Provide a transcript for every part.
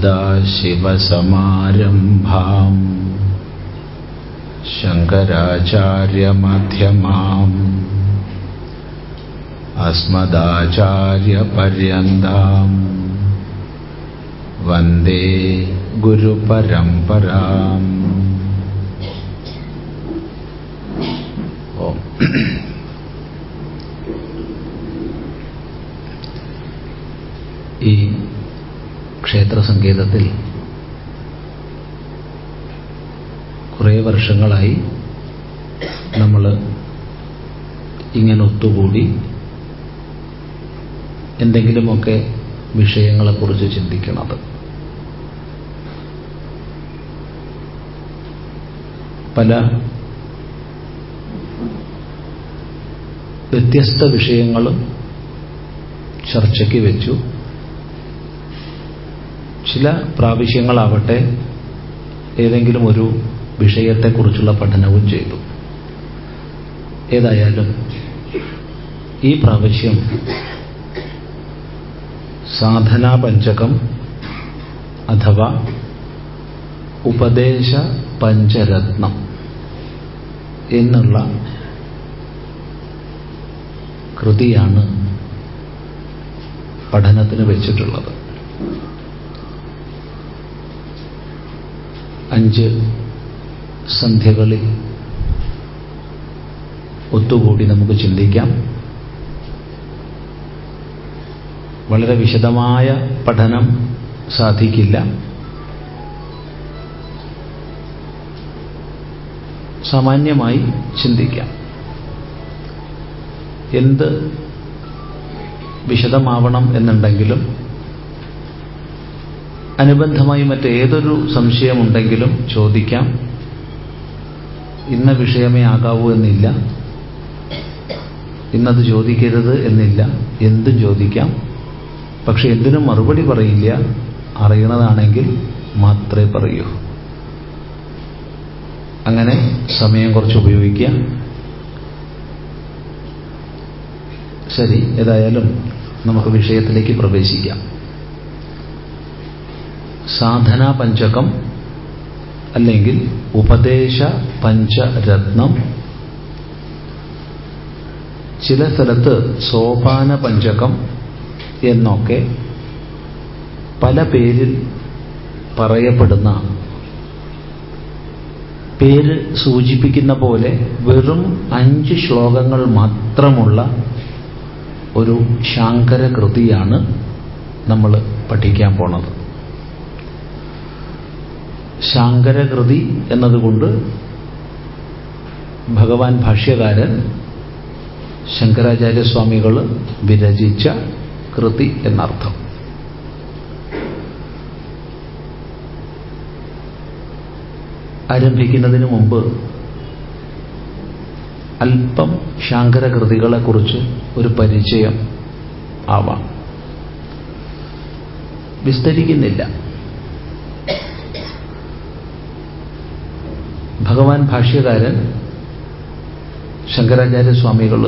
सदाशिवसमारम्भाम् शङ्कराचार्यमध्यमाम्। अस्मदाचार्यपर्यन्ताम्। वंदे गुरुपरम्पराम्। ओम्। ഈ ക്ഷേത്രസങ്കേതത്തിൽ കുറേ വർഷങ്ങളായി നമ്മൾ ഇങ്ങനെ ഒത്തുകൂടി എന്തെങ്കിലുമൊക്കെ വിഷയങ്ങളെക്കുറിച്ച് ചിന്തിക്കണത്. പല വ്യത്യസ്ത വിഷയങ്ങളും ചർച്ചയ്ക്ക് വെച്ചു. ചില പ്രാവശ്യങ്ങളാവട്ടെ ഏതെങ്കിലും ഒരു വിഷയത്തെക്കുറിച്ചുള്ള പഠനവും ചെയ്തു. ഏതായാലും ഈ പ്രാവശ്യം സാധനാ പഞ്ചകം അഥവാ ഉപദേശ പഞ്ചരത്നം എന്നുള്ള കൃതിയാണ് പഠനത്തിന് വെച്ചിട്ടുള്ളത്. അഞ്ച് സന്ധ്യകളിൽ ഒത്തുകൂടി നമുക്ക് ചിന്തിക്കാം. വളരെ വിശദമായ പഠനം സാധിക്കില്ല. സാമാന്യമായി ചിന്തിക്കാം. എന്ത് വിശദമാവണം എന്നുണ്ടെങ്കിലും അനുബന്ധമായി മറ്റേതൊരു സംശയമുണ്ടെങ്കിലും ചോദിക്കാം. ഇന്ന വിഷയമേ ആകാവൂ എന്നില്ല. ഇന്നത് ചോദിക്കരുത് എന്നില്ല. എന്തും ചോദിക്കാം. പക്ഷെ എന്തിനും മറുപടി പറയില്ല. അറിയണതാണെങ്കിൽ മാത്രമേ പറയൂ. അങ്ങനെ സമയം കുറച്ച് ഉപയോഗിക്കുക. ശരി ഏതായാലും നമുക്ക് വിഷയത്തിലേക്ക് പ്രവേശിക്കാം. സാധനാ പഞ്ചകം അല്ലെങ്കിൽ ഉപദേശ പഞ്ചരത്നം. ചില സ്ഥലത്ത് സോപാന പഞ്ചകം എന്നൊക്കെ പല പേരിൽ പറയപ്പെടുന്ന പേര് സൂചിപ്പിക്കുന്ന പോലെ വെറും അഞ്ച് ശ്ലോകങ്ങൾ മാത്രമുള്ള ഒരു ശാങ്കര കൃതിയാണ് നമ്മൾ പഠിക്കാൻ പോണത്. ശാങ്കരകൃതി എന്നതുകൊണ്ട് ഭഗവാൻ ഭാഷ്യകാരൻ ശങ്കരാചാര്യസ്വാമികൾ വിരചിച്ച കൃതി എന്നർത്ഥം. ആരംഭിക്കുന്നതിന് മുമ്പ് അല്പം ശാങ്കരകൃതികളെക്കുറിച്ച് ഒരു പരിചയം ആവാം. വിസ്തരിക്കുന്നില്ല. ഭഗവാൻ ഭാഷ്യകാരൻ ശങ്കരാചാര്യസ്വാമികൾ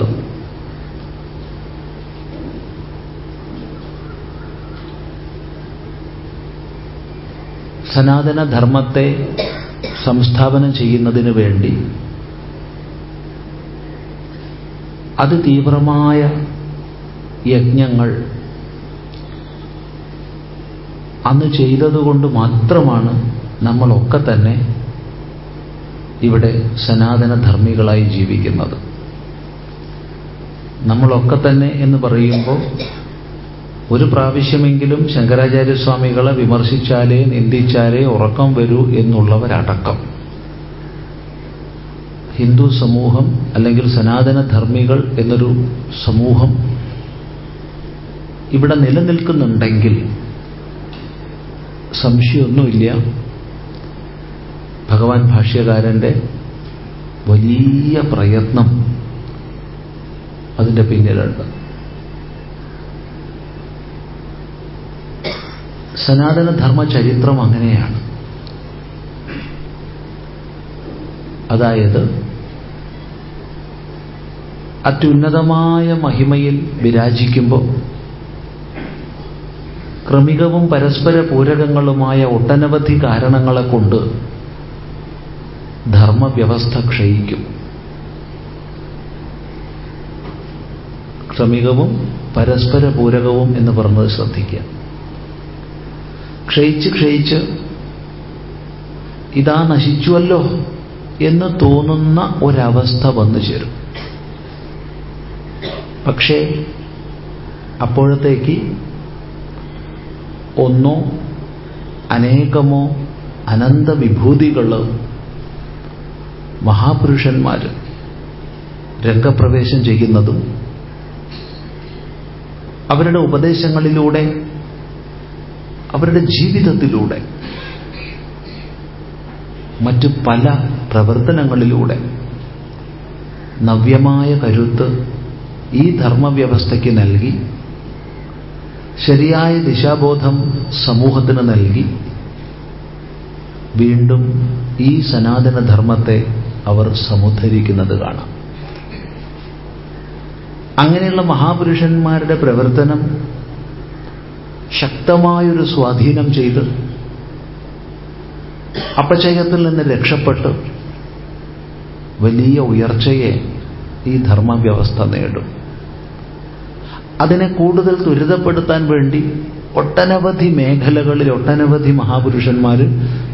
സനാതനധർമ്മത്തെ സംസ്ഥാപനം ചെയ്യുന്നതിന് വേണ്ടി അതിതീവ്രമായ യജ്ഞങ്ങൾ അന്ന് ചെയ്തതുകൊണ്ട് മാത്രമാണ് നമ്മളൊക്കെ തന്നെ ഇവിടെ സനാതനധർമ്മികളായി ജീവിക്കുന്നത്. നമ്മളൊക്കെ തന്നെ എന്ന് പറയുമ്പോൾ ഒരു പ്രാവശ്യമെങ്കിലും ശങ്കരാചാര്യസ്വാമികളെ വിമർശിച്ചാലേ നിന്ദിച്ചാലേ ഉറക്കം വരൂ എന്നുള്ളവരടക്കം. ഹിന്ദു സമൂഹം അല്ലെങ്കിൽ സനാതനധർമ്മികൾ എന്നൊരു സമൂഹം ഇവിടെ നിലനിൽക്കുന്നുണ്ടെങ്കിൽ സംശയമൊന്നുമില്ല. ഭഗവാൻ ഭാഷ്യകാരന്റെ വലിയ പ്രയത്നം അതിന്റെ പിന്നിലുണ്ട്. സനാതനധർമ്മ ചരിത്രം അങ്ങനെയാണ്. അതായത് അത്യുന്നതമായ മഹിമയിൽ വിരാജിക്കുമ്പോൾ ക്രമികവും പരസ്പര പൂരകങ്ങളുമായ ഒട്ടനവധി കാരണങ്ങളെ കൊണ്ട് ധർമ്മവ്യവസ്ഥ ക്ഷയിക്കും. ക്രമികവും പരസ്പര പൂരകവും എന്ന് പറഞ്ഞത് ശ്രദ്ധിക്കുക. ക്ഷയിച്ച് ക്ഷയിച്ച് ഇതാ നശിച്ചുവല്ലോ എന്ന് തോന്നുന്ന ഒരവസ്ഥ വന്നു ചേരും. പക്ഷേ അപ്പോഴത്തേക്ക് ഒന്നോ അനേകമോ അനന്ത വിഭൂതികൾ മഹാപുരുഷന്മാർ രംഗപ്രവേശം ചെയ്യുന്നതും അവരുടെ ഉപദേശങ്ങളിലൂടെ അവരുടെ ജീവിതത്തിലൂടെ മറ്റു പല പ്രവർത്തനങ്ങളിലൂടെ നവ്യമായ കരുത്ത് ഈ ധർമ്മവ്യവസ്ഥയ്ക്ക് നൽകി ശരിയായ ദിശാബോധം സമൂഹത്തിന് നൽകി വീണ്ടും ഈ സനാതനധർമ്മത്തെ അവർ സമുദ്ധരിക്കുന്നത് കാണാം. അങ്ങനെയുള്ള മഹാപുരുഷന്മാരുടെ പ്രവർത്തനം ശക്തമായൊരു സ്വാധീനം ചെയ്ത് അപചയത്തിൽ നിന്ന് രക്ഷപ്പെട്ട് വലിയ ഉയർച്ചയെ ഈ ധർമ്മവ്യവസ്ഥ നേടും. അതിനെ കൂടുതൽ ത്വരിതപ്പെടുത്താൻ വേണ്ടി ഒട്ടനവധി മേഖലകളിൽ ഒട്ടനവധി മഹാപുരുഷന്മാർ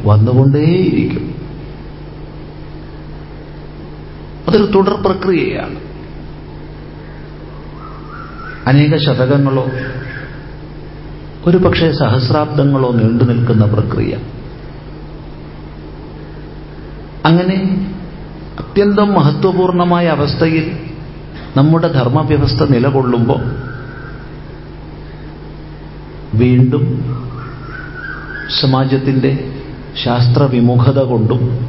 വന്നുകൊണ്ടേയിരിക്കും. അതൊരു തുടർ പ്രക്രിയയാണ്. അനേക ശതകങ്ങളോ ഒരു പക്ഷേ സഹസ്രാബ്ദങ്ങളോ നീണ്ടു നിൽക്കുന്ന പ്രക്രിയ. അങ്ങനെ അത്യന്തം മഹത്വപൂർണമായ അവസ്ഥയിൽ നമ്മുടെ ധർമ്മവ്യവസ്ഥ നിലകൊള്ളുമ്പോൾ വീണ്ടും സമാജത്തിന്റെ ശാസ്ത്രവിമുഖത കൊണ്ടും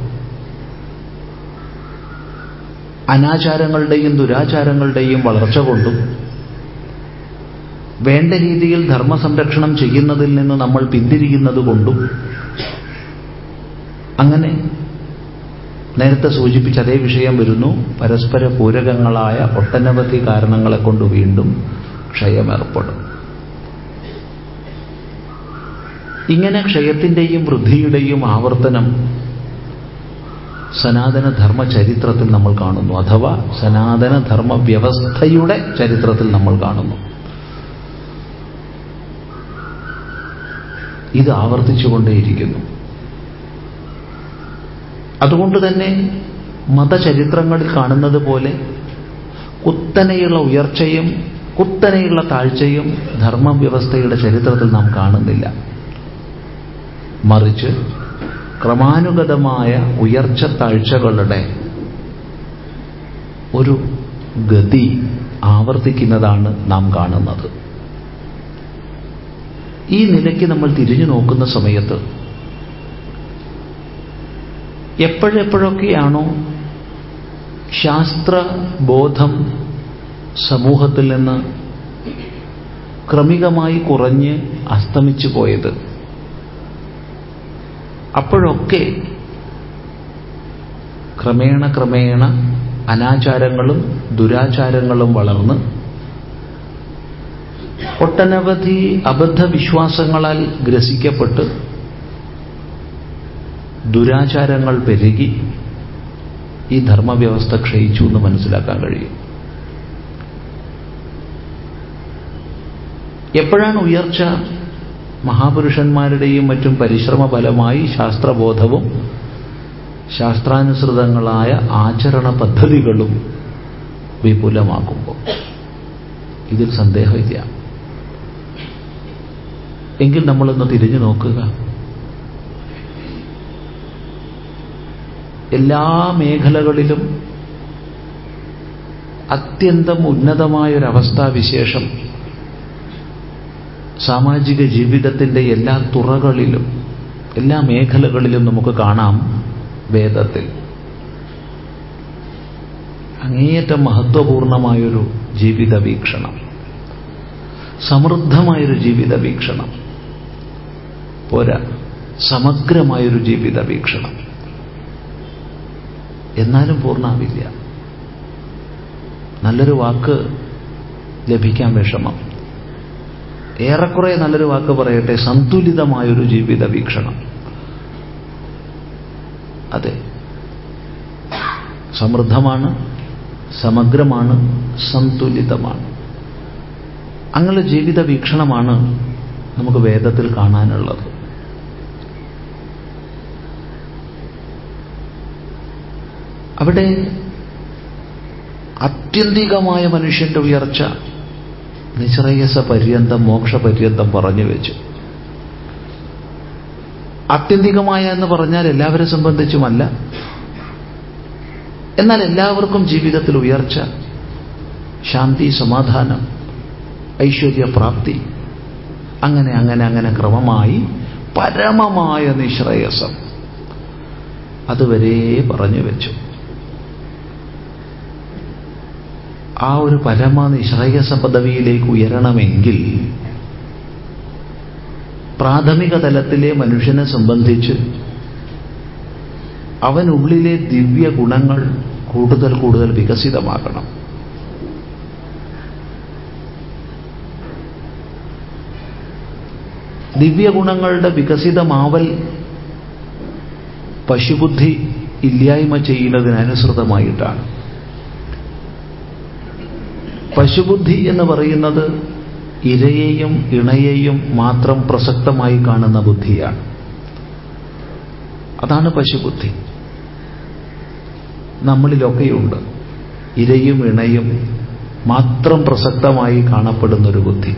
അനാചാരങ്ങളുടെയും ദുരാചാരങ്ങളുടെയും വളർച്ച കൊണ്ടും വേണ്ട രീതിയിൽ ധർമ്മസംരക്ഷണം ചെയ്യുന്നതിൽ നിന്ന് നമ്മൾ പിന്തിരിയുന്നത് കൊണ്ടും അങ്ങനെ നേരത്തെ സൂചിപ്പിച്ച അതേ വിഷയം വരുന്നു. പരസ്പര പൂരകങ്ങളായ ഒട്ടനവധി കാരണങ്ങളെ കൊണ്ട് വീണ്ടും ക്ഷയമേർപ്പെടും. ഇങ്ങനെ ക്ഷയത്തിന്റെയും വൃദ്ധിയുടെയും ആവർത്തനം സനാതനധർമ്മ ചരിത്രത്തിൽ നമ്മൾ കാണുന്നു. അഥവാ സനാതനധർമ്മ വ്യവസ്ഥയുടെ ചരിത്രത്തിൽ നമ്മൾ കാണുന്നു. ഇത് ആവർത്തിച്ചുകൊണ്ടേയിരിക്കുന്നു. അതുകൊണ്ട് തന്നെ മതചരിത്രങ്ങളിൽ കാണുന്നത് പോലെ കുത്തനെയുള്ള ഉയർച്ചയും കുത്തനെയുള്ള താഴ്ചയും ധർമ്മവ്യവസ്ഥയുടെ ചരിത്രത്തിൽ നാം കാണുന്നില്ല. മറിച്ച് ക്രമാനുഗതമായ ഉയർച്ച താഴ്ചകളുടെ ഒരു ഗതി ആവർത്തിക്കുന്നതാണ് നാം കാണുന്നത്. ഈ നിലയ്ക്ക് നമ്മൾ തിരിഞ്ഞു നോക്കുന്ന സമയത്ത് എപ്പോഴെപ്പോഴൊക്കെയാണോ ശാസ്ത്രബോധം സമൂഹത്തിൽ നിന്ന് ക്രമികമായി കുറഞ്ഞ് അസ്തമിച്ചു പോയത്. അപ്പോഴൊക്കെ ക്രമേണ ക്രമേണ അനാചാരങ്ങളും ദുരാചാരങ്ങളും വളർന്ന് ഒട്ടനവധി അബദ്ധവിശ്വാസങ്ങളാൽ ഗ്രസിക്കപ്പെട്ട് ദുരാചാരങ്ങൾ പെരുകി ഈ ധർമ്മവ്യവസ്ഥ ക്ഷയിച്ചു എന്ന് മനസ്സിലാക്കാൻ കഴിയും. എപ്പോഴാണ് ഉയർച്ച? മഹാപുരുഷന്മാരുടെയും മറ്റും പരിശ്രമ ഫലമായി ശാസ്ത്രബോധവും ശാസ്ത്രാനുസൃതങ്ങളായ ആചരണ പദ്ധതികളും വിപുലമാക്കുമ്പോൾ ഇതിൽ സന്ദേഹമില്ല. എങ്കിൽ നമ്മളൊന്ന് തിരിഞ്ഞു നോക്കുക. എല്ലാ മേഖലകളിലും അത്യന്തം ഉന്നതമായൊരവസ്ഥാവിശേഷം സാമാജിക ജീവിതത്തിന്റെ എല്ലാ തുറകളിലും എല്ലാ മേഖലകളിലും നമുക്ക് കാണാം വേദത്തിൽ. അങ്ങേയറ്റം മഹത്വപൂർണമായൊരു ജീവിത വീക്ഷണം സമൃദ്ധമായൊരു ജീവിത വീക്ഷണം പോരാ സമഗ്രമായൊരു ജീവിത വീക്ഷണം എന്നാലും പൂർണാവില്ല. നല്ലൊരു വാക്ക് ലഭിക്കാൻ വിഷമം. ഏറെക്കുറെ നല്ലൊരു വാക്ക് പറയട്ടെ സന്തുലിതമായൊരു ജീവിത വീക്ഷണം. അതെ. സമൃദ്ധമാണ് സമഗ്രമാണ് സന്തുലിതമാണ്. അങ്ങനെ ജീവിത വീക്ഷണമാണ് നമുക്ക് വേദത്തിൽ കാണാനുള്ളത്. അവിടെ ആത്യന്തികമായ മനുഷ്യന്റെ ഉയർച്ച നിശ്രേയസ പര്യന്തം മോക്ഷപര്യന്തം പറഞ്ഞു വെച്ചു. ആത്യന്തികമായ എന്ന് പറഞ്ഞാൽ എല്ലാവരെ സംബന്ധിച്ചുമല്ല. എന്നാൽ എല്ലാവർക്കും ജീവിതത്തിൽ ഉയർച്ച ശാന്തി സമാധാനം ഐശ്വര്യപ്രാപ്തി അങ്ങനെ അങ്ങനെ അങ്ങനെ ക്രമമായി പരമമായ നിശ്രേയസം അതുവരെ പറഞ്ഞു വെച്ചു. ആ ഒരു പരമ ശ്രേയസ പദവിയിലേക്ക് ഉയരണമെങ്കിൽ പ്രാഥമിക തലത്തിലെ മനുഷ്യനെ സംബന്ധിച്ച് അവനുള്ളിലെ ദിവ്യ ഗുണങ്ങൾ കൂടുതൽ കൂടുതൽ വികസിതമാക്കണം ദിവ്യ ഗുണങ്ങളുടെ വികസിതമാവൽ പശുബുദ്ധി ഇല്ലായ്മ ചെയ്യുന്നതിനനുസൃതമായിട്ടാണ്. പശുബുദ്ധി എന്ന് പറയുന്നത് ഇരയെയും ഇണയെയും മാത്രം പ്രസക്തമായി കാണുന്ന ബുദ്ധിയാണ്. അതാണ് പശുബുദ്ധി. നമ്മളിലൊക്കെയുണ്ട്. ഇരയും ഇണയും മാത്രം പ്രസക്തമായി കാണപ്പെടുന്നൊരു ബുദ്ധി.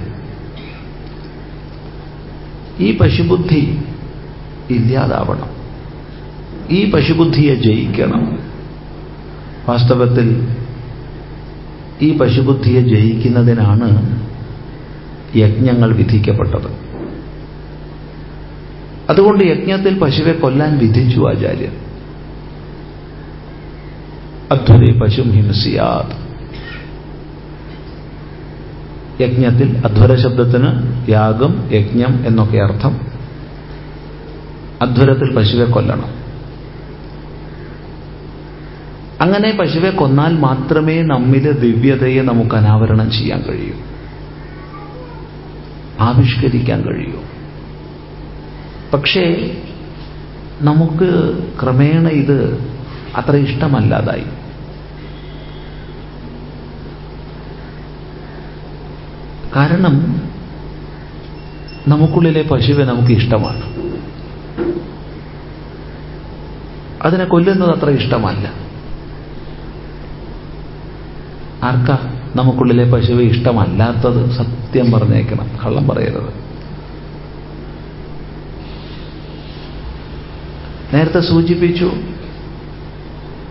ഈ പശുബുദ്ധി ഇല്ലാതാവണം. ഈ പശുബുദ്ധിയെ ജയിക്കണം. വാസ്തവത്തിൽ ഈ പശുബുദ്ധിയെ ജയിക്കുന്നതിനാണ് യജ്ഞങ്ങൾ വിധിക്കപ്പെട്ടത്. അതുകൊണ്ട് യജ്ഞത്തിൽ പശുവെ കൊല്ലാൻ വിധിച്ചു ആചാര്യൻ. അധ്വരെ പശു ഹിംസിയാത്. യജ്ഞത്തിൽ അധ്വര ശബ്ദത്തിന് യാഗം യജ്ഞം എന്നൊക്കെ അർത്ഥം. അധ്വരത്തിൽ പശുവെ കൊല്ലണം. അങ്ങനെ പശുവെ കൊന്നാൽ മാത്രമേ നമ്മിലെ ദിവ്യതയെ നമുക്ക് അനാവരണം ചെയ്യാൻ കഴിയൂ. ആവിഷ്കരിക്കാൻ കഴിയൂ. പക്ഷേ നമുക്ക് ക്രമേണ ഇത് അത്ര ഇഷ്ടമല്ലാതായി. കാരണം നമുക്കുള്ളിലെ പശുവെ നമുക്ക് ഇഷ്ടമാണ്. അതിനെ കൊല്ലുന്നത് അത്ര ഇഷ്ടമല്ല. ആർക്കാ നമുക്കുള്ളിലെ പശുവെ ഇഷ്ടമല്ലാത്തത്? സത്യം പറഞ്ഞേക്കണം. കള്ളം പറയരുത്. നേരത്തെ സൂചിപ്പിച്ചു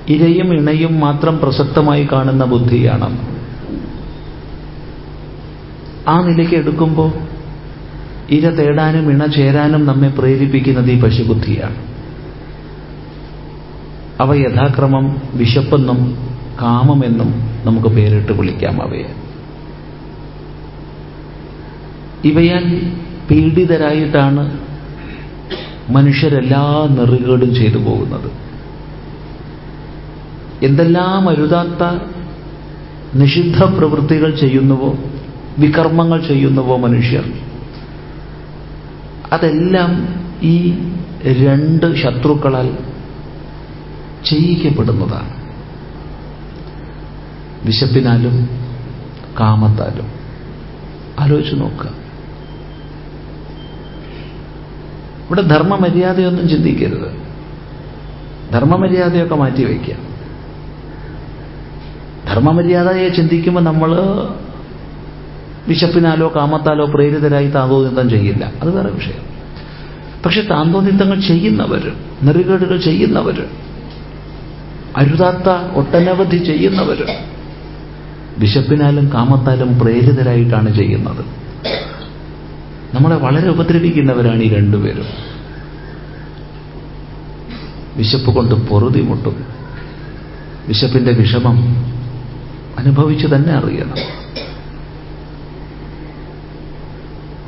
ഇരയും ഇണയും മാത്രം പ്രസക്തമായി കാണുന്ന ബുദ്ധിയാണ് ആ നിലയ്ക്ക് എടുക്കുമ്പോൾ ഇര തേടാനും ഇണ ചേരാനും നമ്മെ പ്രേരിപ്പിക്കുന്നത് ഈ പശുബുദ്ധിയാണ്. അവ യഥാക്രമം വിശപ്പെന്നും കാമമെന്നും നമുക്ക് പേരിട്ട് വിളിക്കാം അവയെ. ഇവയാൽ പീഡിതരായിട്ടാണ് മനുഷ്യരെല്ലാ നെറുകേടും ചെയ്തു പോകുന്നത്. എന്തെല്ലാം അരുതാത്ത നിഷിദ്ധ പ്രവൃത്തികൾ ചെയ്യുന്നുവോ വികർമ്മങ്ങൾ ചെയ്യുന്നുവോ മനുഷ്യർ. അതെല്ലാം ഈ രണ്ട് ശത്രുക്കളാൽ ചെയ്യിക്കപ്പെടുന്നതാണ്. വിശപ്പിനാലും കാമത്താലും ആലോചിച്ച് നോക്കുക. ഇവിടെ ധർമ്മമര്യാദയൊന്നും ചിന്തിക്കരുത്. ധർമ്മമര്യാദയൊക്കെ മാറ്റി വയ്ക്കുക. ധർമ്മമര്യാദയെ ചിന്തിക്കുമ്പോൾ നമ്മൾ വിശപ്പിനാലോ കാമത്താലോ പ്രേരിതരായി താന്തോന്നിത്തം ചെയ്യില്ല. അത് വേറെ വിഷയം. പക്ഷെ താന്തോന്നിത്തങ്ങൾ ചെയ്യുന്നവർ നെറുകേടുകൾ ചെയ്യുന്നവർ അരുതാത്ത ഒട്ടനവധി ചെയ്യുന്നവർ വിശപ്പിനാലും കാമത്താലും പ്രേരിതരായിട്ടാണ് ചെയ്യുന്നത്. നമ്മളെ വളരെ ഉപദ്രവിക്കുന്നവരാണ് ഈ രണ്ടുപേരും. വിശപ്പ് കൊണ്ട് പൊറുതിമുട്ടും വിശപ്പിന്റെ വിഷമം അനുഭവിച്ചു തന്നെ അറിയണം.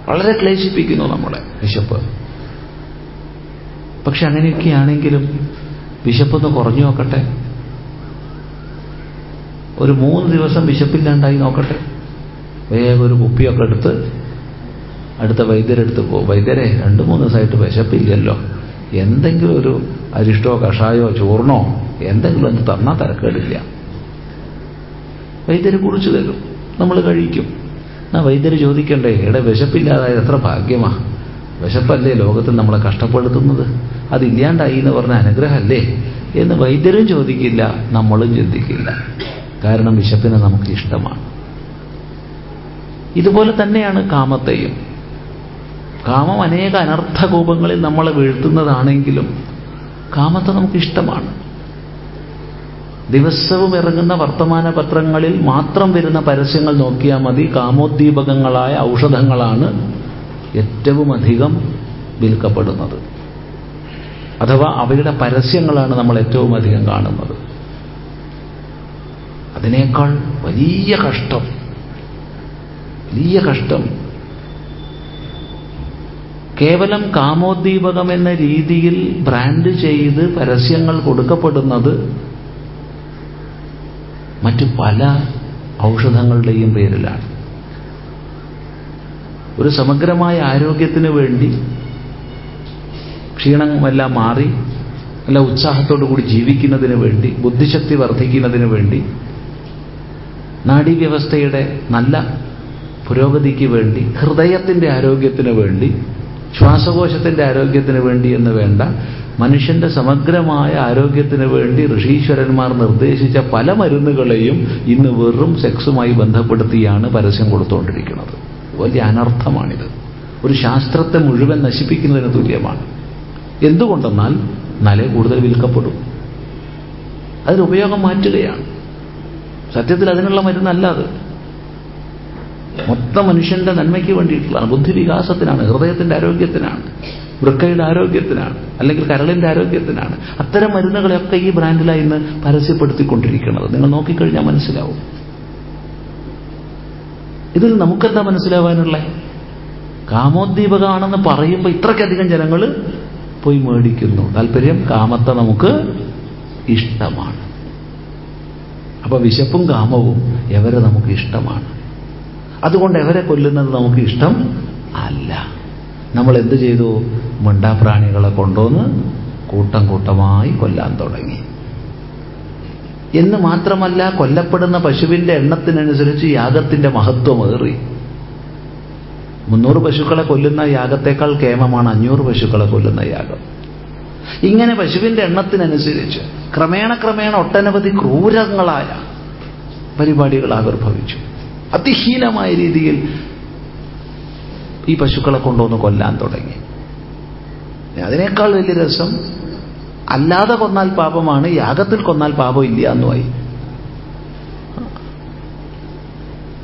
വളരെ ക്ലേശിപ്പിക്കുന്നു നമ്മളെ വിശപ്പ് പക്ഷെ അങ്ങനെയൊക്കെയാണെങ്കിലും വിശപ്പൊന്ന് കുറഞ്ഞു നോക്കട്ടെ. ഒരു മൂന്ന് ദിവസം വിശപ്പില്ലാണ്ടായി നോക്കട്ടെ. വേഗം ഒരു കുപ്പിയൊക്കെ എടുത്ത് അടുത്ത വൈദ്യരെടുത്ത് പോകും വൈദ്യരെ രണ്ട് മൂന്ന് ദിവസമായിട്ട് വിശപ്പില്ലല്ലോ. എന്തെങ്കിലും ഒരു അരിഷ്ടോ കഷായോ ചോറിനോ എന്തെങ്കിലും ഒന്ന് തന്നാൽ തരക്കേടില്ല. വൈദ്യരെ കുറിച്ച് തരും. നമ്മൾ കഴിക്കും. എന്നാ വൈദ്യര് ചോദിക്കണ്ടേ എടെ വിശപ്പില്ലാതായത് എത്ര ഭാഗ്യമാ. വിശപ്പല്ലേ ലോകത്തിൽ നമ്മളെ കഷ്ടപ്പെടുത്തുന്നത്? അതില്ലാണ്ടായി എന്ന് പറഞ്ഞ അനുഗ്രഹമല്ലേ എന്ന് വൈദ്യരും ചോദിക്കില്ല നമ്മളും ചിന്തിക്കില്ല. കാരണം വിശപ്പിനെ നമുക്ക് ഇഷ്ടമാണ്. ഇതുപോലെ തന്നെയാണ് കാമത്തെയും. കാമം അനേക അനർത്ഥ കോപങ്ങളിൽ നമ്മളെ വീഴ്ത്തുന്നതാണെങ്കിലും കാമത്തെ നമുക്ക് ഇഷ്ടമാണ്. ദിവസവും ഇറങ്ങുന്ന വർത്തമാന പത്രങ്ങളിൽ മാത്രം വരുന്ന പരസ്യങ്ങൾ നോക്കിയാൽ മതി. കാമോദ്ദീപകങ്ങളായ ഔഷധങ്ങളാണ് ഏറ്റവും അധികം വിൽക്കപ്പെടുന്നത്. അഥവാ അവയുടെ പരസ്യങ്ങളാണ് നമ്മൾ ഏറ്റവും അധികം കാണുന്നത്. അതിനേക്കാൾ വലിയ കഷ്ടം വലിയ കഷ്ടം. കേവലം കാമോദ്ദീപകം എന്ന രീതിയിൽ ബ്രാൻഡ് ചെയ്ത് പരസ്യങ്ങൾ കൊടുക്കപ്പെടുന്നത് മറ്റു പല ഔഷധങ്ങളുടെയും പേരിലാണ്. ഒരു സമഗ്രമായ ആരോഗ്യത്തിന് വേണ്ടി ക്ഷീണമെല്ലാം മാറി നല്ല ഉത്സാഹത്തോടു കൂടി ജീവിക്കുന്നതിന് വേണ്ടി ബുദ്ധിശക്തി വർദ്ധിക്കുന്നതിന് വേണ്ടി നാഡീവ്യവസ്ഥയുടെ നല്ല പുരോഗതിക്ക് വേണ്ടി ഹൃദയത്തിന്റെ ആരോഗ്യത്തിന് വേണ്ടി ശ്വാസകോശത്തിന്റെ ആരോഗ്യത്തിന് വേണ്ടി എന്ന് വേണ്ട മനുഷ്യന്റെ സമഗ്രമായ ആരോഗ്യത്തിന് വേണ്ടി ഋഷീശ്വരന്മാർ നിർദ്ദേശിച്ച പല മരുന്നുകളെയും ഇന്ന് വെറും സെക്സുമായി ബന്ധപ്പെടുത്തിയാണ് പരസ്യം കൊടുത്തുകൊണ്ടിരിക്കുന്നത്. വലിയ അനർത്ഥമാണിത്. ഒരു ശാസ്ത്രത്തെ മുഴുവൻ നശിപ്പിക്കുന്നതിന് തുല്യമാണ്. എന്തുകൊണ്ടെന്നാൽ നലെ കൂടുതൽ വിൽക്കപ്പെടും. അതിന് ഉപയോഗം മാറ്റുകയാണ്. സത്യത്തിൽ അതിനുള്ള മരുന്നല്ല അത്. മൊത്തം മനുഷ്യന്റെ നന്മയ്ക്ക് വേണ്ടിയിട്ടുള്ളതാണ് ബുദ്ധിവികാസത്തിനാണ് ഹൃദയത്തിന്റെ ആരോഗ്യത്തിനാണ് വൃക്കയുടെ ആരോഗ്യത്തിനാണ് അല്ലെങ്കിൽ കരളിന്റെ ആരോഗ്യത്തിനാണ് അത്തരം മരുന്നുകളെയൊക്കെ ഈ ബ്രാൻഡിലായി ഇന്ന് പരസ്യപ്പെടുത്തിക്കൊണ്ടിരിക്കുന്നത്. നിങ്ങൾ നോക്കിക്കഴിഞ്ഞാൽ മനസ്സിലാവും. ഇതിൽ നമുക്കെന്താ മനസ്സിലാവാനുള്ള? കാമോദ്ദീപകമാണെന്ന് പറയുമ്പോൾ ഇത്രയ്ക്കധികം ജനങ്ങൾ പോയി മേടിക്കുന്നു. താല്പര്യം കാമത്തെ നമുക്ക് ഇഷ്ടമാണ്. അപ്പൊ വിശപ്പും കാമവും എവരെ നമുക്ക് ഇഷ്ടമാണ്? അതുകൊണ്ട് എവരെ കൊല്ലുന്നത് നമുക്ക് ഇഷ്ടം അല്ല. നമ്മൾ എന്ത് ചെയ്തു? മിണ്ടാപ്രാണികളെ കൊണ്ടുവന്ന് കൂട്ടം കൂട്ടമായി കൊല്ലാൻ തുടങ്ങി. എന്ന് മാത്രമല്ല കൊല്ലപ്പെടുന്ന പശുവിന്റെ എണ്ണത്തിനനുസരിച്ച് യാഗത്തിന്റെ മഹത്വമേറി മുന്നൂറ് പശുക്കളെ കൊല്ലുന്ന യാഗത്തേക്കാൾ കേമമാണ് അഞ്ഞൂറ് പശുക്കളെ കൊല്ലുന്ന യാഗം. ഇങ്ങനെ പശുവിന്റെ എണ്ണത്തിനനുസരിച്ച് ക്രമേണ ക്രമേണ ഒട്ടനവധി ക്രൂരങ്ങളായ പരിപാടികൾ ആവിർഭവിച്ചു. അതിഹീനമായ രീതിയിൽ ഈ പശുക്കളെ കൊണ്ടുവന്ന് കൊല്ലാൻ തുടങ്ങി. അതിനേക്കാൾ വലിയ രസം അല്ലാതെ കൊന്നാൽ പാപമാണ് യാഗത്തിൽ കൊന്നാൽ പാപം ഇല്ല എന്നുമായി.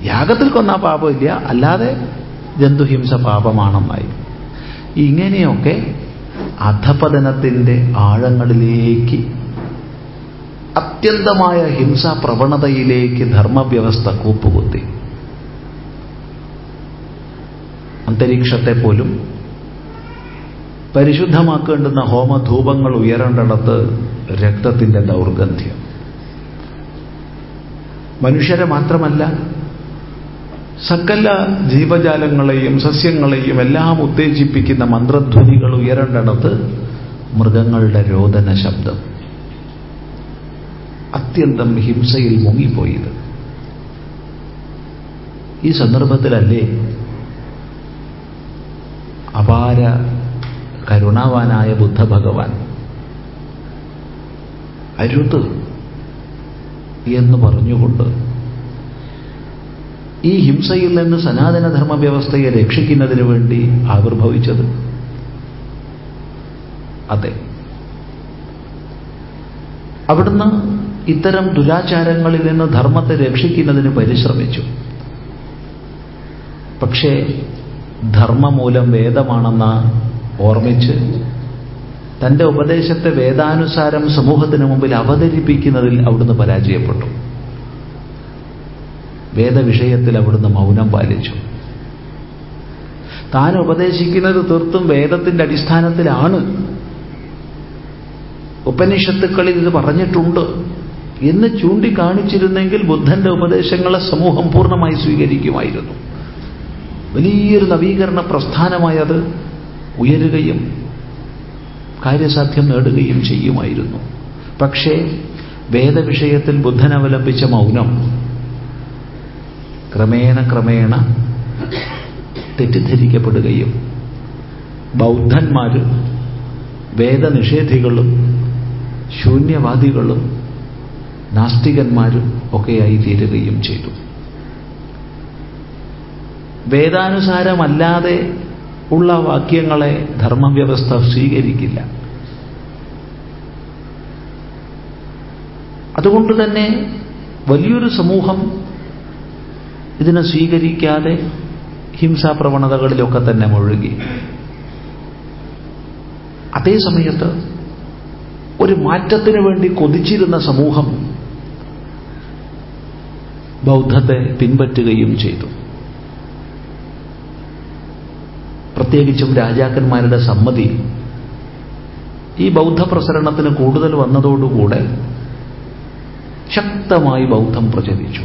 യാഗത്തിൽ കൊന്നാൽ പാപമില്ല അല്ലാതെ ജന്തുഹിംസ പാപമാണെന്നായി. ഇങ്ങനെയൊക്കെ അധപതനത്തിന്റെ ആഴങ്ങളിലേക്ക് അത്യന്തമായ ഹിംസാ പ്രവണതയിലേക്ക് ധർമ്മവ്യവസ്ഥ കൂപ്പുകുത്തി. അന്തരീക്ഷത്തെ പോലും പരിശുദ്ധമാക്കേണ്ടുന്ന ഹോമധൂപങ്ങൾ ഉയരേണ്ടിടത്ത് രക്തത്തിന്റെ ദൗർഗന്ധ്യം. മനുഷ്യരെ മാത്രമല്ല സകല ജീവജാലങ്ങളെയും സസ്യങ്ങളെയും എല്ലാം ഉത്തേജിപ്പിക്കുന്ന മന്ത്രധ്വനികൾ ഉയരേണ്ടടത്ത് മൃഗങ്ങളുടെ രോദന ശബ്ദം. അത്യന്തം ഹിംസയിൽ മുങ്ങിപ്പോയത്. ഈ സന്ദർഭത്തിലല്ലേ അപാര കരുണാവാനായ ബുദ്ധഭഗവാൻ അരുത് എന്ന് പറഞ്ഞുകൊണ്ട് ഈ ഹിംസയിൽ നിന്ന് സനാതനധർമ്മ വ്യവസ്ഥയെ രക്ഷിക്കുന്നതിന് വേണ്ടി ആവിർഭവിച്ചത്. അതെ. അവിടുന്ന് ഇത്തരം ദുരാചാരങ്ങളിൽ നിന്ന് ധർമ്മത്തെ രക്ഷിക്കുന്നതിന് പരിശ്രമിച്ചു. പക്ഷേ ധർമ്മമൂലം വേദമാണെന്ന് ഓർമ്മിച്ച് തന്റെ ഉപദേശത്തെ വേദാനുസാരം സമൂഹത്തിന് മുമ്പിൽ അവതരിപ്പിക്കുന്നതിൽ അവിടുന്ന് പരാജയപ്പെട്ടു. വേദവിഷയത്തിൽ അവിടുന്ന് മൗനം പാലിച്ചു. താൻ ഉപദേശിക്കുന്നത് തീർത്തും വേദത്തിന്റെ അടിസ്ഥാനത്തിലാണ്. ഉപനിഷത്തുക്കളിൽ ഇത് പറഞ്ഞിട്ടുണ്ട്. എന്ന് ചൂണ്ടിക്കാണിച്ചിരുന്നെങ്കിൽ ബുദ്ധന്റെ ഉപദേശങ്ങളെ സമൂഹം പൂർണമായി സ്വീകരിക്കുമായിരുന്നു. വലിയൊരു നവീകരണ പ്രസ്ഥാനമായി അത് ഉയരുകയും കാര്യസാധ്യം നേടുകയും ചെയ്യുമായിരുന്നു. പക്ഷേ വേദവിഷയത്തിൽ ബുദ്ധൻ അവലംബിച്ച മൗനം ക്രമേണ ക്രമേണ തെറ്റിദ്ധരിക്കപ്പെടുകയും ബൗദ്ധന്മാരും വേദനിഷേധികളും ശൂന്യവാദികളും നാസ്തികന്മാരും ഒക്കെയായി തീരുകയും ചെയ്തു. വേദാനുസാരമല്ലാതെ ഉള്ള വാക്യങ്ങളെ ധർമ്മവ്യവസ്ഥ സ്വീകരിക്കില്ല. അതുകൊണ്ട് തന്നെ വലിയൊരു സമൂഹം ഇതിനെ സ്വീകരിക്കാതെ ഹിംസാപ്രവണതകളിലൊക്കെ തന്നെ മുഴുകി. അതേ സമയത്ത് ഒരു മാറ്റത്തിന് വേണ്ടി കൊതിച്ചിരുന്ന സമൂഹം ബൗദ്ധത്തെ പിൻപറ്റുകയും ചെയ്തു. പ്രത്യേകിച്ചും രാജാക്കന്മാരുടെ സമ്മതി ഈ ബൗദ്ധ പ്രസരണത്തിന് കൂടുതൽ വന്നതോടുകൂടെ ശക്തമായി ബൗദ്ധം പ്രചരിച്ചു.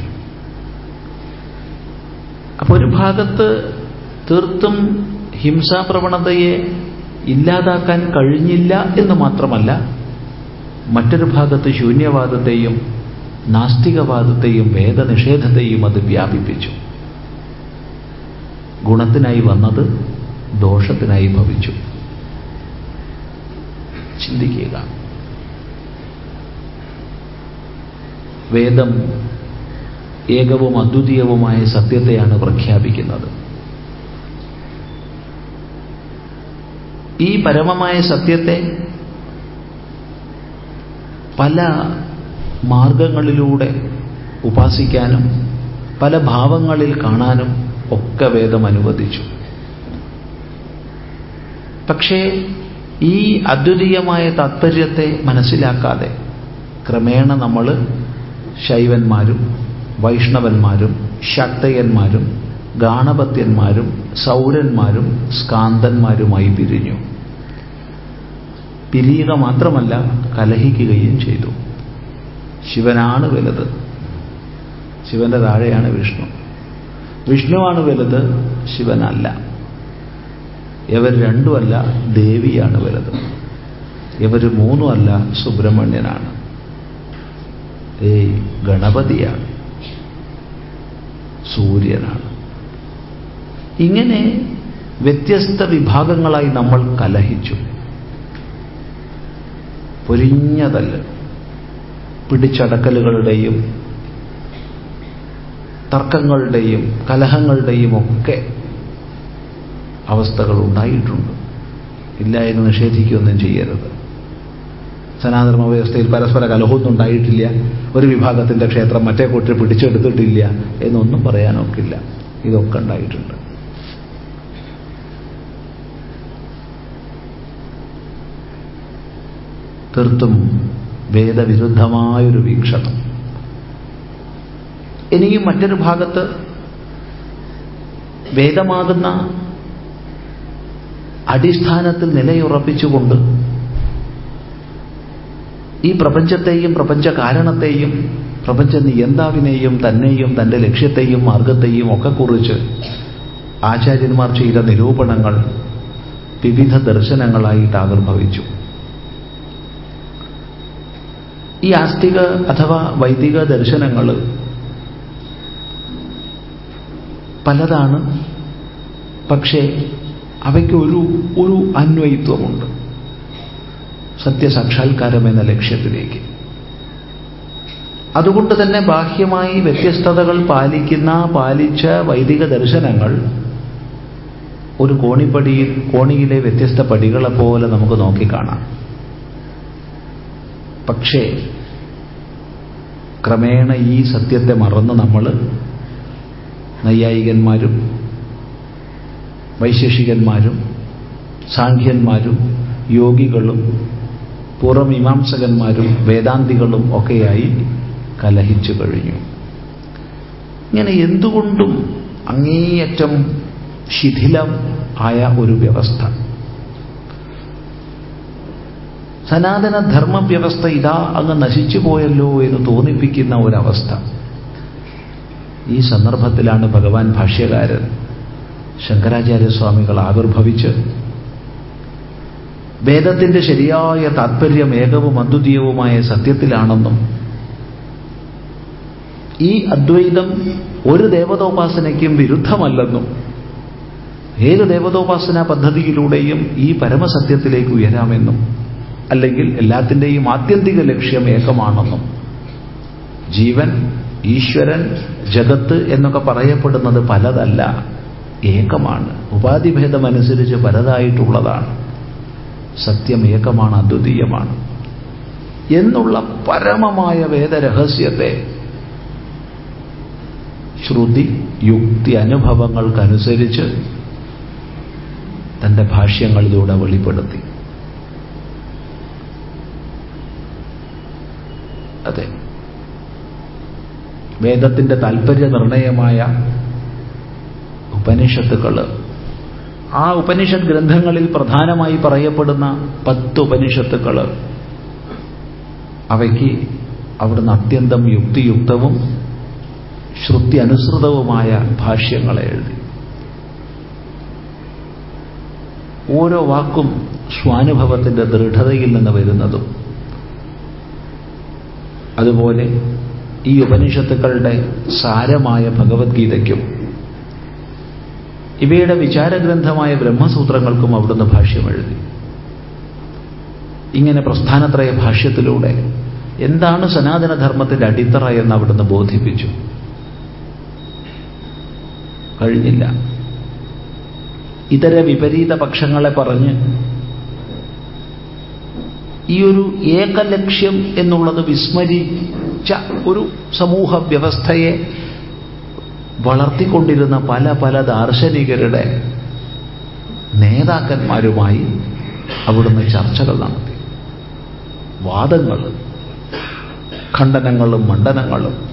അപ്പൊ ഒരു ഭാഗത്ത് തീർത്തും ഹിംസാപ്രവണതയെ ഇല്ലാതാക്കാൻ കഴിഞ്ഞില്ല എന്ന് മാത്രമല്ല മറ്റൊരു ഭാഗത്ത് ശൂന്യവാദത്തെയും നാസ്തികവാദത്തെയും വേദനിഷേധത്തെയും അത് വ്യാപിപ്പിച്ചു. ഗുണത്തിനായി വന്നത് ദോഷത്തിനായി ഭവിച്ചു. ചിന്തിക്കുക. വേദം ഏകവും അദ്വിതീയവുമായ സത്യത്തെയാണ് പ്രഖ്യാപിക്കുന്നത്. ഈ പരമമായ സത്യത്തെ പല മാർഗങ്ങളിലൂടെ ഉപാസിക്കാനും പല ഭാവങ്ങളിൽ കാണാനും ഒക്കെ വേദം അനുവദിച്ചു. പക്ഷേ ഈ അദ്വിതീയമായ താത്പര്യത്തെ മനസ്സിലാക്കാതെ ക്രമേണ നമ്മൾ ശൈവന്മാരും വൈഷ്ണവന്മാരും ശക്തയന്മാരും ഗാണപത്യന്മാരും സൗരന്മാരും സ്കാന്തന്മാരുമായി പിരിഞ്ഞു. പിരിയുക മാത്രമല്ല കലഹിക്കുകയും ചെയ്തു. ശിവനാണ് വലുത്. ശിവന്റെ താഴെയാണ് വിഷ്ണു. വിഷ്ണുവാണ് വലുത് ശിവനല്ല. ഇവർ രണ്ടുമല്ല ദേവിയാണ് വലുത്. ഇവർ മൂന്നുമല്ല സുബ്രഹ്മണ്യനാണ്. ഏയ് ഗണപതിയാണ്. സൂര്യനാണ്. ഇങ്ങനെ വ്യത്യസ്ത വിഭാഗങ്ങളായി നമ്മൾ കലഹിച്ചു. പൊരിഞ്ഞതല്ല പിടിച്ചടക്കലുകളുടെയും തർക്കങ്ങളുടെയും കലഹങ്ങളുടെയും ഒക്കെ അവസ്ഥകൾ ഉണ്ടായിട്ടുണ്ട്. ഇല്ല എന്ന് നിഷേധിക്കുകയൊന്നും ചെയ്യരുത്. സനാതന വ്യവസ്ഥയിൽ പരസ്പര കലഹമൊന്നും ഉണ്ടായിട്ടില്ല. ഒരു വിഭാഗത്തിന്റെ ക്ഷേത്രം മറ്റേ കൂട്ടർ പിടിച്ചെടുത്തിട്ടില്ല എന്നൊന്നും പറയാനൊക്കില്ല. ഇതൊക്കെ ഉണ്ടായിട്ടുണ്ട്. തീർത്തും വേദവിരുദ്ധമായൊരു വീക്ഷണം. ഇനിയും മറ്റൊരു ഭാഗത്ത് വേദമാകുന്ന അടിസ്ഥാനത്തിൽ നിലയുറപ്പിച്ചുകൊണ്ട് ഈ പ്രപഞ്ചത്തെയും പ്രപഞ്ച കാരണത്തെയും പ്രപഞ്ച നിയന്താവിനെയും തന്നെയും തന്റെ ലക്ഷ്യത്തെയും മാർഗത്തെയും ഒക്കെ കുറിച്ച് ആചാര്യന്മാർ ചെയ്ത നിരൂപണങ്ങൾ വിവിധ ദർശനങ്ങളായിട്ട് ആവിർഭവിച്ചു. ഈ ആസ്തിക അഥവാ വൈദിക ദർശനങ്ങൾ പലതാണ്. പക്ഷേ അവയ്ക്ക് ഒരു ഒരു അന്വയിത്വമുണ്ട്. സത്യസാക്ഷാത്കാരം എന്ന ലക്ഷ്യത്തിലേക്ക്. അതുകൊണ്ട് തന്നെ ബാഹ്യമായി വ്യത്യസ്തതകൾ പാലിക്കുന്ന പാലിച്ച വൈദിക ദർശനങ്ങൾ ഒരു കോണിപ്പടിയിൽ കോണിയിലെ വ്യത്യസ്ത പടികളെ പോലെ നമുക്ക് നോക്കിക്കാണാം പക്ഷേ ക്രമേണ ഈ സത്യത്തെ മറന്ന് നമ്മൾ നൈയായികന്മാരും വൈശേഷികന്മാരും സാഖ്യന്മാരും യോഗികളും പൂർവമീമാംസകന്മാരും വേദാന്തികളും ഒക്കെയായി കലഹിച്ചു കഴിഞ്ഞു. ഇങ്ങനെ എന്തുകൊണ്ടും അങ്ങേയറ്റം ശിഥിലം ആയ ഒരു വ്യവസ്ഥ. സനാതന ധർമ്മ വ്യവസ്ഥ ഇതാ അങ്ങ് നശിച്ചു പോയല്ലോ എന്ന് തോന്നിപ്പിക്കുന്ന ഒരവസ്ഥ. ഈ സന്ദർഭത്തിലാണ് ഭഗവാൻ ഭാഷ്യകാരൻ ശങ്കരാചാര്യസ്വാമികൾ ആവിർഭവിച്ച് വേദത്തിന്റെ ശരിയായ താത്പര്യം ഏകവും അദ്വിതീയവുമായ സത്യത്തിലാണെന്നും ഈ അദ്വൈതം ഒരു ദേവതോപാസനയ്ക്കും വിരുദ്ധമല്ലെന്നും ഏത് ദേവതോപാസന പദ്ധതിയിലൂടെയും ഈ പരമസത്യത്തിലേക്ക് ഉയരാമെന്നും അല്ലെങ്കിൽ എല്ലാത്തിന്റെയും ആത്യന്തിക ലക്ഷ്യം ഏകമാണെന്നും. ജീവൻ ഈശ്വരൻ ജഗത്ത് എന്നൊക്കെ പറയപ്പെടുന്നത് പലതല്ല ഏകമാണ്. ഉപാധിഭേദമനുസരിച്ച് പലതായിട്ടുള്ളതാണ്. സത്യം ഏകമാണ് അദ്വിതീയമാണ്. എന്നുള്ള പരമമായ വേദരഹസ്യത്തെ ശ്രുതി യുക്തി അനുഭവങ്ങൾക്കനുസരിച്ച് തന്റെ ഭാഷ്യങ്ങളിലൂടെ വെളിപ്പെടുത്തി. അതെ. വേദത്തിന്റെ താല്പര്യ നിർണയമായ ഉപനിഷത്തുകൾ ആ ഉപനിഷത്ത് ഗ്രന്ഥങ്ങളിൽ പ്രധാനമായി പറയപ്പെടുന്ന പത്ത് ഉപനിഷത്തുകൾ അവയ്ക്ക് അവിടുന്ന് അത്യന്തം യുക്തിയുക്തവും ശ്രുതി അനുസൃതവുമായ ഭാഷ്യങ്ങളെ എഴുതി. ഓരോ വാക്കും സ്വാനുഭവത്തിന്റെ ദൃഢതയിൽ നിന്ന് വരുന്നതും. അതുപോലെ ഈ ഉപനിഷത്തുക്കളുടെ സാരമായ ഭഗവത്ഗീതയ്ക്കും ഇവയുടെ വിചാരഗ്രന്ഥമായ ബ്രഹ്മസൂത്രങ്ങൾക്കും അവിടുന്ന് ഭാഷ്യം എഴുതി. ഇങ്ങനെ പ്രസ്ഥാനത്രയ ഭാഷ്യത്തിലൂടെ എന്താണ് സനാതനധർമ്മത്തിന്റെ അടിത്തറ എന്ന് അവിടുന്ന് ബോധിപ്പിച്ചു. കഴിഞ്ഞില്ല. ഇതര വിപരീത പക്ഷങ്ങളെ പറഞ്ഞ് ഈ ഒരു ഏകലക്ഷ്യം എന്നുള്ളത് വിസ്മരിച്ച ഒരു സമൂഹ വ്യവസ്ഥയെ വളർത്തിക്കൊണ്ടിരുന്ന പല പല ദാർശനികരുടെ നേതാക്കന്മാരുമായി അവിടുന്ന് ചർച്ചകൾ നടത്തി. വാദങ്ങൾ ഖണ്ഡനങ്ങളും മണ്ഡനങ്ങളും.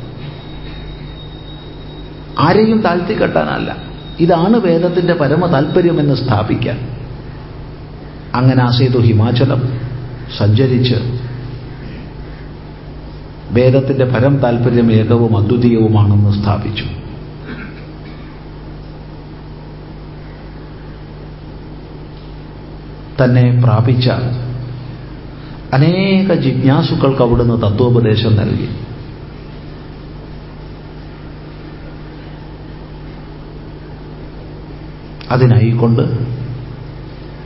ആരെയും താഴ്ത്തിക്കെട്ടാനല്ല ഇതാണ് വേദത്തിന്റെ പരമ താല്പര്യമെന്ന് സ്ഥാപിക്കാൻ. അങ്ങനെ ആ സേതു ഹിമാചലം സഞ്ചരിച്ച് വേദത്തിന്റെ പരം താല്പര്യം ഏകവും അദ്വിതീയവുമാണെന്ന് സ്ഥാപിച്ചു. തന്നെ പ്രാപിച്ച അനേക ജിജ്ഞാസുക്കൾക്ക് അവിടുന്ന് തത്വോപദേശം നൽകി. അതിനായിക്കൊണ്ട്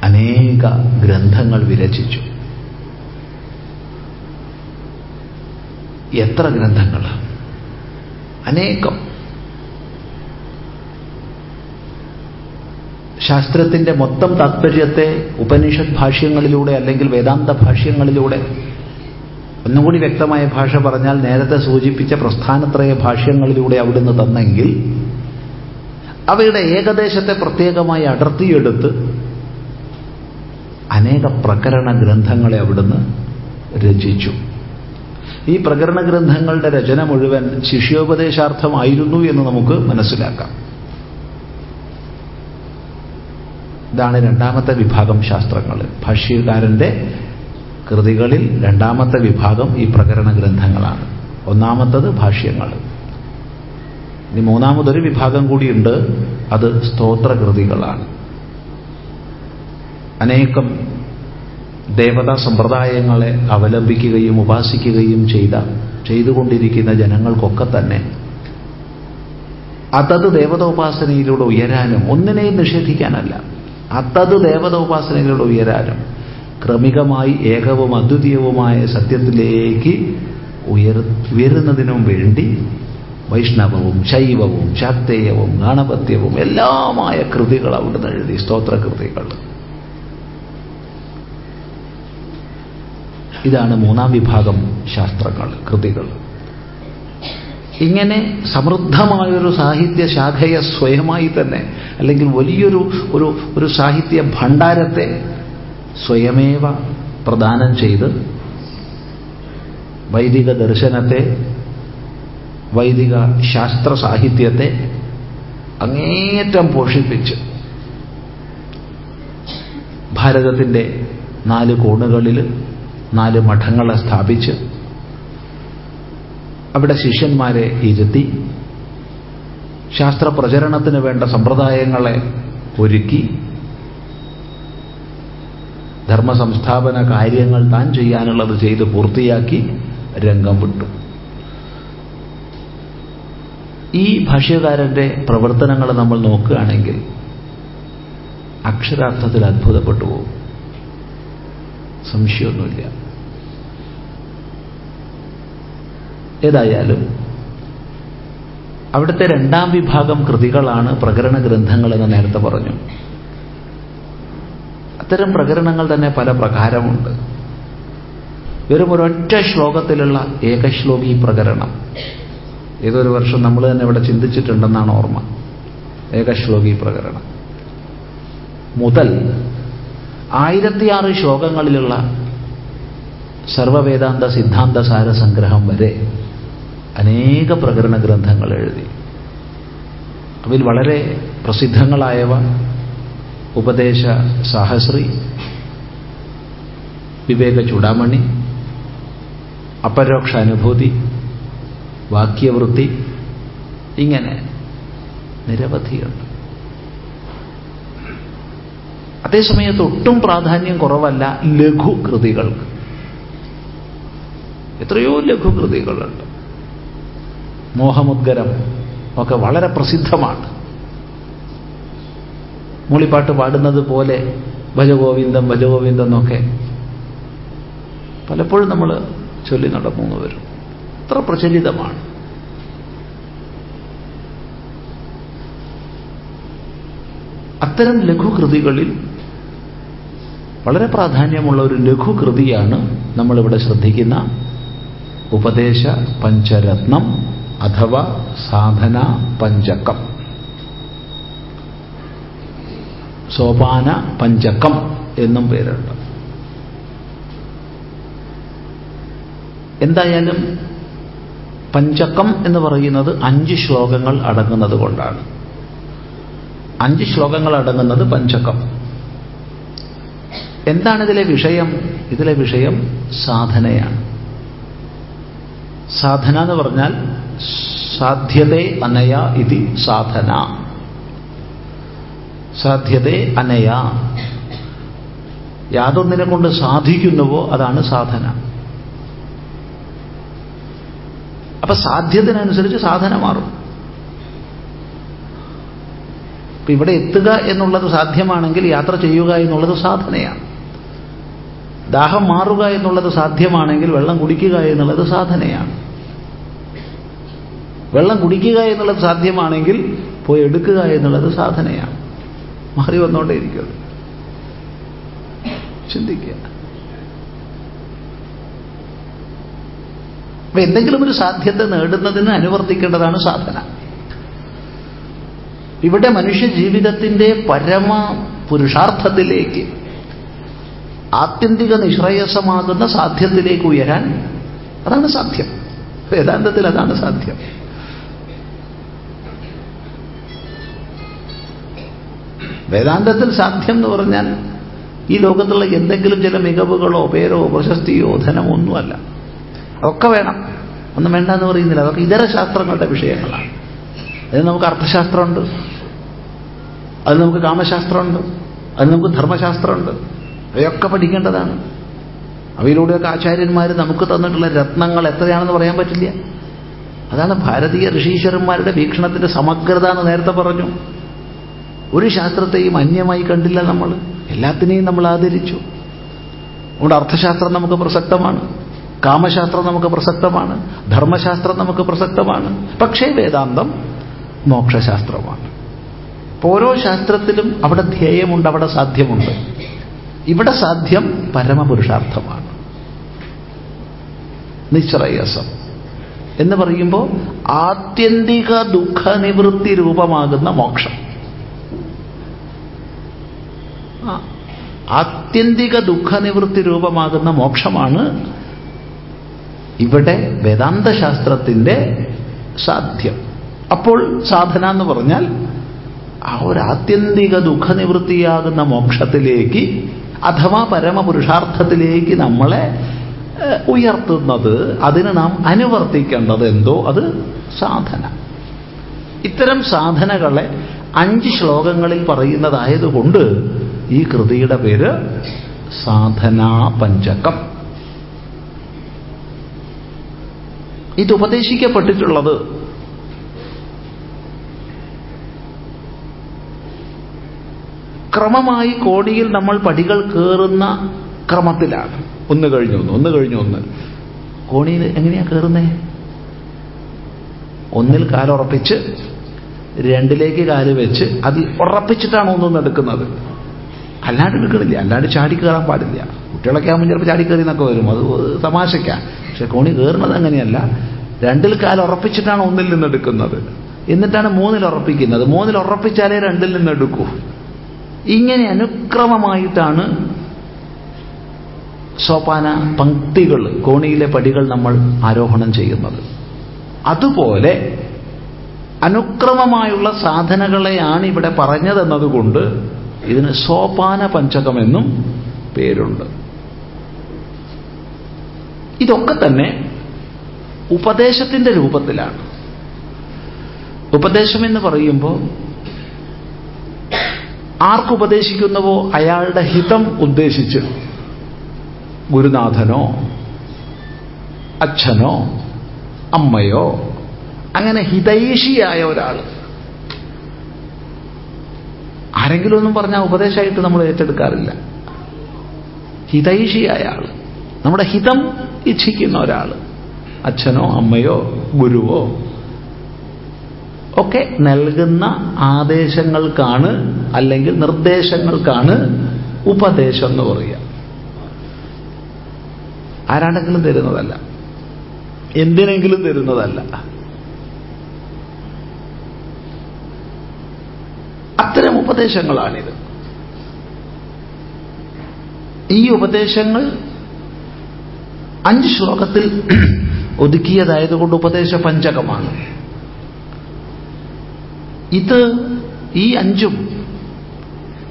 അനേക ഗ്രന്ഥങ്ങൾ വിരചിച്ചു. എത്ര ഗ്രന്ഥങ്ങൾ? അനേകം. ശാസ്ത്രത്തിന്റെ മൊത്തം താത്പര്യത്തെ ഉപനിഷത് ഭാഷ്യങ്ങളിലൂടെ അല്ലെങ്കിൽ വേദാന്ത ഭാഷ്യങ്ങളിലൂടെ ഒന്നുകൂടി വ്യക്തമായ ഭാഷ പറഞ്ഞാൽ നേരത്തെ സൂചിപ്പിച്ച പ്രസ്ഥാനത്രയ ഭാഷ്യങ്ങളിലൂടെ അവിടുന്ന് തന്നെങ്കിൽ അവയുടെ ഏകദേശത്തെ പ്രത്യേകമായി അടർത്തിയെടുത്ത് അനേക പ്രകരണ ഗ്രന്ഥങ്ങളെ അവിടുന്ന് രചിച്ചു. ഈ പ്രകരണ ഗ്രന്ഥങ്ങളുടെ രചന മുഴുവൻ ശിഷ്യോപദേശാർത്ഥമായിരുന്നു എന്ന് നമുക്ക് മനസ്സിലാക്കാം. ഇതാണ് രണ്ടാമത്തെ വിഭാഗം ശാസ്ത്രങ്ങൾ. ഭാഷ്യകാരന്റെ കൃതികളിൽ രണ്ടാമത്തെ വിഭാഗം ഈ പ്രകരണ ഗ്രന്ഥങ്ങളാണ്. ഒന്നാമത്തത് ഭാഷ്യങ്ങൾ. ഇനി മൂന്നാമതൊരു വിഭാഗം കൂടിയുണ്ട് അത് സ്തോത്രകൃതികളാണ്. അനേകം ദേവതാ സമ്പ്രദായങ്ങളെ അവലംബിക്കുകയും ഉപാസിക്കുകയും ചെയ്ത ചെയ്തുകൊണ്ടിരിക്കുന്ന ജനങ്ങൾക്കൊക്കെ തന്നെ അതത് ദേവതോപാസനയിലൂടെ ഉയരാനും ഒന്നിനെയും നിഷേധിക്കാനല്ല. അതത് ഉപാസനകളുടെ ഉയരാനും ക്രമികമായി ഏകവും അദ്വിതീയവുമായ സത്യത്തിലേക്ക് ഉയർ ഉയരുന്നതിനും വേണ്ടി വൈഷ്ണവവും ശൈവവും ശാക്തേയവും ഗാണപത്യവും എല്ലാമായ കൃതികൾ അവിടുന്ന് എഴുതി സ്തോത്രകൃതികൾ. ഇതാണ് മൂന്നാം വിഭാഗം ശാസ്ത്രങ്ങൾ കൃതികൾ. ഇങ്ങനെ സമൃദ്ധമായൊരു സാഹിത്യ ശാഖയെ സ്വയമായി തന്നെ അല്ലെങ്കിൽ വലിയൊരു ഒരു ഒരു സാഹിത്യ ഭണ്ഡാരത്തെ സ്വയമേവ പ്രദാനം ചെയ്ത് വൈദിക ദർശനത്തെ വൈദിക ശാസ്ത്ര സാഹിത്യത്തെ അങ്ങേയറ്റം പോഷിപ്പിച്ച് ഭാരതത്തിന്റെ നാല് കോണുകളിൽ നാല് മഠങ്ങളെ സ്ഥാപിച്ച് അവിടെ ശിഷ്യന്മാരെ ഇരുത്തി ശാസ്ത്ര പ്രചരണത്തിന് വേണ്ട സമ്പ്രദായങ്ങളെ ഒരുക്കി ധർമ്മ സംസ്ഥാപന കാര്യങ്ങൾ താൻ ചെയ്യാനുള്ളത് ചെയ്ത് പൂർത്തിയാക്കി രംഗം വിട്ടു. ഈ ഭാഷ്യകാരന്റെ പ്രവർത്തനങ്ങൾ നമ്മൾ നോക്കുകയാണെങ്കിൽ അക്ഷരാർത്ഥത്തിൽ അത്ഭുതപ്പെട്ടു പോകും. സംശയമൊന്നുമില്ല. ഏതായാലും അവിടുത്തെ രണ്ടാം വിഭാഗം കൃതികളാണ് പ്രകരണ ഗ്രന്ഥങ്ങൾ എന്ന് നേരത്തെ പറഞ്ഞു. അത്തരം പ്രകരണങ്ങൾ തന്നെ പല പ്രകാരമുണ്ട്. വെറും ഒരൊറ്റ ശ്ലോകത്തിലുള്ള ഏകശ്ലോകി പ്രകരണം. ഏതൊരു വർഷം നമ്മൾ തന്നെ ഇവിടെ ചിന്തിച്ചിട്ടുണ്ടെന്നാണ് ഓർമ്മ. ഏകശ്ലോകി പ്രകരണം. മുതൽ ആയിരത്തിയാറ് ശ്ലോകങ്ങളിലുള്ള സർവവേദാന്ത സിദ്ധാന്ത സാര സംഗ്രഹം വരെ അനേക പ്രകരണ ഗ്രന്ഥങ്ങൾ എഴുതി. അതിൽ വളരെ പ്രസിദ്ധങ്ങളായവ ഉപദേശ സാഹസ്രി വിവേക ചൂടാമണി അപരോക്ഷ അനുഭൂതി വാക്യവൃത്തി ഇങ്ങനെ നിരവധിയുണ്ട്. അതേസമയത്ത് ഒട്ടും പ്രാധാന്യം കുറവല്ല ലഘുകൃതികൾക്ക്. എത്രയോ ലഘുകൃതികളുണ്ട്. മോഹമുദ്ഗരം ഒക്കെ വളരെ പ്രസിദ്ധമാണ്. മൂളിപ്പാട്ട് പാടുന്നത് പോലെ ഭജഗോവിന്ദം ഭജഗോവിന്ദം എന്നൊക്കെ പലപ്പോഴും നമ്മൾ ചൊല്ലി നടന്നു വരും അത്ര പ്രചലിതമാണ്. അത്തരം ലഘുകൃതികളിൽ വളരെ പ്രാധാന്യമുള്ള ഒരു ലഘുകൃതിയാണ് നമ്മളിവിടെ ശ്രദ്ധിക്കുന്ന ഉപദേശ പഞ്ചരത്നം. അഥവാ സാധന പഞ്ചകം. സോപാന പഞ്ചകം എന്നും പേരുണ്ട്. എന്തായാലും പഞ്ചകം എന്ന് പറയുന്നത് അഞ്ച് ശ്ലോകങ്ങൾ അടങ്ങുന്നത് കൊണ്ടാണ്. അഞ്ച് ശ്ലോകങ്ങൾ അടങ്ങുന്നത് പഞ്ചകം. എന്താണ് ഇതിലെ വിഷയം? ഇതിലെ വിഷയം സാധനയാണ്. സാധന എന്ന് പറഞ്ഞാൽ സാധ്യതേ അനയ ഇതി സാധന. സാധ്യതേ അനയ. യാതൊന്നിനെ കൊണ്ട് സാധിക്കുന്നുവോ അതാണ് സാധന. അപ്പൊ സാധ്യതനുസരിച്ച് സാധന മാറും. ഇപ്പൊ ഇവിടെ എത്തുക എന്നുള്ളത് സാധ്യമാണെങ്കിൽ യാത്ര ചെയ്യുക എന്നുള്ളത് സാധനയാണ്. ദാഹം മാറുക എന്നുള്ളത് സാധ്യമാണെങ്കിൽ വെള്ളം കുടിക്കുക എന്നുള്ളത് സാധനയാണ്. വെള്ളം കുടിക്കുക എന്നുള്ളത് സാധ്യമാണെങ്കിൽ പോയി എടുക്കുക എന്നുള്ളത് സാധനയാണ്. മാറി വന്നുകൊണ്ടേയിരിക്കും ചിന്തിക്കുക. അപ്പൊ എന്തെങ്കിലും ഒരു സാധ്യത നേടുന്നതിന് അനുവർത്തിക്കേണ്ടതാണ് സാധന. ഇവിടെ മനുഷ്യ ജീവിതത്തിന്റെ പരമ പുരുഷാർത്ഥത്തിലേക്ക് ആത്യന്തിക നിശ്രയസമാകുന്ന സാധ്യത്തിലേക്ക് ഉയരാൻ അതാണ് സാധ്യം. വേദാന്തത്തിൽ അതാണ് സാധ്യം. വേദാന്തത്തിൽ സാധ്യം എന്ന് പറഞ്ഞാൽ ഈ ലോകത്തുള്ള എന്തെങ്കിലും ചില മികവുകളോ പേരോ പ്രശസ്തിയോ ധനമോ ഒന്നുമല്ല ഒക്കെ വേണം. ഒന്നും വേണ്ട എന്ന് പറയുന്നില്ല. അതൊക്കെ ഇതര ശാസ്ത്രങ്ങളുടെ വിഷയങ്ങളാണ്. അതിന് നമുക്ക് അർത്ഥശാസ്ത്രമുണ്ട്. അത് നമുക്ക് കാമശാസ്ത്രമുണ്ട്. അത് നമുക്ക് ധർമ്മശാസ്ത്രമുണ്ട്. അവയൊക്കെ പഠിക്കേണ്ടതാണ്. അവയിലൂടെയൊക്കെ ആചാര്യന്മാർ നമുക്ക് തന്നിട്ടുള്ള രത്നങ്ങൾ എത്രയാണെന്ന് പറയാൻ പറ്റില്ല. അതാണ് ഭാരതീയ ഋഷീശ്വരന്മാരുടെ വീക്ഷണത്തിന്റെ സമഗ്രത എന്ന് നേരത്തെ പറഞ്ഞു. ഒരു ശാസ്ത്രത്തെയും അന്യമായി കണ്ടില്ല നമ്മൾ. എല്ലാത്തിനെയും നമ്മൾ ആദരിച്ചു. അതുകൊണ്ട് അർത്ഥശാസ്ത്രം നമുക്ക് പ്രസക്തമാണ്. കാമശാസ്ത്രം നമുക്ക് പ്രസക്തമാണ്. ധർമ്മശാസ്ത്രം നമുക്ക് പ്രസക്തമാണ്. പക്ഷേ വേദാന്തം മോക്ഷശാസ്ത്രമാണ്. ഓരോ ശാസ്ത്രത്തിലും അവിടെ ധ്യേയമുണ്ട് അവിടെ സാധ്യമുണ്ട്. ഇവിടെ സാധ്യം പരമപുരുഷാർത്ഥമാണ്. നിശ്രയസം. എന്ന് പറയുമ്പോൾ ആത്യന്തിക ദുഃഖനിവൃത്തി രൂപമാകുന്ന മോക്ഷം. ആത്യന്തിക ദുഃഖനിവൃത്തി രൂപമാകുന്ന മോക്ഷമാണ് ഇവിടെ വേദാന്ത ശാസ്ത്രത്തിന്റെ സാധ്യം. അപ്പോൾ സാധന എന്ന് പറഞ്ഞാൽ ആ ഒരു ആത്യന്തിക ദുഃഖനിവൃത്തിയാകുന്ന മോക്ഷത്തിലേക്ക് അഥവാ പരമപുരുഷാർത്ഥത്തിലേക്ക് നമ്മളെ ഉയർത്തുന്നത് അതിന് നാം അനുവർത്തിക്കേണ്ടത് എന്തോ അത് സാധന. ഇത്തരം സാധനകളെ അഞ്ച് ശ്ലോകങ്ങളിൽ പറയുന്നതായതുകൊണ്ട് ഈ കൃതിയുടെ പേര് സാധനാ പഞ്ചകം. ഇത് ഉപദേശിക്കപ്പെട്ടിട്ടുള്ളത് ക്രമമായി കോടിയിൽ നമ്മൾ പടികൾ കയറുന്ന ക്രമത്തിലാണ്. ഒന്ന് കഴിഞ്ഞു ഒന്ന് ഒന്ന് കഴിഞ്ഞു ഒന്ന്. കോണിയിൽ എങ്ങനെയാ കയറുന്നേ ഒന്നിൽ കാലുറപ്പിച്ച് രണ്ടിലേക്ക് കാൽ വെച്ച് അതിൽ ഉറപ്പിച്ചിട്ടാണ് ഒന്നൊന്ന് എടുക്കുന്നത്. അല്ലാണ്ട് എടുക്കണില്ല അല്ലാണ്ട് ചാടി കയറാൻ പാടില്ല. കുട്ടികളൊക്കെ ആകുമ്പോൾ ചിലപ്പോൾ ചാടി കയറി എന്നൊക്കെ വരും. അത് തമാശയ്ക്കാ. പക്ഷെ കോണി കയറുന്നത് അങ്ങനെയല്ല. രണ്ടിൽ കാലം ഉറപ്പിച്ചിട്ടാണ് ഒന്നിൽ നിന്ന് എടുക്കുന്നത്. എന്നിട്ടാണ് മൂന്നിൽ ഉറപ്പിക്കുന്നത്. മൂന്നിൽ ഉറപ്പിച്ചാലേ രണ്ടിൽ നിന്ന് എടുക്കൂ. ഇങ്ങനെ അനുക്രമമായിട്ടാണ് സോപാന പങ്ക്തികൾ കോണിയിലെ പടികൾ നമ്മൾ ആരോഹണം ചെയ്യുന്നത്. അതുപോലെ അനുക്രമമായുള്ള സാധനകളെയാണ് ഇവിടെ പറഞ്ഞതെന്നതുകൊണ്ട് ഇതിന് സോപാന പഞ്ചകമെന്നും പേരുണ്ട്. ഇതൊക്കെ തന്നെ ഉപദേശത്തിന്റെ രൂപത്തിലാണ്. ഉപദേശം എന്ന് പറയുമ്പോൾ ആർക്കുപദേശിക്കുന്നുവോ അയാളുടെ ഹിതം ഉദ്ദേശിച്ച്. ഗുരുനാഥനോ അച്ഛനോ അമ്മയോ അങ്ങനെ ഹിതൈഷിയായ ഒരാൾ ആരെങ്കിലും ഒന്നും പറഞ്ഞാൽ ഉപദേശമായിട്ട് നമ്മൾ ഏറ്റെടുക്കാറില്ല. ഹിതൈഷിയായ ആൾ നമ്മുടെ ഹിതം ഇച്ഛിക്കുന്ന ഒരാൾ അച്ഛനോ അമ്മയോ ഗുരുവോ ഒക്കെ നൽകുന്ന ആദേശങ്ങൾക്കാണ് അല്ലെങ്കിൽ നിർദ്ദേശങ്ങൾക്കാണ് ഉപദേശം എന്ന് പറയുക. ആരാണെങ്കിലും തരുന്നതല്ല. എന്തിനെങ്കിലും തരുന്നതല്ല അത്തരം ഉപദേശങ്ങളാണിത്. ഈ ഉപദേശങ്ങൾ അഞ്ച് ശ്ലോകത്തിൽ ഒതുക്കിയതായതുകൊണ്ട് ഉപദേശ പഞ്ചകമാണ്. ഇത് ഈ അഞ്ചും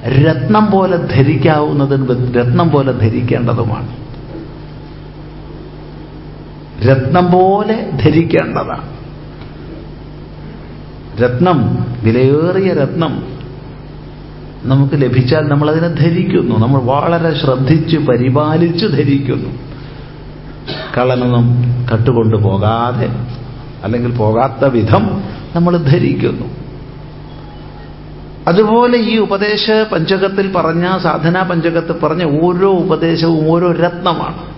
രത്നം പോലെ ധരിക്കാവുന്നതും രത്നം പോലെ ധരിക്കേണ്ടതുമാണ്. രത്നം പോലെ ധരിക്കേണ്ടതാണ്. രത്നം വിലയേറിയ രത്നം നമുക്ക് ലഭിച്ചാൽ നമ്മൾ അതിനെ ധരിക്കുന്നു. നമ്മൾ വളരെ ശ്രദ്ധിച്ച് പരിപാലിച്ച് ധരിക്കുന്നു. കള്ളനൊന്നും കട്ടുകൊണ്ട് പോകാതെ അല്ലെങ്കിൽ പോകാത്ത വിധം നമ്മൾ ധരിക്കുന്നു. അതുപോലെ ഈ ഉപദേശ പഞ്ചകത്തിൽ പറഞ്ഞ സാധനാ പഞ്ചകത്തിൽ പറഞ്ഞ ഓരോ ഉപദേശവും ഓരോ രത്നമാണ്.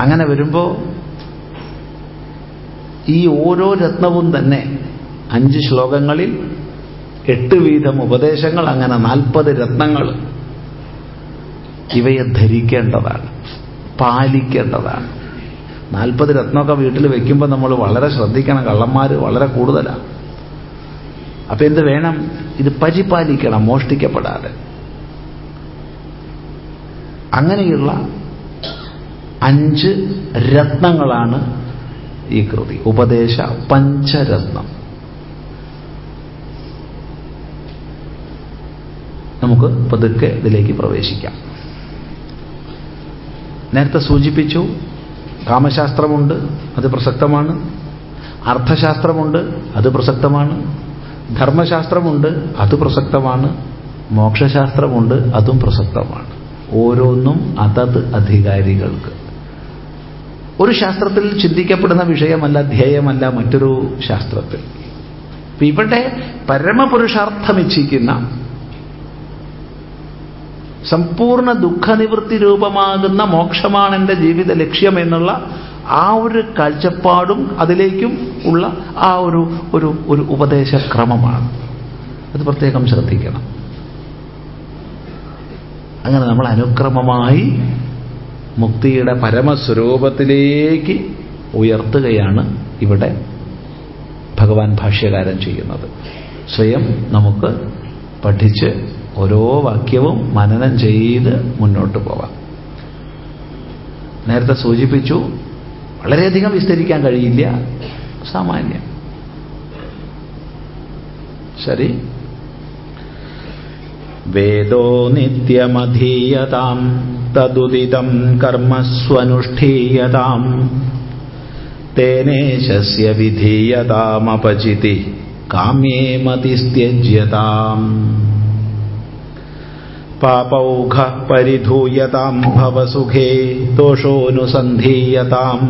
അങ്ങനെ വരുമ്പോൾ ഈ ഓരോ രത്നവും തന്നെ അഞ്ച് ശ്ലോകങ്ങളിൽ എട്ട് വീതം ഉപദേശങ്ങൾ അങ്ങനെ നാൽപ്പത് രത്നങ്ങൾ. ഇവയെ ധരിക്കേണ്ടതാണ് പാലിക്കേണ്ടതാണ്. നാൽപ്പത് രത്നമൊക്കെ വീട്ടിൽ വെക്കുമ്പോൾ നമ്മൾ വളരെ ശ്രദ്ധിക്കണം. കള്ളന്മാർ വളരെ കൂടുതലാണ് അപ്പൊ എന്ത് വേണം? ഇത് പരിപാലിക്കണം മോഷ്ടിക്കപ്പെടാതെ. അങ്ങനെയുള്ള അഞ്ച് രത്നങ്ങളാണ് ഈ കൃതി. ഉപദേശ പഞ്ചരത്നം. നമുക്ക് പതുക്കെ ഇതിലേക്ക് പ്രവേശിക്കാം. നേരത്തെ സൂചിപ്പിച്ചു കാമശാസ്ത്രമുണ്ട് അത് പ്രസക്തമാണ്. അർത്ഥശാസ്ത്രമുണ്ട് അത് പ്രസക്തമാണ്. ധർമ്മശാസ്ത്രമുണ്ട് അത് പ്രസക്തമാണ്. മോക്ഷശാസ്ത്രമുണ്ട് അതും പ്രസക്തമാണ്. ഓരോന്നും അതത് അധികാരികൾക്ക്. ഒരു ശാസ്ത്രത്തിൽ ചിന്തിക്കപ്പെടുന്ന വിഷയമല്ല ധ്യേയമല്ല മറ്റൊരു ശാസ്ത്രത്തിൽ. ഇവിടെ പരമപുരുഷാർത്ഥം ഇച്ഛിക്കുന്ന സമ്പൂർണ ദുഃഖനിവൃത്തി രൂപമാകുന്ന മോക്ഷമാണ് എന്റെ ജീവിത ലക്ഷ്യം എന്നുള്ള ആ ഒരു കാഴ്ചപ്പാടും അതിലേക്കും ഉള്ള ആ ഒരു ഒരു ഒരു ഉപദേശക്രമമാണ്. അത് പ്രത്യേകം ശ്രദ്ധിക്കണം. അങ്ങനെ നമ്മൾ അനുക്രമമായി മുക്തിയുടെ പരമസ്വരൂപത്തിലേക്ക് ഉയർത്തുകയാണ് ഇവിടെ ഭഗവാൻ ഭാഷ്യകാരൻ ചെയ്യുന്നത്. സ്വയം നമുക്ക് പഠിച്ച് ഓരോ വാക്യവും മനനം ചെയ്ത് മുന്നോട്ട് പോവാം. നേരത്തെ സൂചിപ്പിച്ചു വളരെയധികം വിസ്തരിക്കാൻ കഴിയില്ല. സാമാന്യം. ശരി? വേദോ നിത്യമധീയതാം തദുദിതം കർമ്മസ്വനുഷ്ഠീയതാം തേനേശസ്യ വിധീയതാമപചിതി കാമ്യേ മതിസ്ത്യജ്യതാം. പാപൗഘ പരിധൂയതാം ഭവസുഖേ ദോഷോനുസന്ധീയതാം.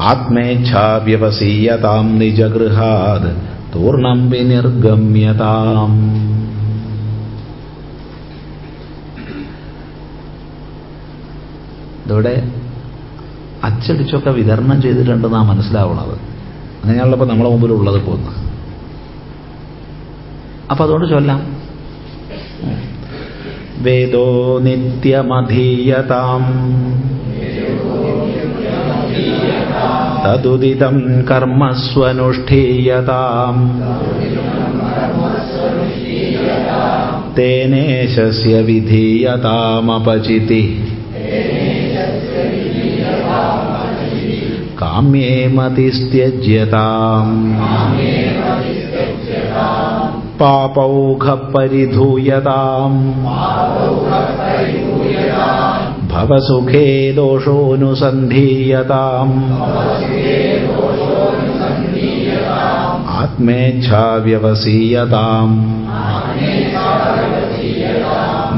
ആത്മേച്ഛാവ്യവസീയതാം നിജഗൃഹാത് തൂർണം വിനിർഗമ്യതാം. ഇതോടെ അച്ചടിച്ചൊക്കെ വിതരണം ചെയ്തിട്ടുണ്ടെന്നാണ് മനസ്സിലാവുന്നത് അങ്ങനെയുള്ളപ്പോൾ നമ്മളെ മുമ്പിലുള്ളത് പോകുന്നത്. അപ്പൊ അതുകൊണ്ട് ചൊല്ലാം. വേദോ നിത്യമധീയതാം തദുദിതം കർമ്മസ്വനുഷ്ഠീയതാം തേനേശസ്യ വിധീയതാമപചിതി കാമ്യേ മതിസ്ത്യജ്യതാം പാപൗഘപരിധൂയതാം ഭവസുഖേ ദോഷോനുസന്ധീയതാം ആത്മേച്ഛാവ്യവസീയതാം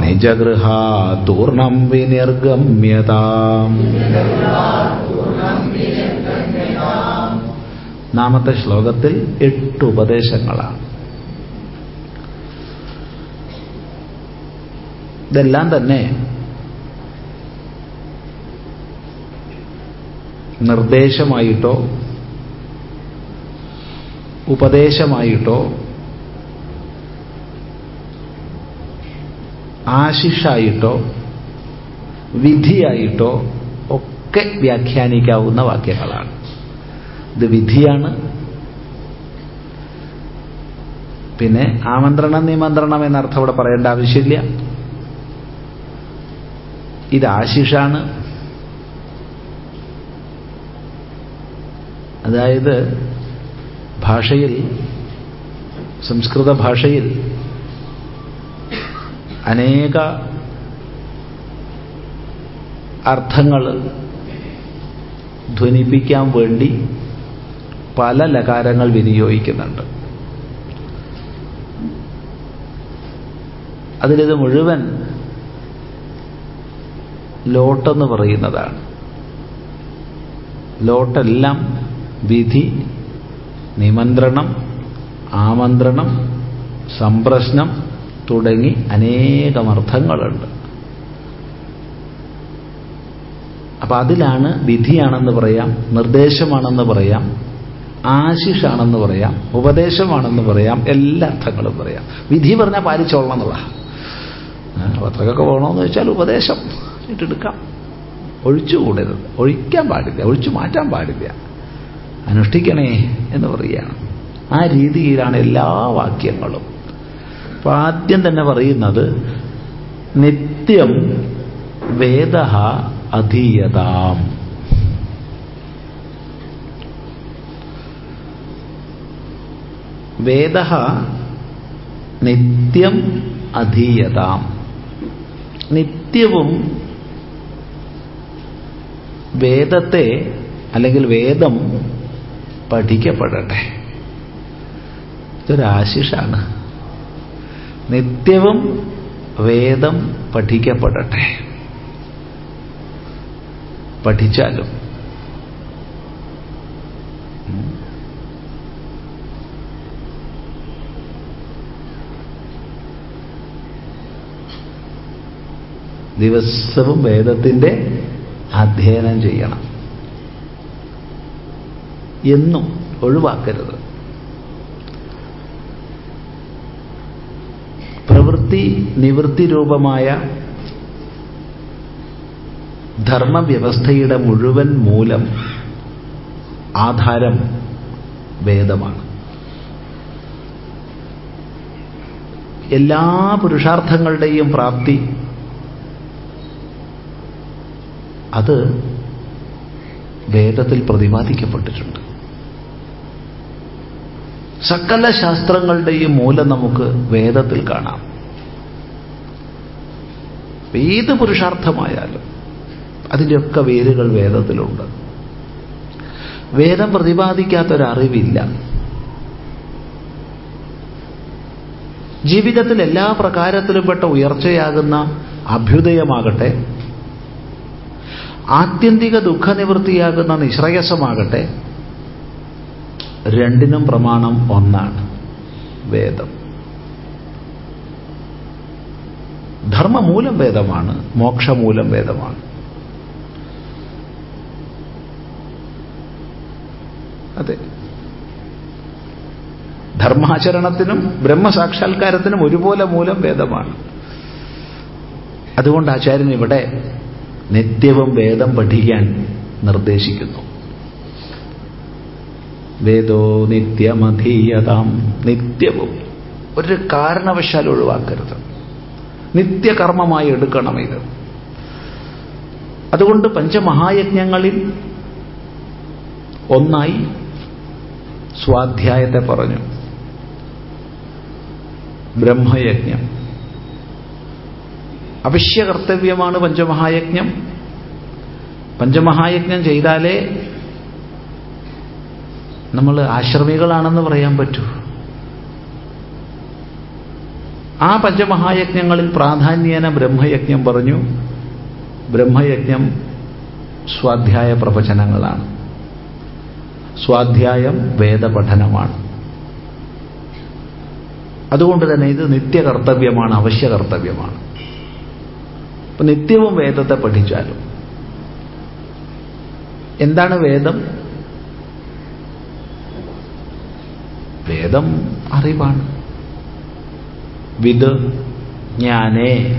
നിജഗൃഹാത്തൂർണം വിനിർഗമ്യതാം നാമത്തെ ശ്ലോകത്തിൽ എട്ട് ഉപദേശങ്ങളാണ്. ഇതെല്ലാം തന്നെ നിർദ്ദേശമായിട്ടോ ഉപദേശമായിട്ടോ ആശിഷായിട്ടോ വിധിയായിട്ടോ ഒക്കെ വ്യാഖ്യാനിക്കാവുന്ന വാക്യങ്ങളാണ്. ഇത് വിധിയാണ്. പിന്നെ ആമന്ത്രണ നിമന്ത്രണം എന്നർത്ഥം ഇവിടെ പറയേണ്ട ആവശ്യമില്ല. ഇത് ആശിഷാണ്. അതായത് ഭാഷയിൽ സംസ്കൃത ഭാഷയിൽ അനേക അർത്ഥങ്ങൾ ധ്വനിപ്പിക്കാൻ വേണ്ടി പല ലകാരങ്ങൾ വിനിയോഗിക്കുന്നുണ്ട്. അതിലിത് മുഴുവൻ ലോട്ടെന്ന് പറയുന്നതാണ്. ലോട്ടെല്ലാം വിധി നിമന്ത്രണം ആമന്ത്രണം സംപ്രശ്നം തുടങ്ങി അനേകം അർത്ഥങ്ങളുണ്ട്. അപ്പൊ അതിലാണ് വിധിയാണെന്ന് പറയാം നിർദ്ദേശമാണെന്ന് പറയാം ആശിഷാണെന്ന് പറയാം ഉപദേശമാണെന്ന് പറയാം എല്ലാ അർത്ഥങ്ങളും പറയാം. വിധി പറഞ്ഞാൽ പാലിച്ചോളണം എന്നുള്ള അത്രക്കൊക്കെ പോകണമെന്ന് വെച്ചാൽ ഉപദേശം. ഇട്ടെടുക്കാം ഒഴിച്ചുകൂടരുത് ഒഴിക്കാൻ പാടില്ല. ഒഴിച്ചു മാറ്റാൻ പാടില്ല. അനുഷ്ഠിക്കണേ എന്ന് പറയുകയാണ്. ആ രീതിയിലാണ് എല്ലാ വാക്യങ്ങളും. അപ്പൊ ആദ്യം തന്നെ പറയുന്നത് നിത്യം വേദ അധീയതാം. വേദ നിത്യം അധീയതാം. നിത്യവും വേദത്തെ അല്ലെങ്കിൽ വേദം പഠിക്കപ്പെടട്ടെ. ഇതൊരാശിഷാണ് നിത്യവും വേദം പഠിക്കപ്പെടട്ടെ. പഠിച്ചാലും. ദിവസവും വേദത്തിന്റെ അധ്യയനം ചെയ്യണം. എന്നും ഒഴിവാക്കരുത്. പ്രവൃത്തി നിവൃത്തി രൂപമായ ധർമ്മവ്യവസ്ഥയുടെ മുഴുവൻ മൂലം ആധാരം വേദമാണ്. എല്ലാ പുരുഷാർത്ഥങ്ങളുടെയും പ്രാപ്തി അത് വേദത്തിൽ പ്രതിപാദിക്കപ്പെട്ടിട്ടുണ്ട്. സകല ശാസ്ത്രങ്ങളുടെയും മൂലം നമുക്ക് വേദത്തിൽ കാണാം. ഏത് പുരുഷാർത്ഥമായാലും അതിന്റെയൊക്കെ വേരുകൾ വേദത്തിലുണ്ട്. വേദം പ്രതിപാദിക്കാത്തൊരറിവില്ല. ജീവിതത്തിൽ എല്ലാ പ്രകാരത്തിലും പെട്ട ഉയർച്ചയാകുന്ന അഭ്യുദയമാകട്ടെ ആത്യന്തിക ദുഃഖനിവൃത്തിയാകുന്ന നിശ്രയസമാകട്ടെ രണ്ടിനും പ്രമാണം ഒന്നാണ് വേദം. ധർമ്മമൂലം വേദമാണ് മോക്ഷമൂലം വേദമാണ്. അതെ. ധർമാചരണത്തിനും ബ്രഹ്മസാക്ഷാത്കാരത്തിനും ഒരുപോലെ മൂലം വേദമാണ്. അതുകൊണ്ട് ആചാര്യൻ ഇവിടെ നിത്യവും വേദം പഠിക്കാൻ നിർദ്ദേശിക്കുന്നു. വേദോ നിത്യമധീയതാം. നിത്യവും. ഒരു കാരണവശാൽ ഒഴിവാക്കരുത്. നിത്യകർമ്മമായി എടുക്കണം ഇത്. അതുകൊണ്ട് പഞ്ചമഹായജ്ഞങ്ങളിൽ ഒന്നായി സ്വാധ്യായത്തെ പറഞ്ഞു. ബ്രഹ്മയജ്ഞം. അവശ്യ കർത്തവ്യമാണ് പഞ്ചമഹായജ്ഞം. പഞ്ചമഹായജ്ഞം ചെയ്താലേ നമ്മൾ ആശ്രമികളാണെന്ന് പറയാൻ പറ്റൂ. ആ പഞ്ചമഹായജ്ഞങ്ങളിൽ പ്രാധാന്യേന ബ്രഹ്മയജ്ഞം പറഞ്ഞു. ബ്രഹ്മയജ്ഞം സ്വാധ്യായ പ്രവചനങ്ങളാണ്. സ്വാധ്യായം വേദപഠനമാണ്. അതുകൊണ്ട് തന്നെ ഇത് നിത്യകർത്തവ്യമാണ് അവശ്യ കർത്തവ്യമാണ് അപ്പൊ നിത്യവും വേദത്തെ പഠിച്ചാലും. എന്താണ് വേദം? വേദം അറിവാണ്. വിത് ജ്ഞാനേ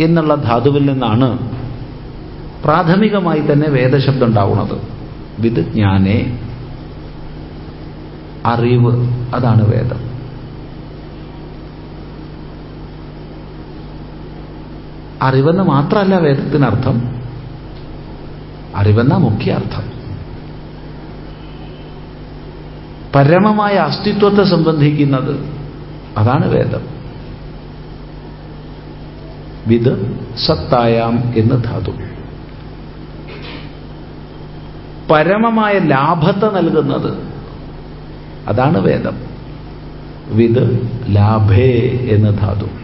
എന്നുള്ള ധാതുവിൽ നിന്നാണ് പ്രാഥമികമായി തന്നെ വേദശബ്ദം ഉണ്ടാവുന്നത്. വിത് ജ്ഞാനേ അറിവ് അതാണ് വേദം. അറിവെന്ന് മാത്രമല്ല വേദത്തിനർത്ഥം. അറിവെന്ന മുഖ്യ അർത്ഥം പരമമായ അസ്തിത്വത്തെ സംബന്ധിക്കുന്നത് അതാണ് വേദം. വിത് സത്തായാം എന്ന് ധാതു. പരമമായ ലാഭത്തെ നൽകുന്നത് അതാണ് വേദം. വിത് ലാഭേ എന്ന് ധാതു.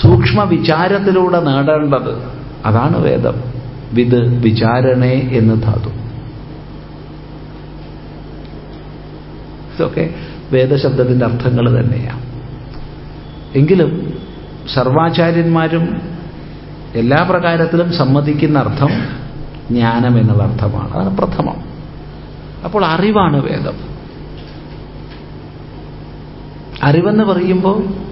സൂക്ഷ്മ വിചാരത്തിലൂടെ നേടേണ്ടത് അതാണ് വേദം. വിത് വിചാരണേ എന്ന് ധാതു. ഇതൊക്കെ വേദശബ്ദത്തിന്റെ അർത്ഥങ്ങൾ തന്നെയാണ് എങ്കിലും സർവാചാര്യന്മാരും എല്ലാ പ്രകാരത്തിലും സമ്മതിക്കുന്ന അർത്ഥം ജ്ഞാനം എന്നുള്ള അർത്ഥമാണ്. അതാണ് പ്രഥമം. അപ്പോൾ അറിവാണ് വേദം. അറിവെന്ന് പറയുമ്പോൾ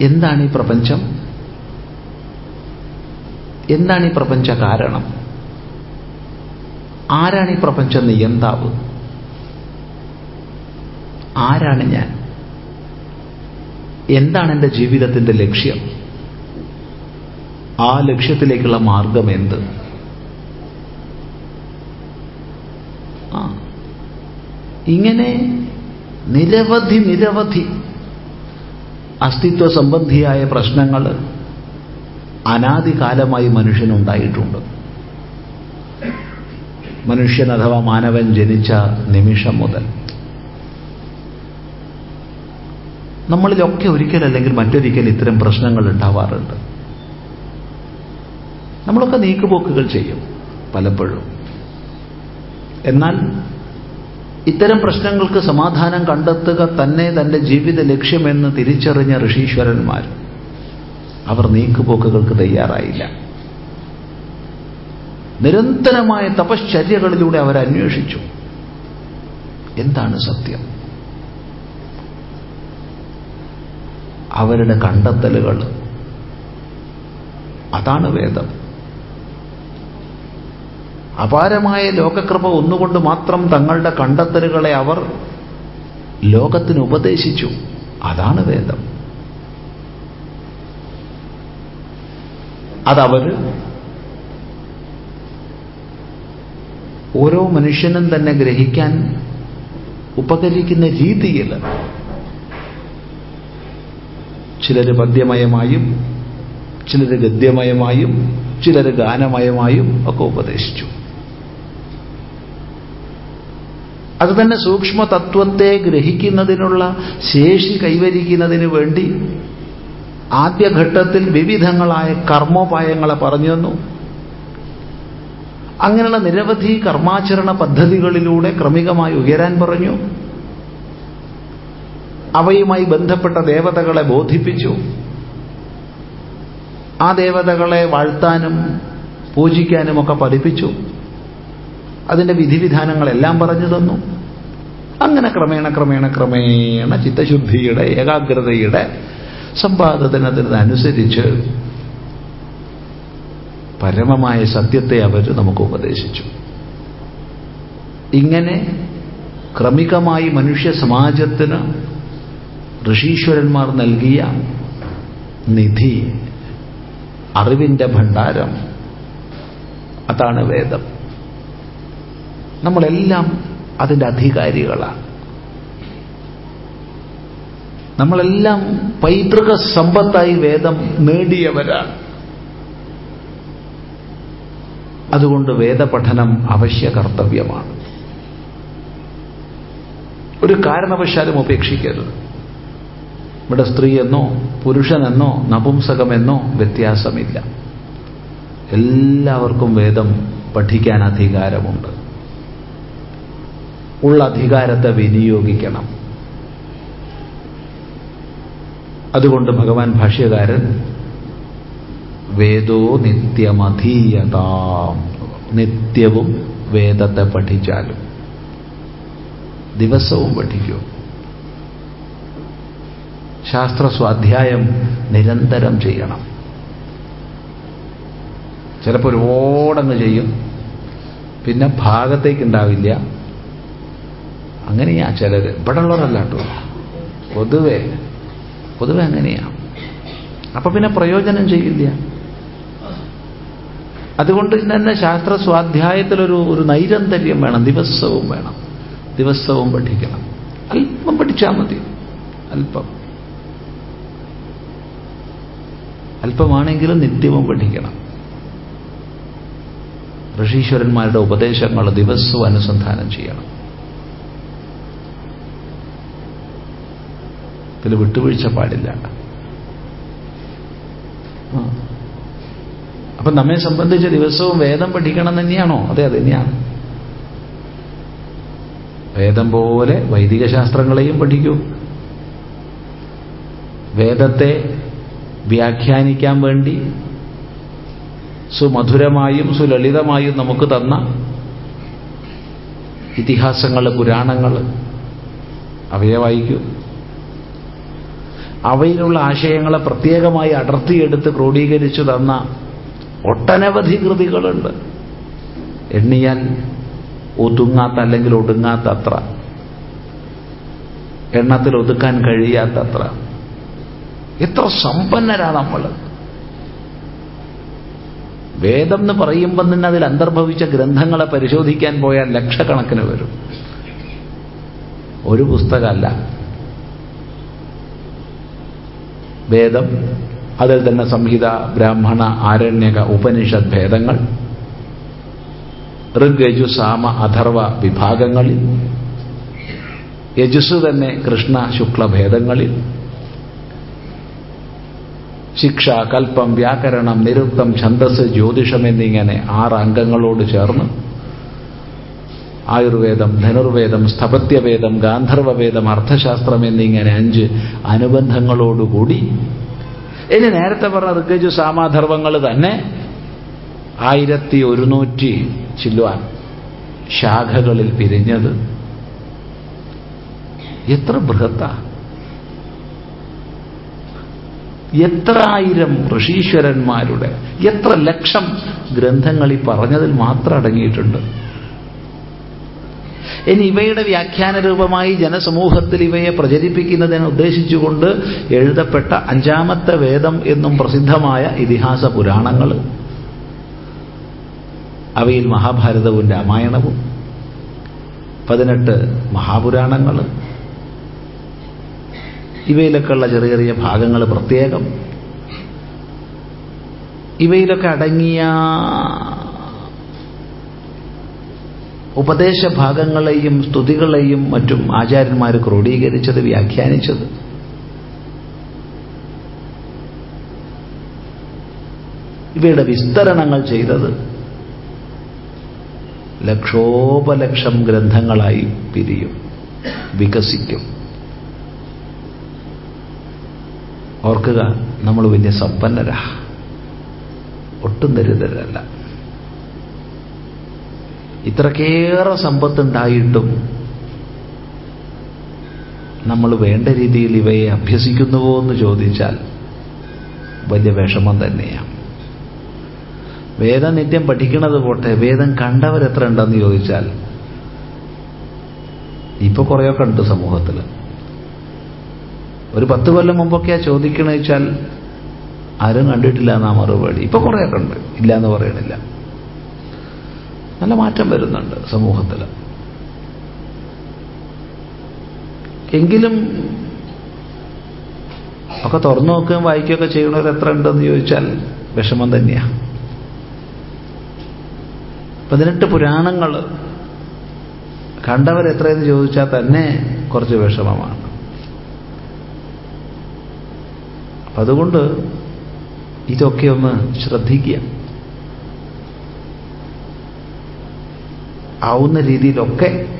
എന്താണ് ഈ പ്രപഞ്ചം? എന്താണ് ഈ പ്രപഞ്ച കാരണം? ആരാണ് ഈ പ്രപഞ്ച നിയന്താവ്? ആരാണ് ഞാൻ? എന്താണ് എന്റെ ജീവിതത്തിന്റെ ലക്ഷ്യം? ആ ലക്ഷ്യത്തിലേക്കുള്ള മാർഗം എന്ത്? ഇങ്ങനെ നിരവധി നിരവധി അസ്തിത്വ സംബന്ധിയായ പ്രശ്നങ്ങൾ അനാദികാലമായി മനുഷ്യനുണ്ടായിട്ടുണ്ട്. മനുഷ്യൻ അഥവാ മാനവൻ ജനിച്ച നിമിഷം മുതൽ. നമ്മളിലൊക്കെ ഒരിക്കലല്ലെങ്കിൽ മറ്റൊരിക്കൽ ഇത്തരം പ്രശ്നങ്ങൾ ഉണ്ടാവാറുണ്ട്. നമ്മളൊക്കെ നീക്കുപോക്കുകൾ ചെയ്യും പലപ്പോഴും. എന്നാൽ ഇത്തരം പ്രശ്നങ്ങൾക്ക് സമാധാനം കണ്ടെത്തുക തന്നെ തന്റെ ജീവിത ലക്ഷ്യമെന്ന് തിരിച്ചറിഞ്ഞ ഋഷീശ്വരന്മാർ അവർ നീക്കുപോക്കുകൾക്ക് തയ്യാറായില്ല. നിരന്തരമായ തപശ്ചര്യകളിലൂടെ അവരന്വേഷിച്ചു എന്താണ് സത്യം? അവരുടെ കണ്ടെത്തലുകൾ അതാണ് വേദം. അപാരമായ ലോകകൃപ ഒന്നുകൊണ്ട് മാത്രം തങ്ങളുടെ കണ്ടെത്തലുകളെ അവർ ലോകത്തിന് ഉപദേശിച്ചു. അതാണ് വേദം. അതവർ ഓരോ മനുഷ്യനും തന്നെ ഗ്രഹിക്കാൻ ഉപകരിക്കുന്ന രീതിയിൽ ചിലർ പദ്യമയമായും ചിലർ ഗദ്യമയമായും ചിലർ ഗാനമയമായും ഒക്കെ ഉപദേശിച്ചു. അത് തന്നെ സൂക്ഷ്മ തത്വത്തെ ഗ്രഹിക്കുന്നതിനുള്ള ശേഷി കൈവരിക്കുന്നതിന് വേണ്ടി ആദ്യഘട്ടത്തിൽ വിവിധങ്ങളായ കർമ്മോപായങ്ങളെ പറഞ്ഞു തന്നു. അങ്ങനെയുള്ള നിരവധി കർമാചരണ പദ്ധതികളിലൂടെ ക്രമികമായി ഉയരാൻ പറഞ്ഞു. അവയുമായി ബന്ധപ്പെട്ട ദേവതകളെ ബോധിപ്പിച്ചു. ആ ദേവതകളെ വാഴ്ത്താനും പൂജിക്കാനുമൊക്കെ പഠിപ്പിച്ചു. അതിന്റെ വിധിവിധാനങ്ങളെല്ലാം പറഞ്ഞു തന്നു. അങ്ങനെ ക്രമേണ ക്രമേണ ക്രമേണ ചിത്തശുദ്ധിയുടെ ഏകാഗ്രതയുടെ സമ്പാദനത്തിനനുസരിച്ച് പരമമായ സത്യത്തെ അവർ നമുക്ക് ഉപദേശിച്ചു. ഇങ്ങനെ ക്രമികമായി മനുഷ്യ സമാജത്തിന് ഋഷീശ്വരന്മാർ നൽകിയ നിധി അറിവിന്റെ ഭണ്ഡാരം അതാണ് വേദം. നമ്മളെല്ലാം അതിന്റെ അധികാരികളാണ്. നമ്മളെല്ലാം പൈതൃക സമ്പത്തായി വേദം നേടിയവരാണ്. അതുകൊണ്ട് വേദപഠനം അവശ്യ കർത്തവ്യമാണ്. ഒരു കാരണവശാലും ഉപേക്ഷിക്കരുത്. ഇവിടെ സ്ത്രീയെന്നോ പുരുഷനെന്നോ നപുംസകമെന്നോ വ്യത്യാസമില്ല. എല്ലാവർക്കും വേദം പഠിക്കാൻ അധികാരമുണ്ട്. ഉള്ള അധികാരത്തെ വിനിയോഗിക്കണം. അതുകൊണ്ട് ഭഗവാൻ ഭാഷ്യകാരൻ വേദോ നിത്യമധീയതാം നിത്യവും വേദത്തെ പഠിച്ചാലും ദിവസവും പഠിക്കൂ. ശാസ്ത്ര സ്വാധ്യായം നിരന്തരം ചെയ്യണം. ചിലപ്പോൾ ഒരുപാടങ്ങ് ചെയ്യും. പിന്നെ ഭാഗത്തേക്കുണ്ടാവില്ല അങ്ങനെയാ ചിലര്. ഇവിടെ ഉള്ളവരല്ല കേട്ടോ. പൊതുവെ പൊതുവെ അങ്ങനെയാ. അപ്പൊ പിന്നെ പ്രയോജനം ചെയ്യില്ല. അതുകൊണ്ട് തന്നെ ശാസ്ത്ര സ്വാധ്യായത്തിലൊരു ഒരു നൈരന്തര്യം വേണം ദിവസവും വേണം. ദിവസവും പഠിക്കണം. അല്പം പഠിച്ചാൽ മതി. അല്പം. അല്പമാണെങ്കിലും നിത്യവും പഠിക്കണം. ഋഷീശ്വരന്മാരുടെ ഉപദേശങ്ങൾ ദിവസവും അനുസന്ധാനം ചെയ്യണം. ഇതിൽ വിട്ടുവീഴ്ച പാടില്ല. അപ്പൊ നമ്മെ സംബന്ധിച്ച് ദിവസവും വേദം പഠിക്കണം തന്നെയാണോ? അതെ അത് തന്നെയാണ്. വേദം പോലെ വൈദിക ശാസ്ത്രങ്ങളെയും പഠിക്കൂ. വേദത്തെ വ്യാഖ്യാനിക്കാൻ വേണ്ടി സുമധുരമായും സുലളിതമായും നമുക്ക് തന്ന ഇതിഹാസങ്ങൾ പുരാണങ്ങൾ അവയെ വായിക്കൂ. അവയിലുള്ള ആശയങ്ങളെ പ്രത്യേകമായി അടർത്തിയെടുത്ത് ക്രോഡീകരിച്ചു തന്ന ഒട്ടനവധി കൃതികളുണ്ട്. എണ്ണിയാൽ ഒതുങ്ങാത്ത അല്ലെങ്കിൽ ഒടുങ്ങാത്തത്ര. എണ്ണത്തിൽ ഒതുക്കാൻ കഴിയാത്തത്ര. എത്ര സമ്പന്നരാ നമ്മൾ വേദം എന്ന് പറയുമ്പം തന്നെ അതിൽ അന്തർഭവിച്ച ഗ്രന്ഥങ്ങളെ പരിശോധിക്കാൻ പോയാൽ ലക്ഷക്കണക്കിന് വരും. ഒരു പുസ്തകമല്ല. വേദം അതിൽ തന്നെ സംഹിത ബ്രാഹ്മണ ആരണ്യക ഉപനിഷത് ഭേദങ്ങൾ ഋഗ് യജു സാമ അഥർവ വിഭാഗങ്ങളിൽ യജുസ് തന്നെ കൃഷ്ണ ശുക്ല ഭേദങ്ങളിൽ ശിക്ഷ കൽപ്പം വ്യാകരണം നിരുക്തം ഛന്ദസ് ജ്യോതിഷം എന്നിങ്ങനെ ആറ് അംഗങ്ങളോട് ചേർന്ന് ആയുർവേദം ധനുർവേദം സ്ഥപത്യവേദം ഗാന്ധർവവേദം അർത്ഥശാസ്ത്രം എന്നിങ്ങനെ അഞ്ച് അനുബന്ധങ്ങളോടുകൂടി. ഇനി നേരത്തെ പറഞ്ഞ ഋഗജു സാമാധർവങ്ങൾ തന്നെ ആയിരത്തി ഒരുന്നൂറ്റി ചില്ലുവാൻ ശാഖകളിൽ പിരിഞ്ഞത്. എത്ര ബൃഹത്ത. എത്ര ആയിരം ഋഷീശ്വരന്മാരുടെ എത്ര ലക്ഷം ഗ്രന്ഥങ്ങൾ ഈ പറഞ്ഞതിൽ മാത്രം അടങ്ങിയിട്ടുണ്ട്. ഇനി ഇവയുടെ വ്യാഖ്യാന രൂപമായി ജനസമൂഹത്തിൽ ഇവയെ പ്രചരിപ്പിക്കുന്നതിന് ഉദ്ദേശിച്ചുകൊണ്ട് എഴുതപ്പെട്ട അഞ്ചാമത്തെ വേദം എന്നും പ്രസിദ്ധമായ ഇതിഹാസ പുരാണങ്ങൾ. അവയിൽ മഹാഭാരതവും രാമായണവും. പതിനെട്ട് മഹാപുരാണങ്ങൾ. ഇവയിലൊക്കെയുള്ള ചെറിയ ചെറിയ ഭാഗങ്ങൾ പ്രത്യേകം. ഇവയിലൊക്കെ അടങ്ങിയ ഉപദേശഭാഗങ്ങളെയും സ്തുതികളെയും മറ്റും ആചാര്യന്മാർ ക്രോഡീകരിച്ചത് വ്യാഖ്യാനിച്ചത്. ഇവയുടെ വിസ്തരണങ്ങൾ ചെയ്തത് ലക്ഷോപലക്ഷം ഗ്രന്ഥങ്ങളായി പിരിയും വികസിക്കും. ഓർക്കുക നമ്മൾ വലിയ സമ്പന്നരാ. ഒട്ടും ദരിദ്രരല്ല. ഇത്രക്കേറെ സമ്പത്തുണ്ടായിട്ടും നമ്മൾ വേണ്ട രീതിയിൽ ഇവയെ അഭ്യസിക്കുന്നുവോ എന്ന് ചോദിച്ചാൽ വലിയ വിഷമം തന്നെയാണ് വേദം നിത്യം പഠിക്കണത് പോട്ടെ വേദം കണ്ടവരെത്ര ഉണ്ടെന്ന് ചോദിച്ചാൽ ഇപ്പൊ കുറേയൊക്കെ ഉണ്ട് സമൂഹത്തിൽ ഒരു പത്ത് കൊല്ലം മുമ്പൊക്കെയാ ചോദിക്കണ വെച്ചാൽ ആരും കണ്ടിട്ടില്ല എന്നാ മറുപടി. ഇപ്പൊ കുറേയൊക്കെ ഉണ്ട്. ഇല്ല എന്ന് പറയണില്ല. നല്ല മാറ്റം വരുന്നുണ്ട് സമൂഹത്തിൽ. എങ്കിലും ഒക്കെ തുറന്നു നോക്കുകയും വായിക്കുകയൊക്കെ ചെയ്യണവർ എത്ര ഉണ്ടെന്ന് ചോദിച്ചാൽ വിഷമം തന്നെയാണ് പതിനെട്ട് പുരാണങ്ങൾ കണ്ടവർ എത്രയെന്ന് ചോദിച്ചാൽ തന്നെ കുറച്ച് വിഷമമാണ്. അതുകൊണ്ട് ഇതൊക്കെ ഒന്ന് ശ്രദ്ധിക്കുക. ആവുന്ന രീതിയിലൊക്കെ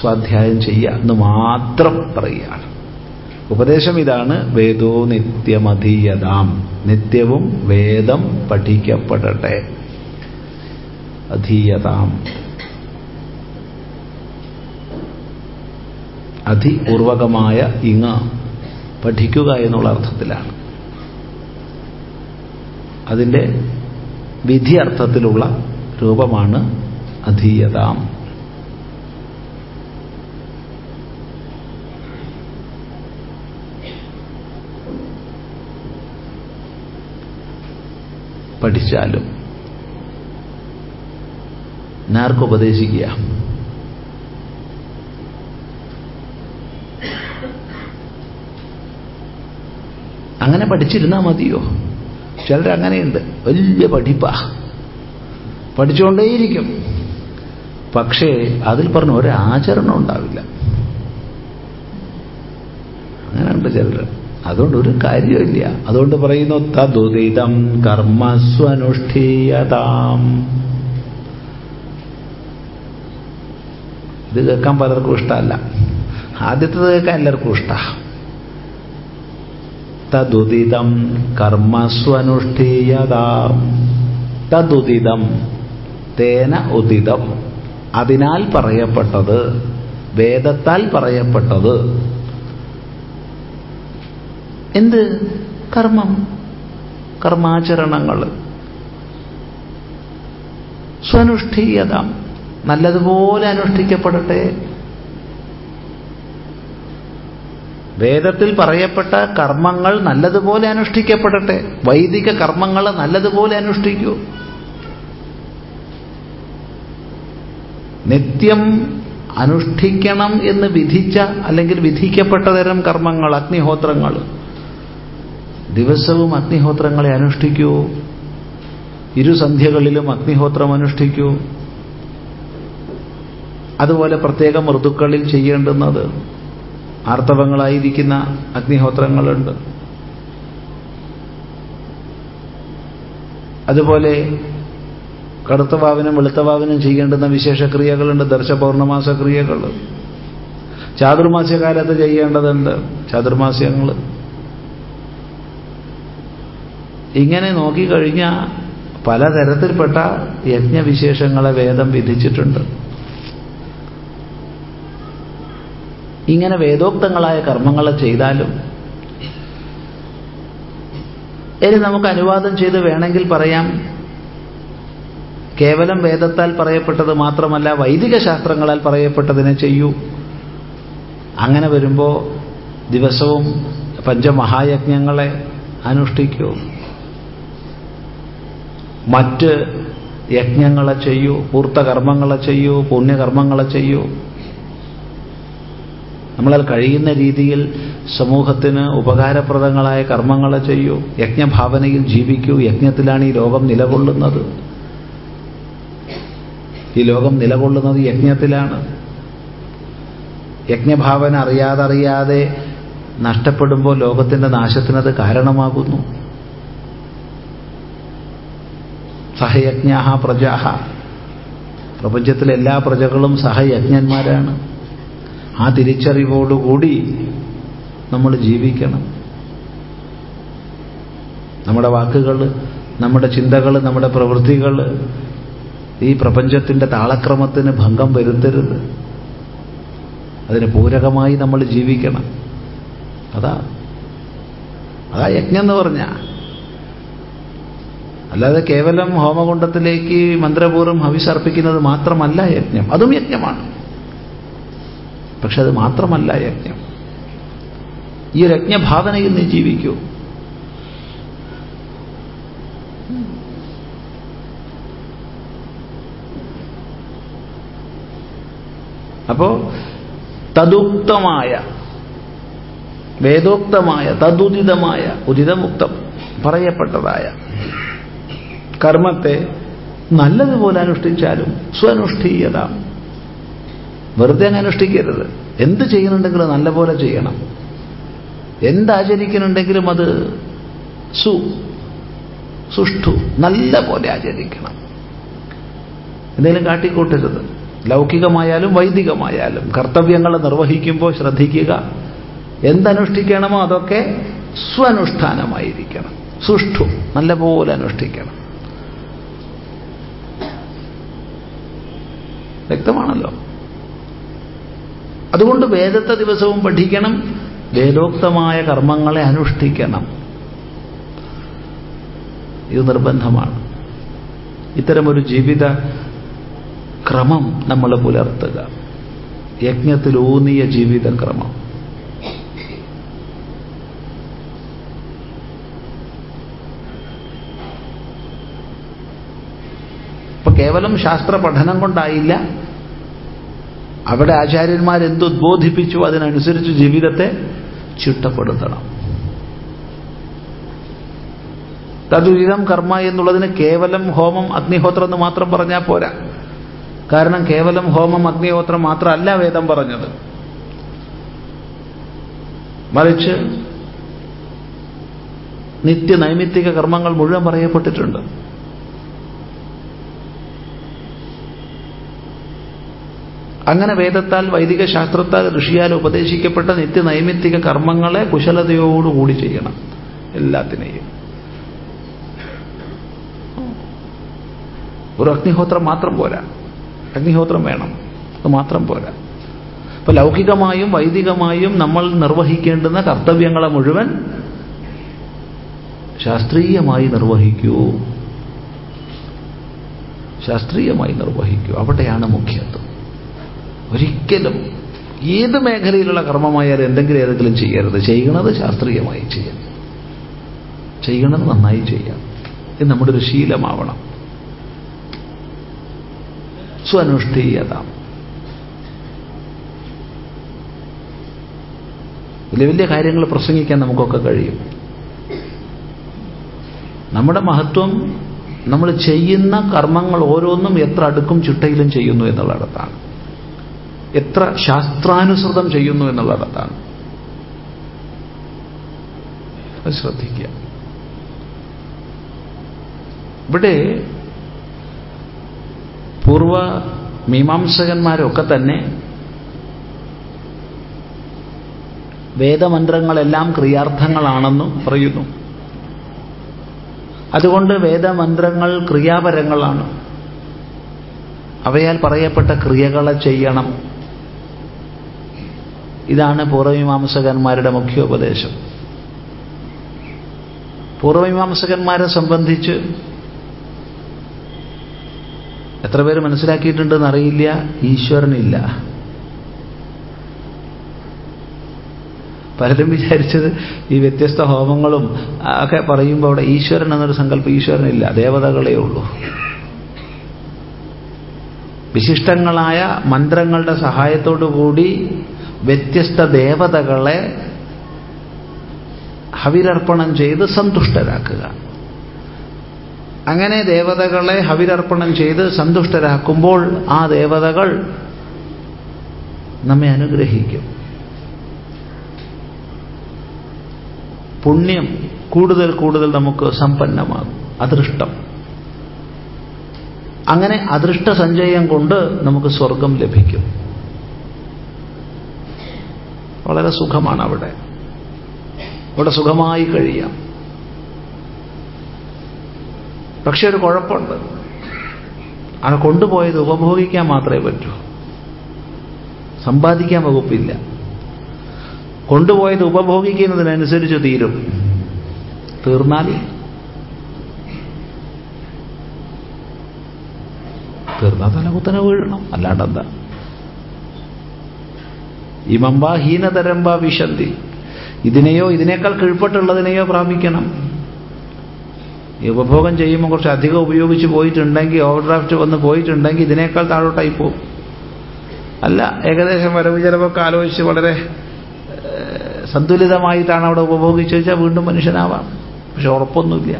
സ്വാധ്യായം ചെയ്യുക എന്ന് മാത്രം പറയുകയാണ്. ഉപദേശം ഇതാണ് വേദോ നിത്യമധീയതാം നിത്യവും വേദം പഠിക്കപ്പെടട്ടെ. അധീയതാം. അധി പൂർവകമായ ഇങ്ങ പഠിക്കുക എന്നുള്ള അർത്ഥത്തിലാണ്. അതിന്റെ വിധി അർത്ഥത്തിലുള്ള രൂപമാണ് അധീയതാം. പഠിച്ചാലും നാർക്കുപദേശിക്കുക അങ്ങനെ പഠിച്ചിരുന്നാ മതിയോ? ചിലരങ്ങനെയുണ്ട്. വലിയ പഠിപ്പാ. പഠിച്ചുകൊണ്ടേയിരിക്കും പക്ഷേ അതിൽ പറഞ്ഞ ഒരാചരണം ഉണ്ടാവില്ല. അങ്ങനെയുണ്ട് ചിലർ. അതുകൊണ്ട് ഒരു കാര്യമില്ല അതുകൊണ്ട് പറയുന്നു തതുദിതം കർമ്മസ്വനുഷ്ഠീയതാം. ഇത് കേൾക്കാൻ പലർക്കും ഇഷ്ടമല്ല. ആദ്യത്തത് കേൾക്കാൻ എല്ലാവർക്കും ഇഷ്ടമാണ് തതുദിതം കർമ്മസ്വനുഷ്ഠീയതാം. തതുദിതം തേന ഉദിതം. അതിനാൽ പറയപ്പെട്ടത് വേദത്താൽ പറയപ്പെട്ടത്. എന്ത്? കർമ്മം. കർമാചരണങ്ങൾ. സ്വനുഷ്ഠീയത. നല്ലതുപോലെ അനുഷ്ഠിക്കപ്പെടട്ടെ. വേദത്തിൽ പറയപ്പെട്ട കർമ്മങ്ങൾ നല്ലതുപോലെ അനുഷ്ഠിക്കപ്പെടട്ടെ. വൈദിക കർമ്മങ്ങൾ നല്ലതുപോലെ അനുഷ്ഠിക്കൂ. നിത്യം അനുഷ്ഠിക്കണം എന്ന് വിധിച്ച അല്ലെങ്കിൽ വിധിക്കപ്പെട്ട തരം കർമ്മങ്ങൾ അഗ്നിഹോത്രങ്ങൾ. ദിവസവും അഗ്നിഹോത്രങ്ങളെ അനുഷ്ഠിക്കൂ. ഇരുസന്ധ്യകളിലും അഗ്നിഹോത്രം അനുഷ്ഠിക്കൂ. അതുപോലെ പ്രത്യേകം ഋതുക്കളിൽ ചെയ്യേണ്ടുന്നത് ആർത്തവങ്ങളായിരിക്കുന്ന അഗ്നിഹോത്രങ്ങളുണ്ട്. അതുപോലെ കറുത്ത വാവിനും വെളുത്ത വാവിനും ചെയ്യേണ്ടുന്ന വിശേഷക്രിയകളുണ്ട്. ദർശ പൗർണമാസ ക്രിയകൾ. ചാതുർമാസ്യകാലത്ത് ചെയ്യേണ്ടതുണ്ട്. ചാതുർമാസ്യങ്ങൾ ഇങ്ങനെ നോക്കിക്കഴിഞ്ഞാൽ പലതരത്തിൽപ്പെട്ട യജ്ഞവിശേഷങ്ങളെ വേദം വിധിച്ചിട്ടുണ്ട്. ഇങ്ങനെ വേദോക്തങ്ങളായ കർമ്മങ്ങൾ ചെയ്താലും ഇനി നമുക്ക് അനുവാദം ചെയ്ത് വേണമെങ്കിൽ പറയാം കേവലം വേദത്താൽ പറയപ്പെട്ടത് മാത്രമല്ല വൈദിക ശാസ്ത്രങ്ങളാൽ പറയപ്പെട്ടതിനെ ചെയ്യൂ. അങ്ങനെ വരുമ്പോൾ ദിവസവും പഞ്ചമഹായജ്ഞങ്ങളെ അനുഷ്ഠിക്കൂ. മറ്റ് യജ്ഞങ്ങളെ ചെയ്യൂ പൂർത്തകർമ്മങ്ങളെ ചെയ്യൂ പുണ്യകർമ്മങ്ങളെ ചെയ്യൂ. നമ്മളാൽ കഴിയുന്ന രീതിയിൽ സമൂഹത്തിന് ഉപകാരപ്രദങ്ങളായ കർമ്മങ്ങളെ ചെയ്യൂ. യജ്ഞഭാവനയിൽ ജീവിക്കൂ. യജ്ഞത്തിലാണ് ഈ ലോകം നിലകൊള്ളുന്നത്. ഈ ലോകം നിലകൊള്ളുന്നത് യജ്ഞത്തിലാണ്. യജ്ഞഭാവന അറിയാതറിയാതെ അറിയാതെ നഷ്ടപ്പെടുമ്പോൾ ലോകത്തിന്റെ നാശത്തിനത് കാരണമാകുന്നു. സഹയജ്ഞാഹ പ്രജാഹ. പ്രപഞ്ചത്തിലെ എല്ലാ പ്രജകളും സഹയജ്ഞന്മാരാണ്. ആ തിരിച്ചറിവോടുകൂടി നമ്മൾ ജീവിക്കണം. നമ്മുടെ വാക്കുകൾ നമ്മുടെ ചിന്തകൾ നമ്മുടെ പ്രവൃത്തികൾ ഈ പ്രപഞ്ചത്തിന്റെ താളക്രമത്തിന് ഭംഗം വരുത്തരുത്. അതിന് പൂരകമായി നമ്മൾ ജീവിക്കണം. അതാ. അതാ യജ്ഞം എന്ന് പറഞ്ഞ. അല്ലാതെ കേവലം ഹോമകുണ്ടത്തിലേക്ക് മന്ത്രപൂർവം ഹവിസർപ്പിക്കുന്നത് മാത്രമല്ല യജ്ഞം. അതും യജ്ഞമാണ്. പക്ഷെ അത് മാത്രമല്ല യജ്ഞം. ഈ ഒരു യജ്ഞഭാവനയിൽ നീ ജീവിക്കൂ. അപ്പോ തദുക്തമായ വേദോക്തമായ തദുദിതമായ ഉദിതമുക്തം പറയപ്പെട്ടതായ കർമ്മത്തെ നല്ലതുപോലെ അനുഷ്ഠിച്ചാലും സ്വനുഷ്ഠീയത. വെറുതെ അങ്ങ് അനുഷ്ഠിക്കരുത്. എന്ത് ചെയ്യുന്നുണ്ടെങ്കിലും നല്ലപോലെ ചെയ്യണം. എന്താചരിക്കുന്നുണ്ടെങ്കിലും അത് സു സുഷ്ഠു നല്ല പോലെ ആചരിക്കണം. എന്തെങ്കിലും കാട്ടിക്കൂട്ടരുത്. ലൗകികമായാലും വൈദികമായാലും കർത്തവ്യങ്ങൾ നിർവഹിക്കുമ്പോൾ ശ്രദ്ധിക്കുക. എന്തനുഷ്ഠിക്കണമോ അതൊക്കെ സ്വനുഷ്ഠാനമായിരിക്കണം. സുഷ്ഠു നല്ലപോലെ അനുഷ്ഠിക്കണം. വ്യക്തമാണല്ലോ? അതുകൊണ്ട് വേദത്തെ ദിവസവും പഠിക്കണം വേദോക്തമായ കർമ്മങ്ങളെ അനുഷ്ഠിക്കണം. ഇത് നിർബന്ധമാണ്. ഇത്തരമൊരു ജീവിത ക്രമം നമ്മൾ പുലർത്തുക. യജ്ഞത്തിലൂന്നിയ ജീവിതക്രമം. ഇപ്പൊ കേവലം ശാസ്ത്ര പഠനം കൊണ്ടായില്ല. അവിടെ ആചാര്യന്മാർ എന്തുദ്ബോധിപ്പിച്ചു അതിനനുസരിച്ച് ജീവിതത്തെ ചിട്ടപ്പെടുത്തണം. തതുരിതം കർമ്മ എന്നുള്ളതിന് കേവലം ഹോമം അഗ്നിഹോത്രം എന്ന് മാത്രം പറഞ്ഞാൽ പോരാ. കാരണം കേവലം ഹോമം അഗ്നിഹോത്രം മാത്രമല്ല വേദം പറഞ്ഞത്. മറിച്ച് നിത്യ നൈമിത്തിക കർമ്മങ്ങൾ മുഴുവൻ പറയപ്പെട്ടിട്ടുണ്ട്. അങ്ങനെ വേദത്താൽ വൈദിക ശാസ്ത്രത്താൽ ഋഷിയാൽ ഉപദേശിക്കപ്പെട്ട നിത്യ നൈമിത്തിക കർമ്മങ്ങളെ കുശലതയോടുകൂടി ചെയ്യണം എല്ലാത്തിനെയും. ഒരു അഗ്നിഹോത്രം മാത്രം പോരാ. അഗ്നിഹോത്രം വേണം. അത് മാത്രം പോരാ. അപ്പൊ ലൗകികമായും വൈദികമായും നമ്മൾ നിർവഹിക്കേണ്ടുന്ന കർത്തവ്യങ്ങളെ മുഴുവൻ ശാസ്ത്രീയമായി നിർവഹിക്കൂ. ശാസ്ത്രീയമായി നിർവഹിക്കൂ. അവിടെയാണ് മുഖ്യത്വം. ഒരിക്കലും ഏത് മേഖലയിലുള്ള കർമ്മമായാലും എന്തെങ്കിലും ഏതെങ്കിലും ചെയ്യരുത്. ചെയ്യണത് ശാസ്ത്രീയമായി ചെയ്യണം ചെയ്യണത് നന്നായി ചെയ്യാം. ഇത് നമ്മുടെ ഒരു ശീലമാവണം. സ്വനുഷ്ഠീയത. വലിയ വലിയ കാര്യങ്ങൾ പ്രസംഗിക്കാൻ നമുക്കൊക്കെ കഴിയും. നമ്മുടെ മഹത്വം നമ്മൾ ചെയ്യുന്ന കർമ്മങ്ങൾ ഓരോന്നും എത്ര അടുക്കും ചിട്ടയിലും ചെയ്യുന്നു എന്നുള്ളിടത്താണ്. എത്ര ശാസ്ത്രാനുസൃതം ചെയ്യുന്നു എന്നുള്ളിടത്താണ്. ശ്രദ്ധിക്കുക. ഇവിടെ പൂർവ മീമാംസകന്മാരൊക്കെ തന്നെ വേദമന്ത്രങ്ങളെല്ലാം ക്രിയാർത്ഥങ്ങളാണെന്നും പറയുന്നു. അതുകൊണ്ട് വേദമന്ത്രങ്ങൾ ക്രിയാപരങ്ങളാണ്. അവയാൽ പറയപ്പെട്ട ക്രിയകളെ ചെയ്യണം. ഇതാണ് പൂർവമീമാംസകന്മാരുടെ മുഖ്യോപദേശം. പൂർവമീമാംസകന്മാരെ സംബന്ധിച്ച് എത്ര പേര് മനസ്സിലാക്കിയിട്ടുണ്ടെന്ന് അറിയില്ല. ഈശ്വരനില്ല. പലരും വിചാരിച്ചത് ഈ വ്യത്യസ്ത ഹോമങ്ങളും ഒക്കെ പറയുമ്പോൾ അവിടെ ഈശ്വരൻ എന്നൊരു സങ്കല്പം ഈശ്വരനില്ല. ദേവതകളേ ഉള്ളൂ. വിശിഷ്ടങ്ങളായ മന്ത്രങ്ങളുടെ സഹായത്തോടു കൂടി വ്യത്യസ്ത ദേവതകളെ ഹവിരർപ്പണം ചെയ്ത് സന്തുഷ്ടരാക്കുക. അങ്ങനെ ദേവതകളെ ഹവിരർപ്പണം ചെയ്ത് സന്തുഷ്ടരാക്കുമ്പോൾ ആ ദേവതകൾ നമ്മെ അനുഗ്രഹിക്കും. പുണ്യം കൂടുതൽ കൂടുതൽ നമുക്ക് സമ്പന്നമാകും. അദൃഷ്ടം. അങ്ങനെ അദൃഷ്ട സഞ്ചയം കൊണ്ട് നമുക്ക് സ്വർഗം ലഭിക്കും. വളരെ സുഖമാണ് അവിടെ. അവിടെ സുഖമായി കഴിയാം. പക്ഷെ ഒരു കുഴപ്പമുണ്ട്. അത് കൊണ്ടുപോയത് ഉപഭോഗിക്കാൻ മാത്രമേ പറ്റൂ. സമ്പാദിക്കാൻ വകുപ്പില്ല. കൊണ്ടുപോയത് ഉപഭോഗിക്കുന്നതിനനുസരിച്ച് തീരും. തീർന്നാൽ തീർന്നാൽ തലകുത്തനെ വീഴണം. അല്ലാണ്ടെന്താ? ഇമമ്പ ഹീനതരമ്പ വിശന്തി. ഇതിനെയോ ഇതിനേക്കാൾ കീഴ്പ്പെട്ടുള്ളതിനെയോ പ്രാപിക്കണം. ഈ ഉപഭോഗം ചെയ്യുമ്പോൾ കുറച്ച് അധികം ഉപയോഗിച്ച് പോയിട്ടുണ്ടെങ്കിൽ ഓവർ ഡ്രാഫ്റ്റ് വന്ന് പോയിട്ടുണ്ടെങ്കിൽ ഇതിനേക്കാൾ താഴോട്ടായി പോകും. അല്ല ഏകദേശം വരവ് ചിലവൊക്കെ ആലോചിച്ച് വളരെ സന്തുലിതമായിട്ടാണ് അവിടെ ഉപഭോഗിച്ചു വെച്ചാൽ വീണ്ടും മനുഷ്യനാവാം. പക്ഷെ ഉറപ്പൊന്നുമില്ല.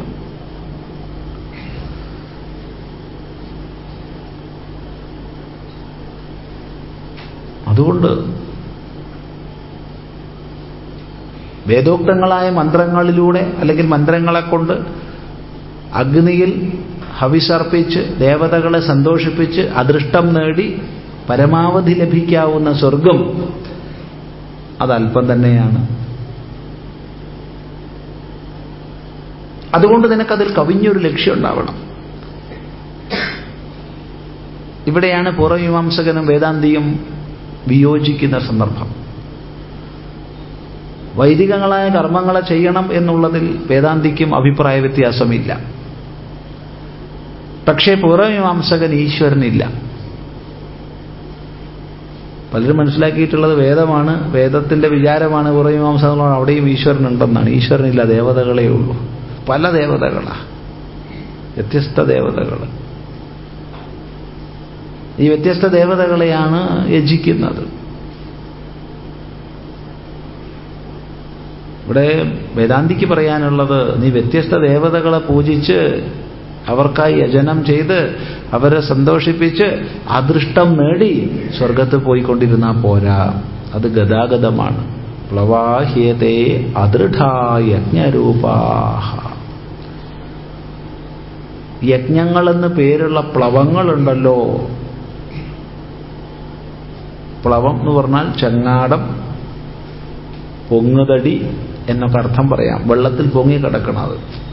അതുകൊണ്ട് വേദോക്തങ്ങളായ മന്ത്രങ്ങളിലൂടെ അല്ലെങ്കിൽ മന്ത്രങ്ങളെ കൊണ്ട് അഗ്നിയിൽ ഹവിസർപ്പിച്ച് ദേവതകളെ സന്തോഷിപ്പിച്ച് അദൃഷ്ടം നേടി പരമാവധി ലഭിക്കാവുന്ന സ്വർഗം അതല്പം തന്നെയാണ്. അതുകൊണ്ട് നിനക്കതിൽ കവിഞ്ഞൊരു ലക്ഷ്യം ഉണ്ടാവണം ഇവിടെയാണ് പൂർവമീമാംസകനും വേദാന്തിയും വിയോജിക്കുന്ന സന്ദർഭം. വൈദികങ്ങളായ കർമ്മങ്ങളെ ചെയ്യണം എന്നുള്ളതിൽ വേദാന്തിക്കും അഭിപ്രായ വ്യത്യാസമില്ല. പക്ഷേ പൂർവമീമാംസകൻ ഈശ്വരനില്ല. പലരും മനസ്സിലാക്കിയിട്ടുള്ളത് വേദമാണ് വേദത്തിന്റെ വിചാരമാണ് പൂർവമീമാംസകളാണ് അവിടെയും ഈശ്വരനുണ്ടെന്നാണ്. ഈശ്വരനില്ല ദേവതകളേ ഉള്ളൂ. പല ദേവതകളാണ് വ്യത്യസ്ത ദേവതകൾ. ഈ വ്യത്യസ്ത ദേവതകളെയാണ് യജിക്കുന്നത്. ഇവിടെ വേദാന്തിക്ക് പറയാനുള്ളത് നീ വ്യത്യസ്ത ദേവതകളെ പൂജിച്ച് അവർക്കായി യജനം ചെയ്ത് അവരെ സന്തോഷിപ്പിച്ച് അദൃഷ്ടം നേടി സ്വർഗത്ത് പോയിക്കൊണ്ടിരുന്നാ പോരാ. അത് ഗതാഗതമാണ്. പ്ലവാഹ്യത്തെ അദൃഢായജ്ഞരൂപാഹ യജ്ഞങ്ങളെന്ന് പേരുള്ള പ്ലവങ്ങളുണ്ടല്ലോ. പ്ലവം എന്ന് പറഞ്ഞാൽ ചങ്ങാടം പൊങ്ങുതടി എന്നൊക്കെ അർത്ഥം പറയാം. വെള്ളത്തിൽ പൊങ്ങി കിടക്കണത്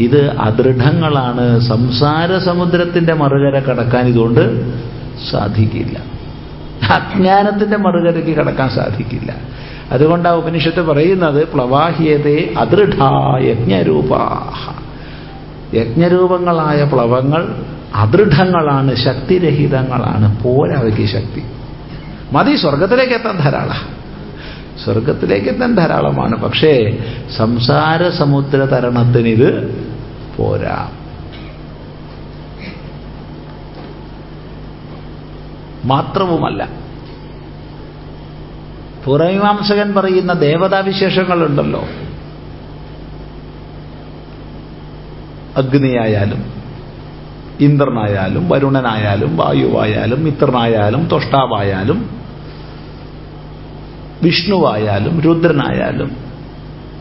ഇത് അദൃഢങ്ങളാണ്. സംസാര സമുദ്രത്തിന്റെ മറുകര കടക്കാൻ ഇതുകൊണ്ട് സാധിക്കില്ല. അജ്ഞാനത്തിന്റെ മറുകരയ്ക്ക് കടക്കാൻ സാധിക്കില്ല. അതുകൊണ്ട് ആ ഉപനിഷത്ത് പറയുന്നത് പ്ലവാഹ്യതേ അദൃഢ യജ്ഞരൂപാഹ. യജ്ഞരൂപങ്ങളായ പ്ലവങ്ങൾ അദൃഢങ്ങളാണ് ശക്തിരഹിതങ്ങളാണ്. പോരാവയ്ക്ക് ശക്തി. മതി സ്വർഗത്തിലേക്ക് എത്താൻ ധാരാളം. സ്വർഗത്തിലേക്ക് എത്താൻ ധാരാളമാണ്. പക്ഷേ സംസാര സമുദ്ര തരണത്തിന് ഇത് പോരാ. മാത്രവുമല്ല പൂർവമീമാംസകൻ പറയുന്ന ദേവതാവിശേഷങ്ങളുണ്ടല്ലോ. അഗ്നിയായാലും ഇന്ദ്രനായാലും വരുണനായാലും വായുവായാലും മിത്രനായാലും തൊഷ്ടാവായാലും വിഷ്ണുവായാലും രുദ്രനായാലും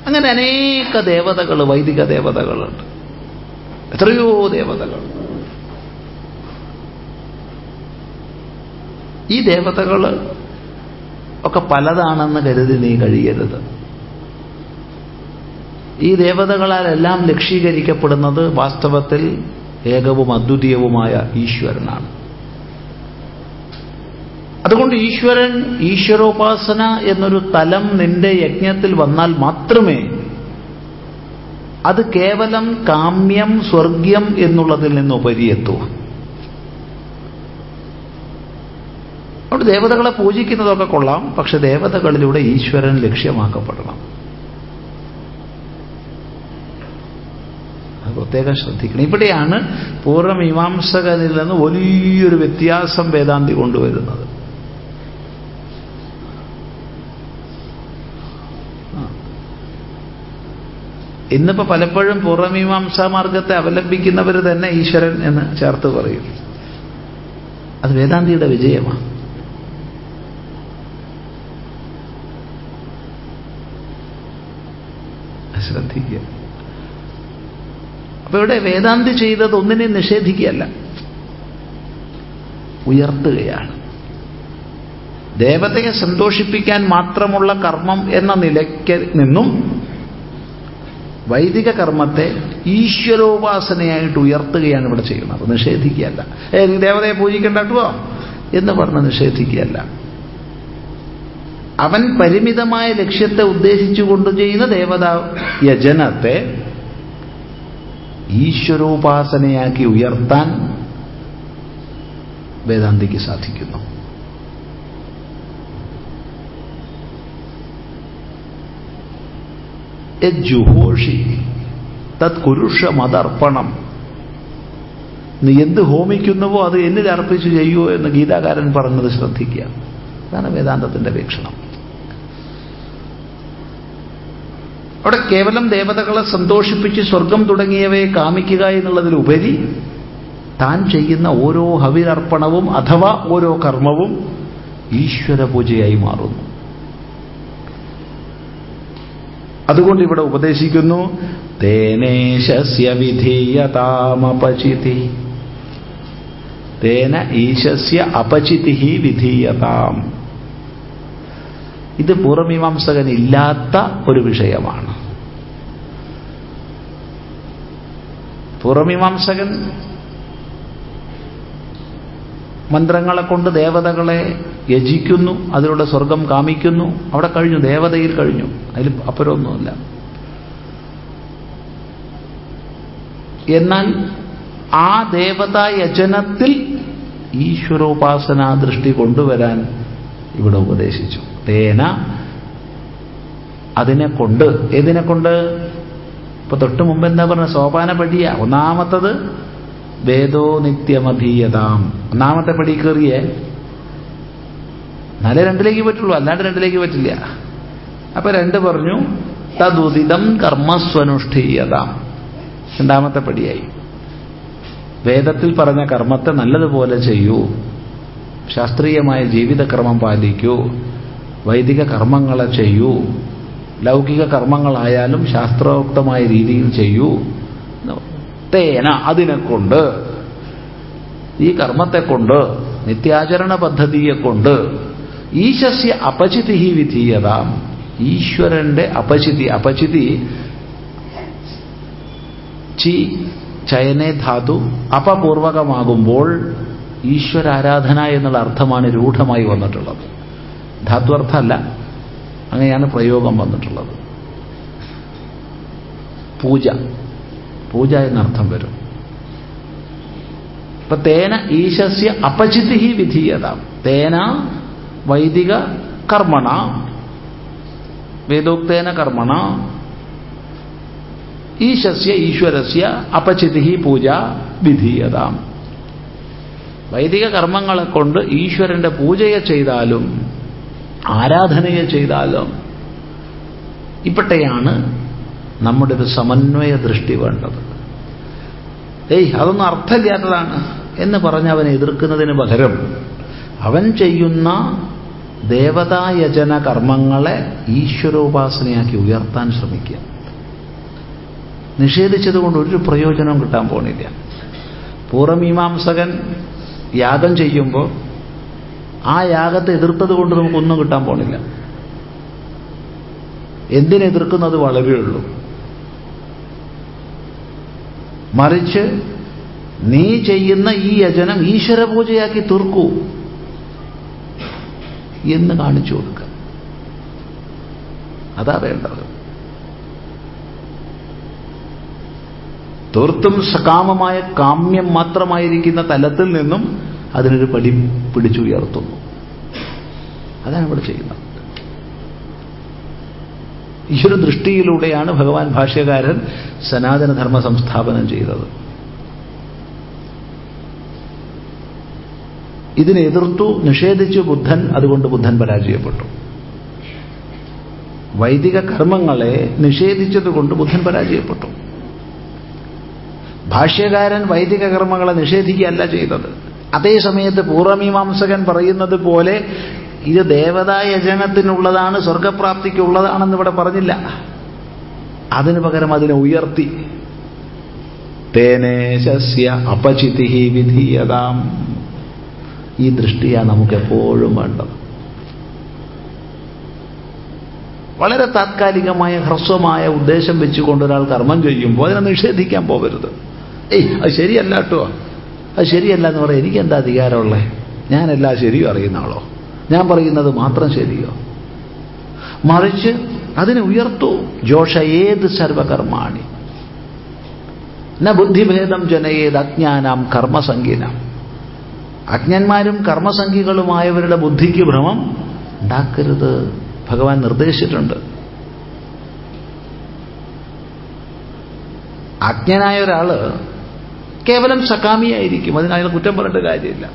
അങ്ങനെ അനേക ദേവതകൾ വൈദിക ദേവതകളുണ്ട്. എത്രയോ ദേവതകൾ. ഈ ദേവതകൾ ഒക്കെ പലതാണെന്ന് കരുതി നീ കഴിയരുത്. ഈ ദേവതകളാലെല്ലാം ലക്ഷീകരിക്കപ്പെടുന്നത് വാസ്തവത്തിൽ ഏകവും അദ്വിതീയവുമായ ഈശ്വരനാണ്. അതുകൊണ്ട് ഈശ്വരൻ ഈശ്വരോപാസന എന്നൊരു തലം നിന്റെ യജ്ഞത്തിൽ വന്നാൽ മാത്രമേ അത് കേവലം കാമ്യം സ്വർഗ്യം എന്നുള്ളതിൽ നിന്ന് ഉപരിയെത്തുക. അതുകൊണ്ട് ദേവതകളെ പൂജിക്കുന്നതൊക്കെ കൊള്ളാം പക്ഷെ ദേവതകളിലൂടെ ഈശ്വരൻ ലക്ഷ്യമാക്കപ്പെടണം. അത് പ്രത്യേകം ശ്രദ്ധിക്കണം. ഇവിടെയാണ് പൂർവമീമാംസകനിൽ നിന്ന് വലിയൊരു വ്യത്യാസം വേദാന്തി കൊണ്ടുവരുന്നത്. ഇന്നിപ്പോ പലപ്പോഴും പൂർവമീമാംസാ മാർഗത്തെ അവലംബിക്കുന്നവർ തന്നെ ഈശ്വരൻ എന്ന് ചേർത്ത് പറയും. അത് വേദാന്തിയുടെ വിജയമാണ്. ശ്രദ്ധിക്കുക. അപ്പൊ ഇവിടെ വേദാന്തി ചെയ്തത് ഒന്നിനെ നിഷേധിക്കുകയല്ല. ഉയർത്തുകയാണ്. ദേവതയെ സന്തോഷിപ്പിക്കാൻ മാത്രമുള്ള കർമ്മം എന്ന നിലയ്ക്ക് നിന്നും വൈദിക കർമ്മത്തെ ഈശ്വരോപാസനയായിട്ട് ഉയർത്തുകയാണ് ഇവിടെ ചെയ്യുന്നത്. നിഷേധിക്കുകയല്ല. ഏ നീ ദേവതയെ പൂജിക്കണ്ടോ എന്ന് പറഞ്ഞ് നിഷേധിക്കുകയല്ല. അവൻ പരിമിതമായ ലക്ഷ്യത്തെ ഉദ്ദേശിച്ചുകൊണ്ട് ചെയ്യുന്ന ദേവതാ യജനത്തെ ഈശ്വരോപാസനയാക്കി ഉയർത്താൻ വേദാന്തിക്ക് സാധിക്കുന്നു. ജുഹോഷി തത് കുരുഷ മതർപ്പണം. നീ എന്ത് ഹോമിക്കുന്നുവോ അത് എന്നിൽ അർപ്പിച്ചു ചെയ്യുമോ എന്ന് ഗീതാകാരൻ പറഞ്ഞത് ശ്രദ്ധിക്കുക. അതാണ് വേദാന്തത്തിന്റെ വീക്ഷണം. അവിടെ കേവലം ദേവതകളെ സന്തോഷിപ്പിച്ച് സ്വർഗം തുടങ്ങിയവയെ കാമിക്കുക എന്നുള്ളതിലുപരി താൻ ചെയ്യുന്ന ഓരോ ഹവിരർപ്പണവും അഥവാ ഓരോ കർമ്മവും ഈശ്വര പൂജയായി മാറുന്നു. അതുകൊണ്ട് ഇവിടെ ഉപദേശിക്കുന്നു തേനേശസ്യ വിധീയതാമപചിതി. തേന ഈശസ്യ അപചിതി വിധീയതാം. ഇത് പൂർവമീമാംസകൻ ഇല്ലാത്ത ഒരു വിഷയമാണ്. പൂർവമീമാംസകൻ മന്ത്രങ്ങളെ കൊണ്ട് ദേവതകളെ യജിക്കുന്നു അതിലൂടെ സ്വർഗം കാമിക്കുന്നു. അവിടെ കഴിഞ്ഞു ദേവതയിൽ കഴിഞ്ഞു. അതിൽ അപ്പുറമൊന്നുമില്ല എന്നാൽ ആ ദേവതാ യജനത്തിൽ ഈശ്വരോപാസനാ ദൃഷ്ടി കൊണ്ടുവരാൻ ഇവിടെ ഉപദേശിച്ചു. തേന അതിനെ കൊണ്ട്. ഏതിനെ കൊണ്ട്? ഇപ്പൊ തൊട്ട് മുമ്പ് എന്താ പറഞ്ഞ? സോപാന പടിയ. ഒന്നാമത്തത് വേദോ നിത്യമധീയതാം. ഒന്നാമത്തെ പടി കയറിയേ നാലേ രണ്ടിലേക്ക് പറ്റുള്ളൂ അല്ലാണ്ട് രണ്ടിലേക്ക് പറ്റില്ല. അപ്പൊ രണ്ട് പറഞ്ഞു തതുദിതം കർമ്മസ്വനുഷ്ഠീയത. രണ്ടാമത്തെ പടിയായി. വേദത്തിൽ പറഞ്ഞ കർമ്മത്തെ നല്ലതുപോലെ ചെയ്യൂ ശാസ്ത്രീയമായ ജീവിതക്രമം പാലിക്കൂ വൈദിക കർമ്മങ്ങളെ ചെയ്യൂ ലൗകിക കർമ്മങ്ങളായാലും ശാസ്ത്രോക്തമായ രീതിയിൽ ചെയ്യൂ. തേന അതിനെ കൊണ്ട് ഈ കർമ്മത്തെ കൊണ്ട് നിത്യാചരണ പദ്ധതിയെ കൊണ്ട് ഈശസ്യ അപചിതി വിധീയത. ഈശ്വരന്റെ അപചിതി അപചിതി ചി ചയനെ ധാതു അപപൂർവകമാകുമ്പോൾ ഈശ്വരാരാധന എന്നുള്ള അർത്ഥമാണ് രൂഢമായി വന്നിട്ടുള്ളത്. ധാത്വർത്ഥമല്ല അങ്ങനെയാണ് പ്രയോഗം വന്നിട്ടുള്ളത്. പൂജ പൂജ എന്നർത്ഥം വരും. ഇപ്പൊ തേന ഈശസ്യ അപചിതി വിധീയത. തേന വൈദിക കർമ്മണ വേദോക്തേന കർമ്മണ ഈശസ്യ ഈശ്വരസ്യ അപചിതി പൂജ വിധീയതാം. വൈദിക കർമ്മങ്ങളെ കൊണ്ട് ഈശ്വരന്റെ പൂജയെ ചെയ്താലും ആരാധനയെ ചെയ്താലും ഇപ്പോഴത്തെയാണ് നമ്മുടെ ഒരു സമന്വയ ദൃഷ്ടി വേണ്ടത്. ഏയ് അതൊന്നും അർത്ഥമില്ലാത്തതാണ് എന്ന് പറഞ്ഞ് അവനെ എതിർക്കുന്നതിന് പകരം അവൻ ചെയ്യുന്ന ദേവതായജന കർമ്മങ്ങളെ ഈശ്വരോപാസനയാക്കി ഉയർത്താൻ ശ്രമിക്കുക. നിഷേധിച്ചതുകൊണ്ട് ഒരു പ്രയോജനവും കിട്ടാൻ പോണില്ല. പൂർവമീമാംസകൻ യാഗം ചെയ്യുമ്പോൾ ആ യാഗത്തെ എതിർത്തത് കൊണ്ട് നമുക്കൊന്നും കിട്ടാൻ പോണില്ല. എന്തിനെതിർക്കുന്നത് വളരെ ഉള്ളൂ. മറിച്ച് നീ ചെയ്യുന്ന ഈ യജനം ഈശ്വരപൂജയാക്കി തീർക്കൂ. എന്ന് കാണിച്ചു കൊടുക്കുക. അതാ വേണ്ടത്. തീർത്തും സകാമമായ കാമ്യം മാത്രമായിരിക്കുന്ന തലത്തിൽ നിന്നും അതിനൊരു പടി പിടിച്ചുയർത്തുന്നു. അതാണ് ഇവിടെ ചെയ്യുന്നത്. ഈ ഒരു ദൃഷ്ടിയിലൂടെയാണ് ഭഗവാൻ ഭാഷ്യകാരൻ സനാതനധർമ്മ സംസ്ഥാപനം ചെയ്തത്. ഇതിനെ എതിർത്തു നിഷേധിച്ചു ബുദ്ധൻ അതുകൊണ്ട് ബുദ്ധൻ പരാജയപ്പെട്ടു. വൈദിക കർമ്മങ്ങളെ നിഷേധിച്ചതുകൊണ്ട് ബുദ്ധൻ പരാജയപ്പെട്ടു. ഭാഷ്യകാരൻ വൈദിക കർമ്മങ്ങളെ നിഷേധിക്കുകയല്ല ചെയ്തത്. അതേ സമയത്ത് പൂർവമീമാംസകൻ പറയുന്നത് പോലെ ഇത് ദേവതായജനത്തിനുള്ളതാണ് സ്വർഗപ്രാപ്തിക്കുള്ളതാണെന്ന് ഇവിടെ പറഞ്ഞില്ല. അതിനു പകരം അതിനെ ഉയർത്തി. തേനേശസ്യ അപചിതി വിധീയതാം. ഈ ദൃഷ്ടിയാണ് നമുക്ക് എപ്പോഴും വേണ്ടത്. വളരെ താത്കാലികമായ ഹ്രസ്വമായ ഉദ്ദേശം വെച്ചുകൊണ്ട് ഒരാൾ കർമ്മം ചെയ്യുമ്പോൾ അതിനെ നിഷേധിക്കാൻ പോകരുത് ഏയ് അത് ശരിയല്ല കേട്ടോ. അത് ശരിയല്ല എന്ന് പറയാം എനിക്ക് എന്താ അധികാരമുള്ളത് ഞാനെല്ലാം ശരിയോ അറിയുന്ന ആളോ? ഞാൻ പറയുന്നത് മാത്രം ശരിയോ? മറിച്ച് അതിനെ ഉയർത്തു. ഏത് സർവകർമാണി? ന ബുദ്ധിഭേദം ജനയേത് അജ്ഞാനാം കർമ്മസംഖ്യനാം അജ്ഞന്മാരും കർമ്മസംഖ്യകളുമായവരുടെ ബുദ്ധിക്ക് ഭ്രമം ഉണ്ടാക്കരുത്. ഭഗവാൻ നിർദ്ദേശിച്ചിട്ടുണ്ട്. അജ്ഞനായ ഒരാൾ കേവലം സകാമിയായിരിക്കും അതിന് അയാൾ കുറ്റം പറഞ്ഞിട്ട് കാര്യമില്ല.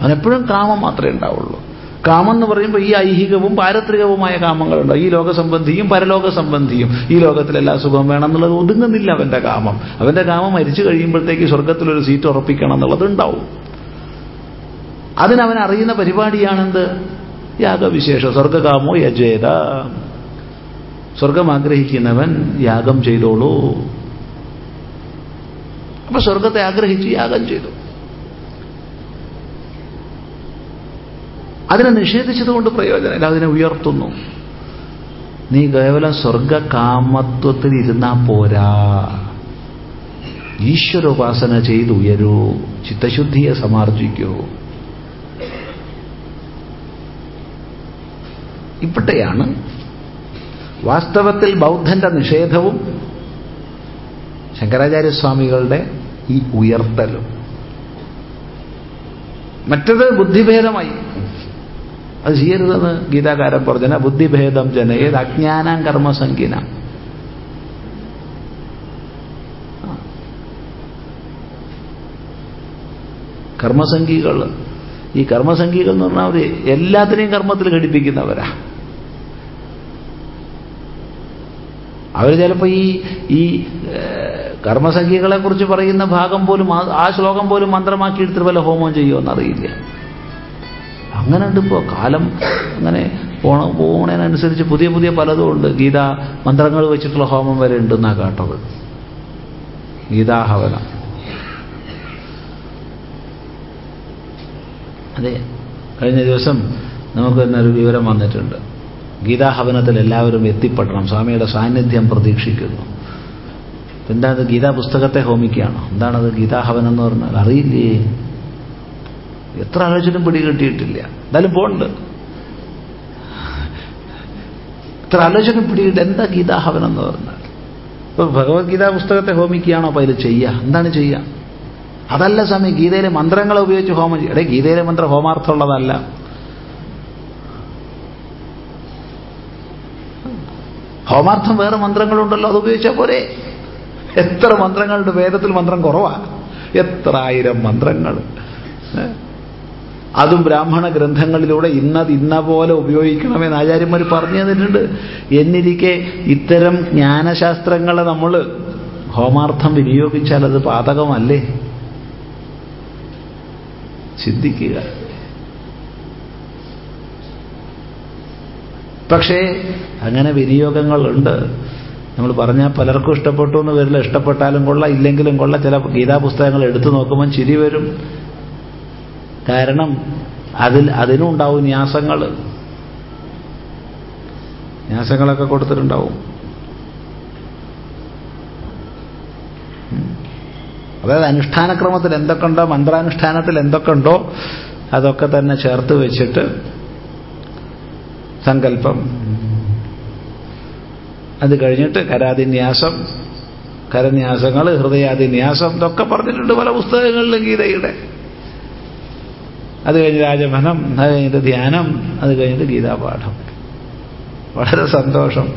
അവനെപ്പോഴും കാമം മാത്രമേ ഉണ്ടാവുള്ളൂ. കാമം എന്ന് പറയുമ്പോൾ ഈ ഐഹികവും പാരത്രികവുമായ കാമങ്ങളുണ്ട്. ഈ ലോകസംബന്ധിയും പരലോക സംബന്ധിയും ഈ ലോകത്തിലെല്ലാ സുഖം വേണം എന്നുള്ളത് ഒതുങ്ങുന്നില്ല അവന്റെ കാമം. അവന്റെ കാമം മരിച്ചു കഴിയുമ്പോഴത്തേക്ക് സ്വർഗത്തിലൊരു സീറ്റ് ഉറപ്പിക്കണം എന്നുള്ളത് ഉണ്ടാവും. അതിനവൻ അറിയുന്ന പരിപാടിയാണെന്ത്? യാഗവിശേഷം സ്വർഗകാമോ യജേത. സ്വർഗം ആഗ്രഹിക്കുന്നവൻ യാഗം ചെയ്തോളൂ. അപ്പൊ സ്വർഗത്തെ ആഗ്രഹിച്ച് യാഗം ചെയ്തു. അതിനെ നിഷേധിച്ചതുകൊണ്ട് പ്രയോജനമില്ല അതിനെ ഉയർത്തുന്നു. നീ കേവലം സ്വർഗകാമത്വത്തിൽ ഇരുന്നാ പോരാ. ഈശ്വരോപാസന ചെയ്ത് ഉയരൂ ചിത്തശുദ്ധിയെ സമാർജിക്കൂ. ഇവിടെയാണ് വാസ്തവത്തിൽ ബൗദ്ധന്റെ നിഷേധവും ശങ്കരാചാര്യസ്വാമികളുടെ ഈ ഉയർത്തലും. മറ്റത് ബുദ്ധിഭേദമായി. അത് ചെയ്യരുതെന്ന് ഗീതാകാരൻ പറഞ്ഞ ബുദ്ധിഭേദം ജന ഏത് അജ്ഞാനം കർമ്മസംഖ്യന? കർമ്മസംഖ്യകൾ ഈ കർമ്മസംഖ്യകൾ എന്ന് പറഞ്ഞാൽ അവർ എല്ലാത്തിനെയും കർമ്മത്തിൽ ഘടിപ്പിക്കുന്നവരാ. അവർ ചിലപ്പോൾ ഈ ഈ കർമ്മസംഖ്യകളെ കുറിച്ച് പറയുന്ന ഭാഗം പോലും ആ ശ്ലോകം പോലും മന്ത്രമാക്കി എടുത്തിട്ട് വല്ല ഹോമം ചെയ്യുമോ അറിയില്ല അങ്ങനെ ഉണ്ട് ഇപ്പോൾ കാലം അങ്ങനെ പോണ പോണതിനനുസരിച്ച് പുതിയ പുതിയ പലതും ഉണ്ട്. ഗീത മന്ത്രങ്ങൾ വെച്ചിട്ടുള്ള ഹോമം വരെ ഉണ്ടെന്നാണ് കേട്ടത്. ഗീതാഹവനം. അതെ. കഴിഞ്ഞ ദിവസം നമുക്ക് തന്നെ ഒരു വിവരം വന്നിട്ടുണ്ട്. ഗീതാഹവനത്തിൽ എല്ലാവരും എത്തിപ്പെടണം. സ്വാമിയുടെ സാന്നിധ്യം പ്രതീക്ഷിക്കുന്നു. എന്താണത് ഗീതാ പുസ്തകത്തെ ഹോമിക്കുകയാണോ? എന്താണത് ഗീതാഹവനം എന്ന് പറഞ്ഞാൽ? അറിയില്ലേ? എത്ര ആലോചനയും പിടികിട്ടിയിട്ടില്ല എന്തായാലും പോണ്ട്. എത്ര ആലോചന പിടികിട്ട് എന്താ ഗീതാഹവനം എന്ന് പറഞ്ഞാൽ? ഇപ്പൊ ഭഗവത്ഗീതാ പുസ്തകത്തെ ഹോമിക്കുകയാണോ അപ്പൊ അതിൽ ചെയ്യുക? എന്താണ് ചെയ്യുക? അതല്ല സ്വാമി ഗീതയിലെ മന്ത്രങ്ങളെ ഉപയോഗിച്ച് ഹോമം ചെയ്യുക. അടേ ഗീതയിലെ മന്ത്രം ഹോമാർത്ഥമുള്ളതല്ല. ഹോമാർത്ഥം വേറെ മന്ത്രങ്ങളുണ്ടല്ലോ അത് ഉപയോഗിച്ചാൽ പോരെ? എത്ര മന്ത്രങ്ങളുണ്ട്? വേദത്തിൽ മന്ത്രം കുറവാ. എത്ര ആയിരം മന്ത്രങ്ങൾ അതും ബ്രാഹ്മണ ഗ്രന്ഥങ്ങളിലൂടെ ഇന്നത് ഇന്ന പോലെ ഉപയോഗിക്കണമെന്ന് ആചാര്യന്മാർ പറഞ്ഞു തന്നിട്ടുണ്ട്. എന്നിരിക്കെ ഇത്തരം ജ്ഞാനശാസ്ത്രങ്ങളെ നമ്മൾ ഹോമാർത്ഥം വിനിയോഗിച്ചാൽ അത് പാതകമല്ലേ? ചിന്തിക്കുക. പക്ഷേ അങ്ങനെ വിനിയോഗങ്ങളുണ്ട് നമ്മൾ പറഞ്ഞാൽ പലർക്കും ഇഷ്ടപ്പെട്ടു എന്ന് വരില്ല. ഇഷ്ടപ്പെട്ടാലും കൊള്ളാം. ഇല്ലെങ്കിലും കൊള്ളാം. ചില ഗീതാപുസ്തകങ്ങൾ എടുത്തു നോക്കുമ്പോൾ ചിരി വരും. കാരണം അതിൽ അതിനും ഉണ്ടാവും ന്യാസങ്ങൾ. ന്യാസങ്ങളൊക്കെ കൊടുത്തിട്ടുണ്ടാവും. അതായത് അനുഷ്ഠാനക്രമത്തിൽ എന്തൊക്കെ ഉണ്ടോ മന്ത്രാനുഷ്ഠാനത്തിൽ എന്തൊക്കെ ഉണ്ടോ അതൊക്കെ തന്നെ ചേർത്ത് വെച്ചിട്ട് സങ്കല്പം. അത് കഴിഞ്ഞിട്ട് കരാതിന്യാസം കരന്യാസങ്ങൾ ഹൃദയാതിന്യാസം ഇതൊക്കെ പറഞ്ഞിട്ടുണ്ട് പല പുസ്തകങ്ങളിലും ഗീതയുടെ. അത് കഴിഞ്ഞ് രാജമനം അത് കഴിഞ്ഞിട്ട് ധ്യാനം അത് കഴിഞ്ഞിട്ട് ഗീതാപാഠം. വളരെ സന്തോഷം.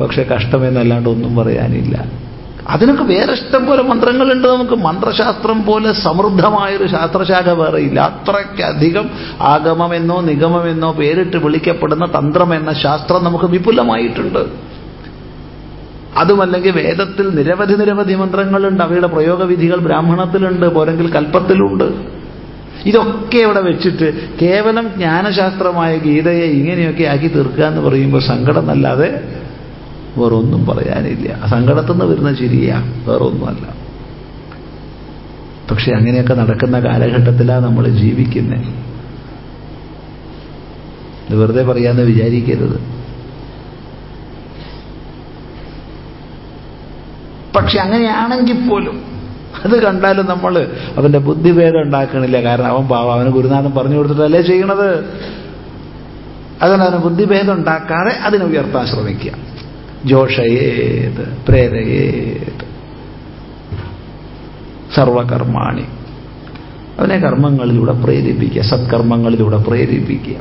പക്ഷെ കഷ്ടമെന്നല്ലാണ്ട് ഒന്നും പറയാനില്ല. അതിനൊക്കെ വേറെ ഇഷ്ടം പോലെ മന്ത്രങ്ങളുണ്ട് നമുക്ക്. മന്ത്രശാസ്ത്രം പോലെ സമൃദ്ധമായൊരു ശാസ്ത്രശാഖ വേറെയില്ല അത്രയ്ക്കധികം ആഗമമെന്നോ നിഗമമെന്നോ പേരിട്ട് വിളിക്കപ്പെടുന്ന തന്ത്രം എന്ന ശാസ്ത്രം നമുക്ക് വിപുലമായിട്ടുണ്ട്. അതുമല്ലെങ്കിൽ വേദത്തിൽ നിരവധി നിരവധി മന്ത്രങ്ങളുണ്ട്. അവയുടെ പ്രയോഗവിധികൾ ബ്രാഹ്മണത്തിലുണ്ട് പോരെങ്കിൽ കൽപ്പത്തിലുണ്ട്. ഇതൊക്കെ ഇവിടെ വെച്ചിട്ട് കേവലം ജ്ഞാനശാസ്ത്രമായ ഗീതയെ ഇങ്ങനെയൊക്കെ ആക്കി തീർക്കുക എന്ന് പറയുമ്പോൾ സങ്കടം അല്ലാതെ വേറൊന്നും പറയാനില്ല. സങ്കടത്തു നിന്ന് വരുന്ന ചിരിയാ വേറൊന്നുമല്ല. പക്ഷെ അങ്ങനെയൊക്കെ നടക്കുന്ന കാലഘട്ടത്തിലാണ് നമ്മൾ ജീവിക്കുന്നത് ഇത് വെറുതെ പറയാന്ന് വിചാരിക്കരുത്. പക്ഷെ അങ്ങനെയാണെങ്കിൽ പോലും അത് കണ്ടാലും നമ്മൾ അവന്റെ ബുദ്ധിഭേദം ഉണ്ടാക്കണില്ല. കാരണം അവൻ പാവം അവന് ഗുരുനാഥൻ പറഞ്ഞു കൊടുത്തിട്ടല്ലേ ചെയ്യണത്? അതുകൊണ്ട് അവന് ബുദ്ധിഭേദം ഉണ്ടാക്കാതെ അതിനെ ഉയർത്താൻ ശ്രമിക്കുക. ജോഷയേത് പ്രേരയേത് സർവകർമാണി. അവനെ കർമ്മങ്ങളിലൂടെ പ്രേരിപ്പിക്കുക സത്കർമ്മങ്ങളിലൂടെ പ്രേരിപ്പിക്കുക.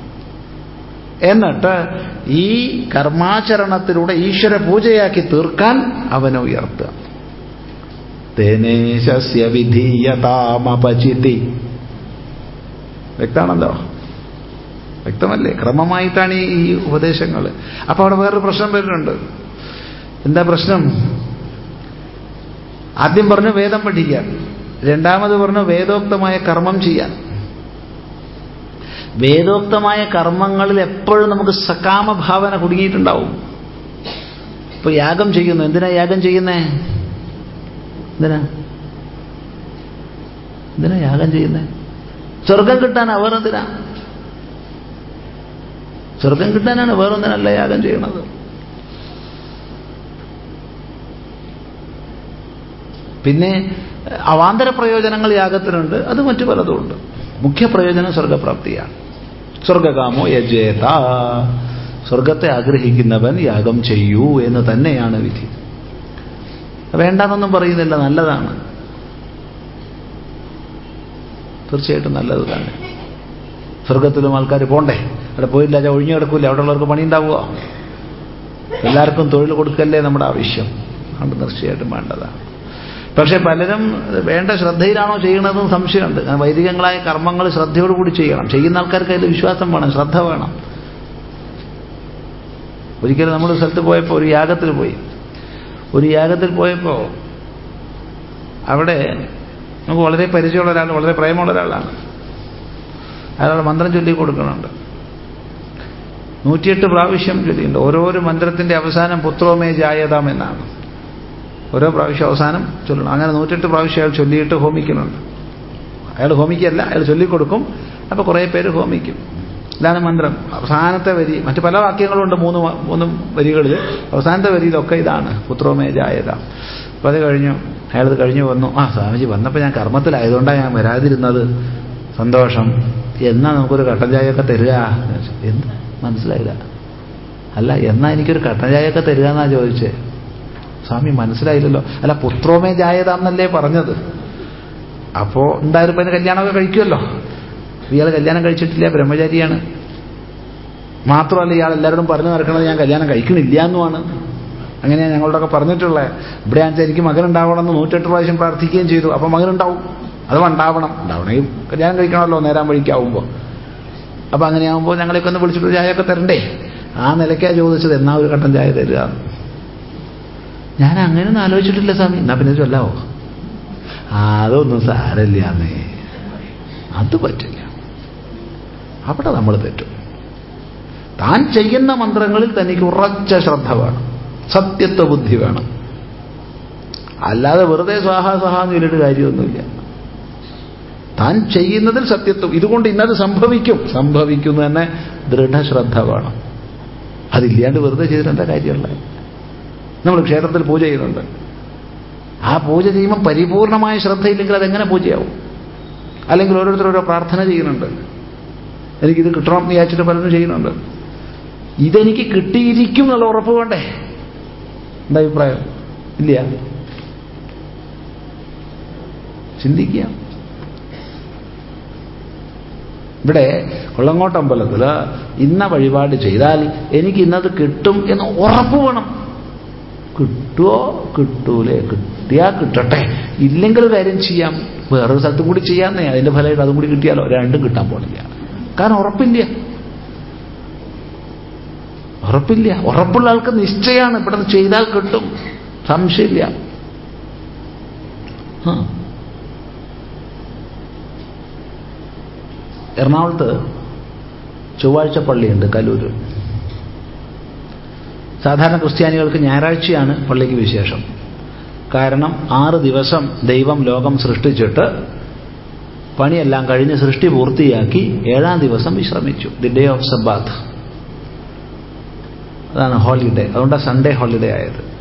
എന്നിട്ട് ഈ കർമാചരണത്തിലൂടെ ഈശ്വര പൂജയാക്കി തീർക്കാൻ അവനെ ഉയർത്തുക. തേനേശസ്യ വിധീയതാമപചിതി. വ്യക്താണല്ലോ. വ്യക്തമല്ലേ? ക്രമമായിട്ടാണ് ഈ ഉപദേശങ്ങൾ. അപ്പൊ അവിടെ വേറൊരു പ്രശ്നം വരുന്നുണ്ട്. എന്താ പ്രശ്നം? ആദ്യം പറഞ്ഞു വേദം പഠിക്കുക. രണ്ടാമത് പറഞ്ഞു വേദോക്തമായ കർമ്മം ചെയ്യാൻ. വേദോക്തമായ കർമ്മങ്ങളിൽ എപ്പോഴും നമുക്ക് സകാമ ഭാവന കുടുങ്ങിയിട്ടുണ്ടാവും. ഇപ്പൊ യാഗം ചെയ്യുന്നു. എന്തിനാ യാഗം ചെയ്യുന്നേ? എന്തിനാ? എന്തിനാ യാഗം ചെയ്യുന്നേ? സ്വർഗം കിട്ടാൻ അവർ എന്തിനാ സ്വർഗം കിട്ടാനാണ് വേറൊന്നിനല്ല യാഗം ചെയ്യണത്. പിന്നെ അവാന്തര പ്രയോജനങ്ങൾ യാഗത്തിനുണ്ട് അത് മറ്റു പലതുമുണ്ട് മുഖ്യ പ്രയോജനം സ്വർഗപ്രാപ്തിയാണ് സ്വർഗകാമോ യജേത. സ്വർഗത്തെ ആഗ്രഹിക്കുന്നവൻ യാഗം ചെയ്യൂ എന്ന് തന്നെയാണ് വിധി. വേണ്ടാന്നൊന്നും പറയുന്നില്ല നല്ലതാണ്. തീർച്ചയായിട്ടും നല്ലത് തന്നെ. സ്വർഗത്തിലും ആൾക്കാർ പോണ്ടേ? അവിടെ പോയില്ല അത് ഒഴിഞ്ഞു കിടക്കൂല അവിടെ ഉള്ളവർക്ക് പണി ഉണ്ടാവുക എല്ലാവർക്കും തൊഴിൽ കൊടുക്കല്ലേ നമ്മുടെ ആവശ്യം. അതുകൊണ്ട് തീർച്ചയായിട്ടും വേണ്ടതാണ്. പക്ഷെ പലരും വേണ്ട ശ്രദ്ധയിലാണോ ചെയ്യണതെന്ന് സംശയമുണ്ട്. വൈദികങ്ങളായ കർമ്മങ്ങൾ ശ്രദ്ധയോടുകൂടി ചെയ്യണം. ചെയ്യുന്ന ആൾക്കാർക്ക് അതിൽ വിശ്വാസം വേണം ശ്രദ്ധ വേണം. ഒരിക്കലും നമ്മൾ സ്ഥലത്ത് പോയപ്പോൾ ഒരു യാഗത്തിൽ പോയി. ഒരു യാഗത്തിൽ പോയപ്പോൾ അവിടെ നമുക്ക് വളരെ പരിചയമുള്ള ഒരാൾ വളരെ പ്രേമമുള്ള ഒരാളാണ്. അയാൾ മന്ത്രം ചൊല്ലി കൊടുക്കുന്നുണ്ട്. നൂറ്റിയെട്ട് പ്രാവശ്യം ചൊല്ലിയിട്ടുണ്ട്. ഓരോരോ മന്ത്രത്തിന്റെ അവസാനം പുത്രോമേ ജായതാം എന്നാണ്. ഓരോ പ്രാവശ്യം അവസാനം ചൊല്ലണം. അങ്ങനെ നൂറ്റെട്ട് പ്രാവശ്യം അയാൾ ചൊല്ലിയിട്ട് ഹോമിക്കുന്നുണ്ട്. അയാൾ ഹോമിക്കല്ല അയാൾ ചൊല്ലിക്കൊടുക്കും. അപ്പോൾ കുറേ പേര് ഹോമിക്കും. ഇതാണ് മന്ത്രം. അവസാനത്തെ വരി മറ്റ് പല വാക്യങ്ങളുണ്ട് മൂന്ന് മൂന്ന് വരികളിൽ. അവസാനത്തെ വരിയിലൊക്കെ ഇതാണ് പുത്രോമേജായത. അപ്പം അത് കഴിഞ്ഞു അയാളത് കഴിഞ്ഞു വന്നു. ആ സ്വാമിജി വന്നപ്പോൾ ഞാൻ കർമ്മത്തിലായതുകൊണ്ടാണ് ഞാൻ വരാതിരുന്നത്. സന്തോഷം. എന്നാ നമുക്കൊരു കട്ടൻ ചായയൊക്കെ തരിക എന്ത്? മനസ്സിലായില്ല. അല്ല എന്നാ എനിക്കൊരു കട്ടൻ ചായയൊക്കെ തരിക എന്നാ ചോദിച്ചേ? സ്വാമി മനസ്സിലായില്ലല്ലോ. അല്ല പുത്രോമേ ജായതാന്നല്ലേ പറഞ്ഞത്. അപ്പോ എന്തായാലും പിന്നെ കല്യാണമൊക്കെ കഴിക്കുമല്ലോ. ഇയാൾ കല്യാണം കഴിച്ചിട്ടില്ല ബ്രഹ്മചാരിയാണ്. മാത്രമല്ല ഇയാൾ എല്ലാവരോടും പറഞ്ഞു നടക്കുന്നത് ഞാൻ കല്യാണം കഴിക്കണില്ല എന്നുമാണ്. അങ്ങനെയാണ് ഞങ്ങളോടൊക്കെ പറഞ്ഞിട്ടുള്ളത് ഇവിടെ മകൻ ഉണ്ടാവണമെന്ന് നൂറ്റെട്ട് പ്രാവശ്യം പ്രാർത്ഥിക്കുകയും ചെയ്തു. അപ്പം മകനുണ്ടാവും. അത് ഉണ്ടാവണം. ഉണ്ടാവണമെങ്കിൽ കല്യാണം കഴിക്കണമല്ലോ നേരാൻ വഴിക്കാവുമ്പോൾ അപ്പം അങ്ങനെയാവുമ്പോൾ ഞങ്ങളെയൊക്കെ ഒന്ന് വിളിച്ചിട്ട് ചായയൊക്കെ തരണ്ടേ? ആ നിലയ്ക്കാണ് ചോദിച്ചത് എന്നാ ഒരു കട്ടൻ ചായ തരിക? ഞാൻ അങ്ങനെയൊന്നും ആലോചിച്ചിട്ടില്ല സ്വാമി. എന്നാ പിന്നെ ചൊല്ലാവോ? അതൊന്നും സാരല്ല അന്നേ അത് പറ്റില്ല. അവിടെ നമ്മൾ തെറ്റും. താൻ ചെയ്യുന്ന മന്ത്രങ്ങളിൽ തനിക്ക് ഉറച്ച ശ്രദ്ധ വേണം. സത്യത്വ ബുദ്ധി വേണം. അല്ലാതെ വെറുതെ സ്വാഹ സഹ എന്ന് ചൊല്ലിട്ട് കാര്യമൊന്നുമില്ല. താൻ ചെയ്യുന്നതിൽ സത്യത്വം ഇതുകൊണ്ട് ഇന്നത് സംഭവിക്കും. സംഭവിക്കുന്നു തന്നെ ദൃഢശ്രദ്ധ വേണം. അതില്ലാണ്ട് വെറുതെ ചെയ്തിട്ട് എന്താ കാര്യമുള്ള നമ്മൾ ക്ഷേത്രത്തിൽ പൂജ ചെയ്യുന്നുണ്ട്. ആ പൂജ ചെയ്യുമ്പോൾ പരിപൂർണമായ ശ്രദ്ധയില്ലെങ്കിൽ അതെങ്ങനെ പൂജയാവും? അല്ലെങ്കിൽ ഓരോരുത്തർ ഓരോ പ്രാർത്ഥന ചെയ്യുന്നുണ്ട്. എനിക്കിത് കിട്ടണം എന്ന് വിചാരിച്ചിട്ട് പലരും ചെയ്യുന്നുണ്ട്. ഇതെനിക്ക് കിട്ടിയിരിക്കും എന്നുള്ള ഉറപ്പ് വേണ്ടേ? എന്താ അഭിപ്രായം? ഇല്ല. ചിന്തിക്കുക. ഇവിടെ കൊള്ളങ്ങോട്ടമ്പലത്തിൽ ഇന്ന വഴിപാട് ചെയ്താൽ എനിക്ക് ഇന്നത് കിട്ടും എന്ന് ഉറപ്പ് വേണം. കിട്ടുമോ കിട്ടൂലേ. കിട്ടിയാ കിട്ടട്ടെ. ഇല്ലെങ്കിൽ കാര്യം ചെയ്യാം. വേറൊരു സ്ഥലത്തും കൂടി ചെയ്യാന്നേ. അതിന്റെ ഫലമായിട്ട് അതും കൂടി കിട്ടിയാലോ? രണ്ടും കിട്ടാൻ പോണില്ല. കാരണം ഉറപ്പില്ല. ഉറപ്പില്ല. ഉറപ്പുള്ള ആൾക്ക് നിശ്ചയമാണ്. ഇവിടെ ചെയ്താൽ കിട്ടും. സംശയമില്ല. എറണാകുളത്ത് ചൊവ്വാഴ്ച പള്ളിയുണ്ട് കലൂര്. സാധാരണ ക്രിസ്ത്യാനികൾക്ക് ഞായറാഴ്ചയാണ് പള്ളിക്ക് വിശേഷം. കാരണം ആറ് ദിവസം ദൈവം ലോകം സൃഷ്ടിച്ചിട്ട് പണിയെല്ലാം കഴിഞ്ഞ് സൃഷ്ടി പൂർത്തിയാക്കി ഏഴാം ദിവസം വിശ്രമിച്ചു. ദി ഡേ ഓഫ് സബാത്ത് അതാണ് ഹോളിഡേ അതുകൊണ്ടാണ് സൺഡേ ഹോളിഡേ ആയത്.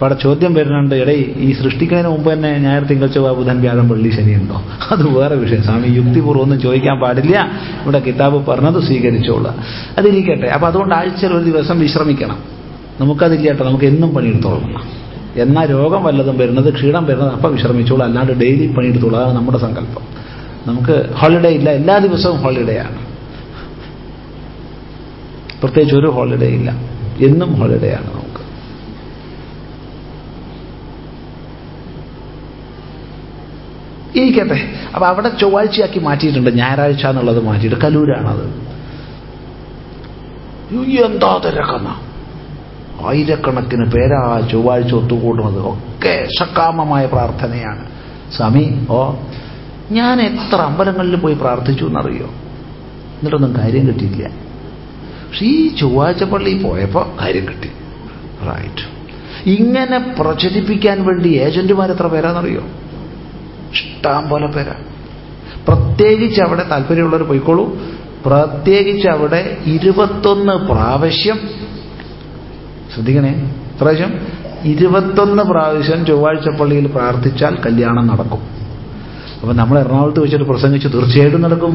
അവിടെ ചോദ്യം വരുന്നുണ്ട് എടേ ഈ സൃഷ്ടിക്കുന്നതിന് മുമ്പ് തന്നെ ഞായർ തിങ്കൾ ചൊവ്വ ബുധൻ വ്യാഴം വെള്ളി ഉണ്ടോ? അത് വേറെ വിഷയം. സ്വാമി യുക്തിപൂർവം ഒന്നും ചോദിക്കാൻ പാടില്ല. ഇവിടെ കിതാബ് പറഞ്ഞത് സ്വീകരിച്ചോളൂ. അതിരിക്കട്ടെ. അപ്പം അതുകൊണ്ട് ആഴ്ചയിൽ ഒരു ദിവസം വിശ്രമിക്കണം. നമുക്കതില്ല കേട്ടോ. നമുക്ക് എന്നും പണിയെടുത്തോളണം എന്നാ രോഗം വല്ലതും വരുന്നത് ക്ഷീണം വരുന്നത് അപ്പം വിശ്രമിച്ചോളൂ. അല്ലാണ്ട് ഡെയിലി പണിയെടുത്തോളൂ. അതാണ് നമ്മുടെ സങ്കല്പം. നമുക്ക് ഹോളിഡേ ഇല്ല. എല്ലാ ദിവസവും ഹോളിഡേ ആണ്. പ്രത്യേകിച്ച് ഒരു ഹോളിഡേ ഇല്ല. എന്നും ഹോളിഡേ ആണ് നമുക്ക് ഇരിക്കട്ടെ. അപ്പൊ അവിടെ ചൊവ്വാഴ്ചയാക്കി മാറ്റിയിട്ടുണ്ട്. ഞായറാഴ്ച എന്നുള്ളത് മാറ്റിയിട്ട് കലൂരാണത്. എന്താ തിരക്കുന്ന? ആയിരക്കണക്കിന് പേരാ ചൊവ്വാഴ്ച ഒത്തുകൂടുന്നത്. ഒക്കെ സക്കാമമായ പ്രാർത്ഥനയാണ്. സ്വാമി ഓ ഞാൻ എത്ര അമ്പലങ്ങളിൽ പോയി പ്രാർത്ഥിച്ചു എന്നറിയോ? എന്നിട്ടൊന്നും കാര്യം കിട്ടിയില്ല. പക്ഷെ ഈ ചൊവ്വാഴ്ച പള്ളി പോയപ്പോൾ കാര്യം കിട്ടി. റൈറ്റ് ഇങ്ങനെ പ്രചരിപ്പിക്കാൻ വേണ്ടി ഏജന്റുമാർ എത്ര പേരാണെന്നറിയോ ഇഷ്ടം പോലെ പേരാ. പ്രത്യേകിച്ച് അവിടെ താല്പര്യമുള്ളവർ പോയിക്കോളൂ. പ്രത്യേകിച്ച് അവിടെ ഇരുപത്തൊന്ന് പ്രാവശ്യം ശ്രദ്ധിക്കണേ പ്രാവശ്യം ഇരുപത്തൊന്ന് പ്രാവശ്യം ചൊവ്വാഴ്ച പള്ളിയിൽ പ്രാർത്ഥിച്ചാൽ കല്യാണം നടക്കും. അപ്പം നമ്മൾ എറണാകുളത്ത് വെച്ചിട്ട് പ്രസംഗിച്ച് തീർച്ചയായിട്ടും നടക്കും.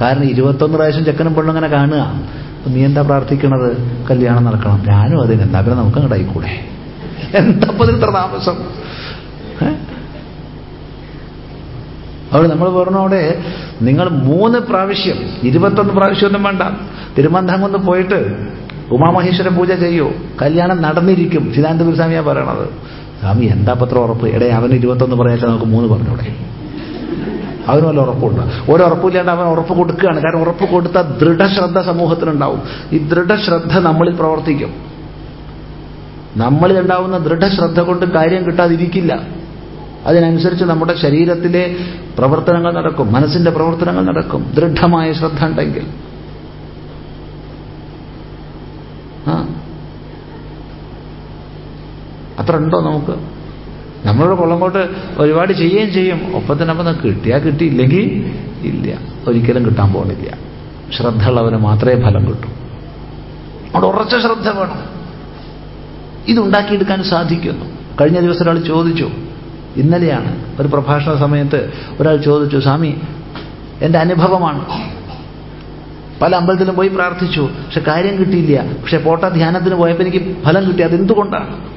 കാരണം ഇരുപത്തൊന്ന് പ്രാവശ്യം ചെക്കനും പെണ്ണും അങ്ങനെ കാണുക. നീ എന്താ പ്രാർത്ഥിക്കണത്? കല്യാണം നടക്കണം. ഞാനും അതിന് എന്താ പിന്നെ നമുക്ക് അങ്ങോട്ടായിക്കൂടെ എന്താ ഇത്ര താമസം? അവിടെ നമ്മൾ പറഞ്ഞു അവിടെ നിങ്ങൾ മൂന്ന് പ്രാവശ്യം ഇരുപത്തൊന്ന് പ്രാവശ്യമൊന്നും വേണ്ട. തിരുവനന്തപുരം പോയിട്ട് ഉമാമഹേശ്വര പൂജ ചെയ്യൂ. കല്യാണം നടന്നിരിക്കും. സിദ്ധാന്തപുരി സ്വാമിയാ പറയണത്. സ്വാമി എന്താ പത്ര ഉറപ്പ്? ഇടയെ അവന് ഇരുപത്തൊന്ന് പറയാച്ചാൽ നമുക്ക് മൂന്ന് പറഞ്ഞൂടെ. അവന് വല്ല ഉറപ്പുണ്ട്? ഒരുറപ്പില്ലാണ്ട് അവൻ ഉറപ്പ് കൊടുക്കുകയാണ്. കാരണം ഉറപ്പ് കൊടുത്ത ദൃഢശ്രദ്ധ സമൂഹത്തിനുണ്ടാവും. ഈ ദൃഢശ്രദ്ധ നമ്മളിൽ പ്രവർത്തിക്കും. നമ്മളിൽ ഉണ്ടാവുന്ന ദൃഢശ്രദ്ധ കൊണ്ട് കാര്യം കിട്ടാതിരിക്കില്ല. അതിനനുസരിച്ച് നമ്മുടെ ശരീരത്തിലെ പ്രവർത്തനങ്ങൾ നടക്കും. മനസ്സിന്റെ പ്രവർത്തനങ്ങൾ നടക്കും. ദൃഢമായ ശ്രദ്ധ ഉണ്ടെങ്കിൽ. അത്ര ഉണ്ടോ നമുക്ക്? നമ്മളുടെ കൊള്ളങ്കോട്ട് ഒരുപാട് ചെയ്യുകയും ചെയ്യും. ഒപ്പത്തിനൊപ്പം കിട്ടിയാൽ കിട്ടിയില്ലെങ്കിൽ ഇല്ല. ഒരിക്കലും കിട്ടാൻ പോകുന്നില്ല ശ്രദ്ധ ഉള്ളവന് മാത്രമേ ഫലം കിട്ടൂ. അവിടെ ഉറച്ച ശ്രദ്ധ വേണം. ഇതുണ്ടാക്കിയെടുക്കാൻ സാധിക്കുന്നു. കഴിഞ്ഞ ദിവസം ഒരാൾ ചോദിച്ചു ഇന്നലെയാണ്. ഒരു പ്രഭാഷണ സമയത്ത് ഒരാൾ ചോദിച്ചു സ്വാമി എന്റെ അനുഭവമാണ്. പല അമ്പലത്തിലും പോയി പ്രാർത്ഥിച്ചു. പക്ഷെ കാര്യം കിട്ടിയില്ല. പക്ഷെ പോട്ട ധ്യാനത്തിന് പോയപ്പോൾ എനിക്ക് ഫലം കിട്ടി. അതെന്തുകൊണ്ടാണ്?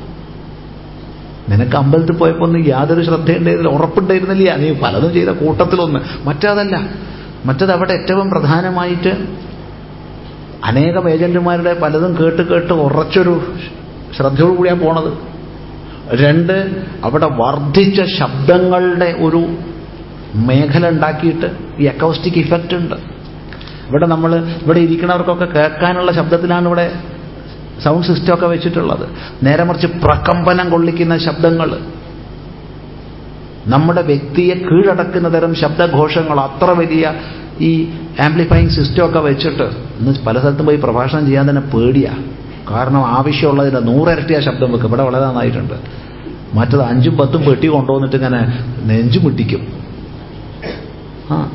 നിനക്ക് അമ്പലത്തിൽ പോയപ്പോൾ ഒന്നും യാതൊരു ശ്രദ്ധയുണ്ടായിരുന്നില്ല ഉറപ്പുണ്ടായിരുന്നില്ല. നീ പലതും ചെയ്ത കൂട്ടത്തിലൊന്ന്. മറ്റതല്ല. മറ്റത് അവിടെ ഏറ്റവും പ്രധാനമായിട്ട് അനേകം ഏജന്റുമാരുടെ പലതും കേട്ട് കേട്ട് ഉറച്ചൊരു ശ്രദ്ധയോടുകൂടിയാണ് പോണത്. രണ്ട് അവിടെ വർദ്ധിച്ച ശബ്ദങ്ങളുടെ ഒരു മേഖല ഉണ്ടാക്കിയിട്ട് ഈ അക്കോസ്റ്റിക് ഇഫക്റ്റ് ഉണ്ട്. ഇവിടെ നമ്മൾ ഇവിടെ ഇരിക്കുന്നവർക്കൊക്കെ കേൾക്കാനുള്ള ശബ്ദത്തിലാണ് ഇവിടെ സൗണ്ട് സിസ്റ്റമൊക്കെ വെച്ചിട്ടുള്ളത്. നേരെ മറിച്ച് പ്രകമ്പനം കൊള്ളിക്കുന്ന ശബ്ദങ്ങൾ. നമ്മുടെ വ്യക്തിയെ കീഴടക്കുന്ന തരം ശബ്ദഘോഷങ്ങൾ അത്ര വലിയ ഈ ആംപ്ലിഫയിങ് സിസ്റ്റമൊക്കെ വെച്ചിട്ട് ഇന്ന് പല സ്ഥലത്തും പോയി പ്രഭാഷണം ചെയ്യാൻ തന്നെ പേടിയാ. കാരണം ആവശ്യമുള്ളതിന്റെ നൂറിരട്ടിയാ ശബ്ദം വെക്കും. ഇവിടെ വളരെ നന്നായിട്ടുണ്ട്. മറ്റത് അഞ്ചും പത്തും പെട്ടി കൊണ്ടുവന്നിട്ട് ഇങ്ങനെ നെഞ്ചു മുട്ടിക്കും ആ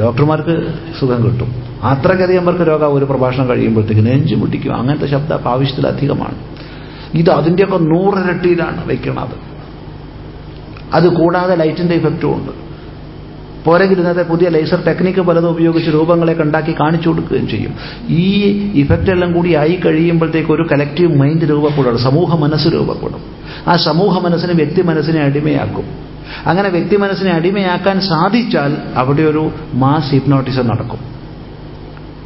ഡോക്ടർമാർക്ക് സുഖം കിട്ടും. അത്രയ്ക്കധികം പേർക്ക് രോഗ ഒരു പ്രഭാഷണം കഴിയുമ്പോഴത്തേക്ക് നെഞ്ചു മുട്ടിക്കും അങ്ങനത്തെ ശബ്ദം ആവശ്യത്തിലധികമാണ് ഇത് അതിന്റെയൊക്കെ നൂറിരട്ടിയിലാണ് വയ്ക്കണത്. അത് കൂടാതെ ലൈറ്റിന്റെ ഇഫക്റ്റും ഉണ്ട്. പോരെങ്കിൽ ഇന്നത്തെ പുതിയ ലേസർ ടെക്നിക്ക് പലതും ഉപയോഗിച്ച് രൂപങ്ങളെ ഉണ്ടാക്കി കാണിച്ചു കൊടുക്കുകയും ചെയ്യും. ഈ ഇഫക്റ്റ് എല്ലാം കൂടി ആയി കഴിയുമ്പോഴത്തേക്ക് ഒരു കലക്റ്റീവ് മൈൻഡ് രൂപപ്പെടും സമൂഹ മനസ്സ് രൂപപ്പെടും. ആ സമൂഹ മനസ്സിന് വ്യക്തി മനസ്സിനെ അടിമയാക്കും. അങ്ങനെ വ്യക്തി മനസ്സിനെ അടിമയാക്കാൻ സാധിച്ചാൽ അവിടെ ഒരു മാസ് ഹിപ്നോട്ടിസം നടക്കും.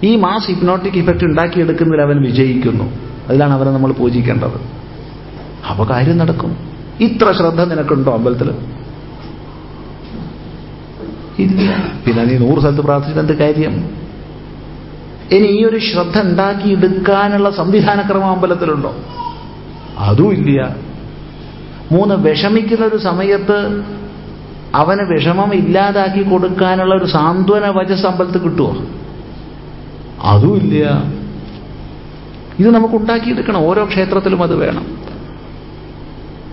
ഈ മാസ് ഹിപ്നോട്ടിക് ഇഫക്റ്റ് ഉണ്ടാക്കിയെടുക്കുന്നതിൽ അവൻ വിജയിക്കുന്നു. അതിലാണ് അവനെ നമ്മൾ പൂജിക്കേണ്ടത്. അപ്പോൾ കാര്യം നടക്കും. ഇത്ര ശ്രദ്ധ നിനക്കുണ്ടോ അമ്പലത്തിൽ ഇല്ല പിന്നെ നീ നൂറ് സ്ഥലത്ത് പ്രാർത്ഥിച്ചിട്ട് എന്ത് കാര്യം? ഇനി ഈ ഒരു ശ്രദ്ധ ഉണ്ടാക്കിയെടുക്കാനുള്ള സംവിധാനക്രമം അമ്പലത്തിലുണ്ടോ അതും ഇല്ല. മൂന്ന് വിഷമിക്കുന്ന ഒരു സമയത്ത് അവന് വിഷമം ഇല്ലാതാക്കി കൊടുക്കാനുള്ള ഒരു സാന്ത്വന വചസ് അമ്പലത്തിൽ കിട്ടുമോ അതുമില്ല ഇത് നമുക്ക് ഉണ്ടാക്കിയെടുക്കണം ഓരോ ക്ഷേത്രത്തിലും അത് വേണം.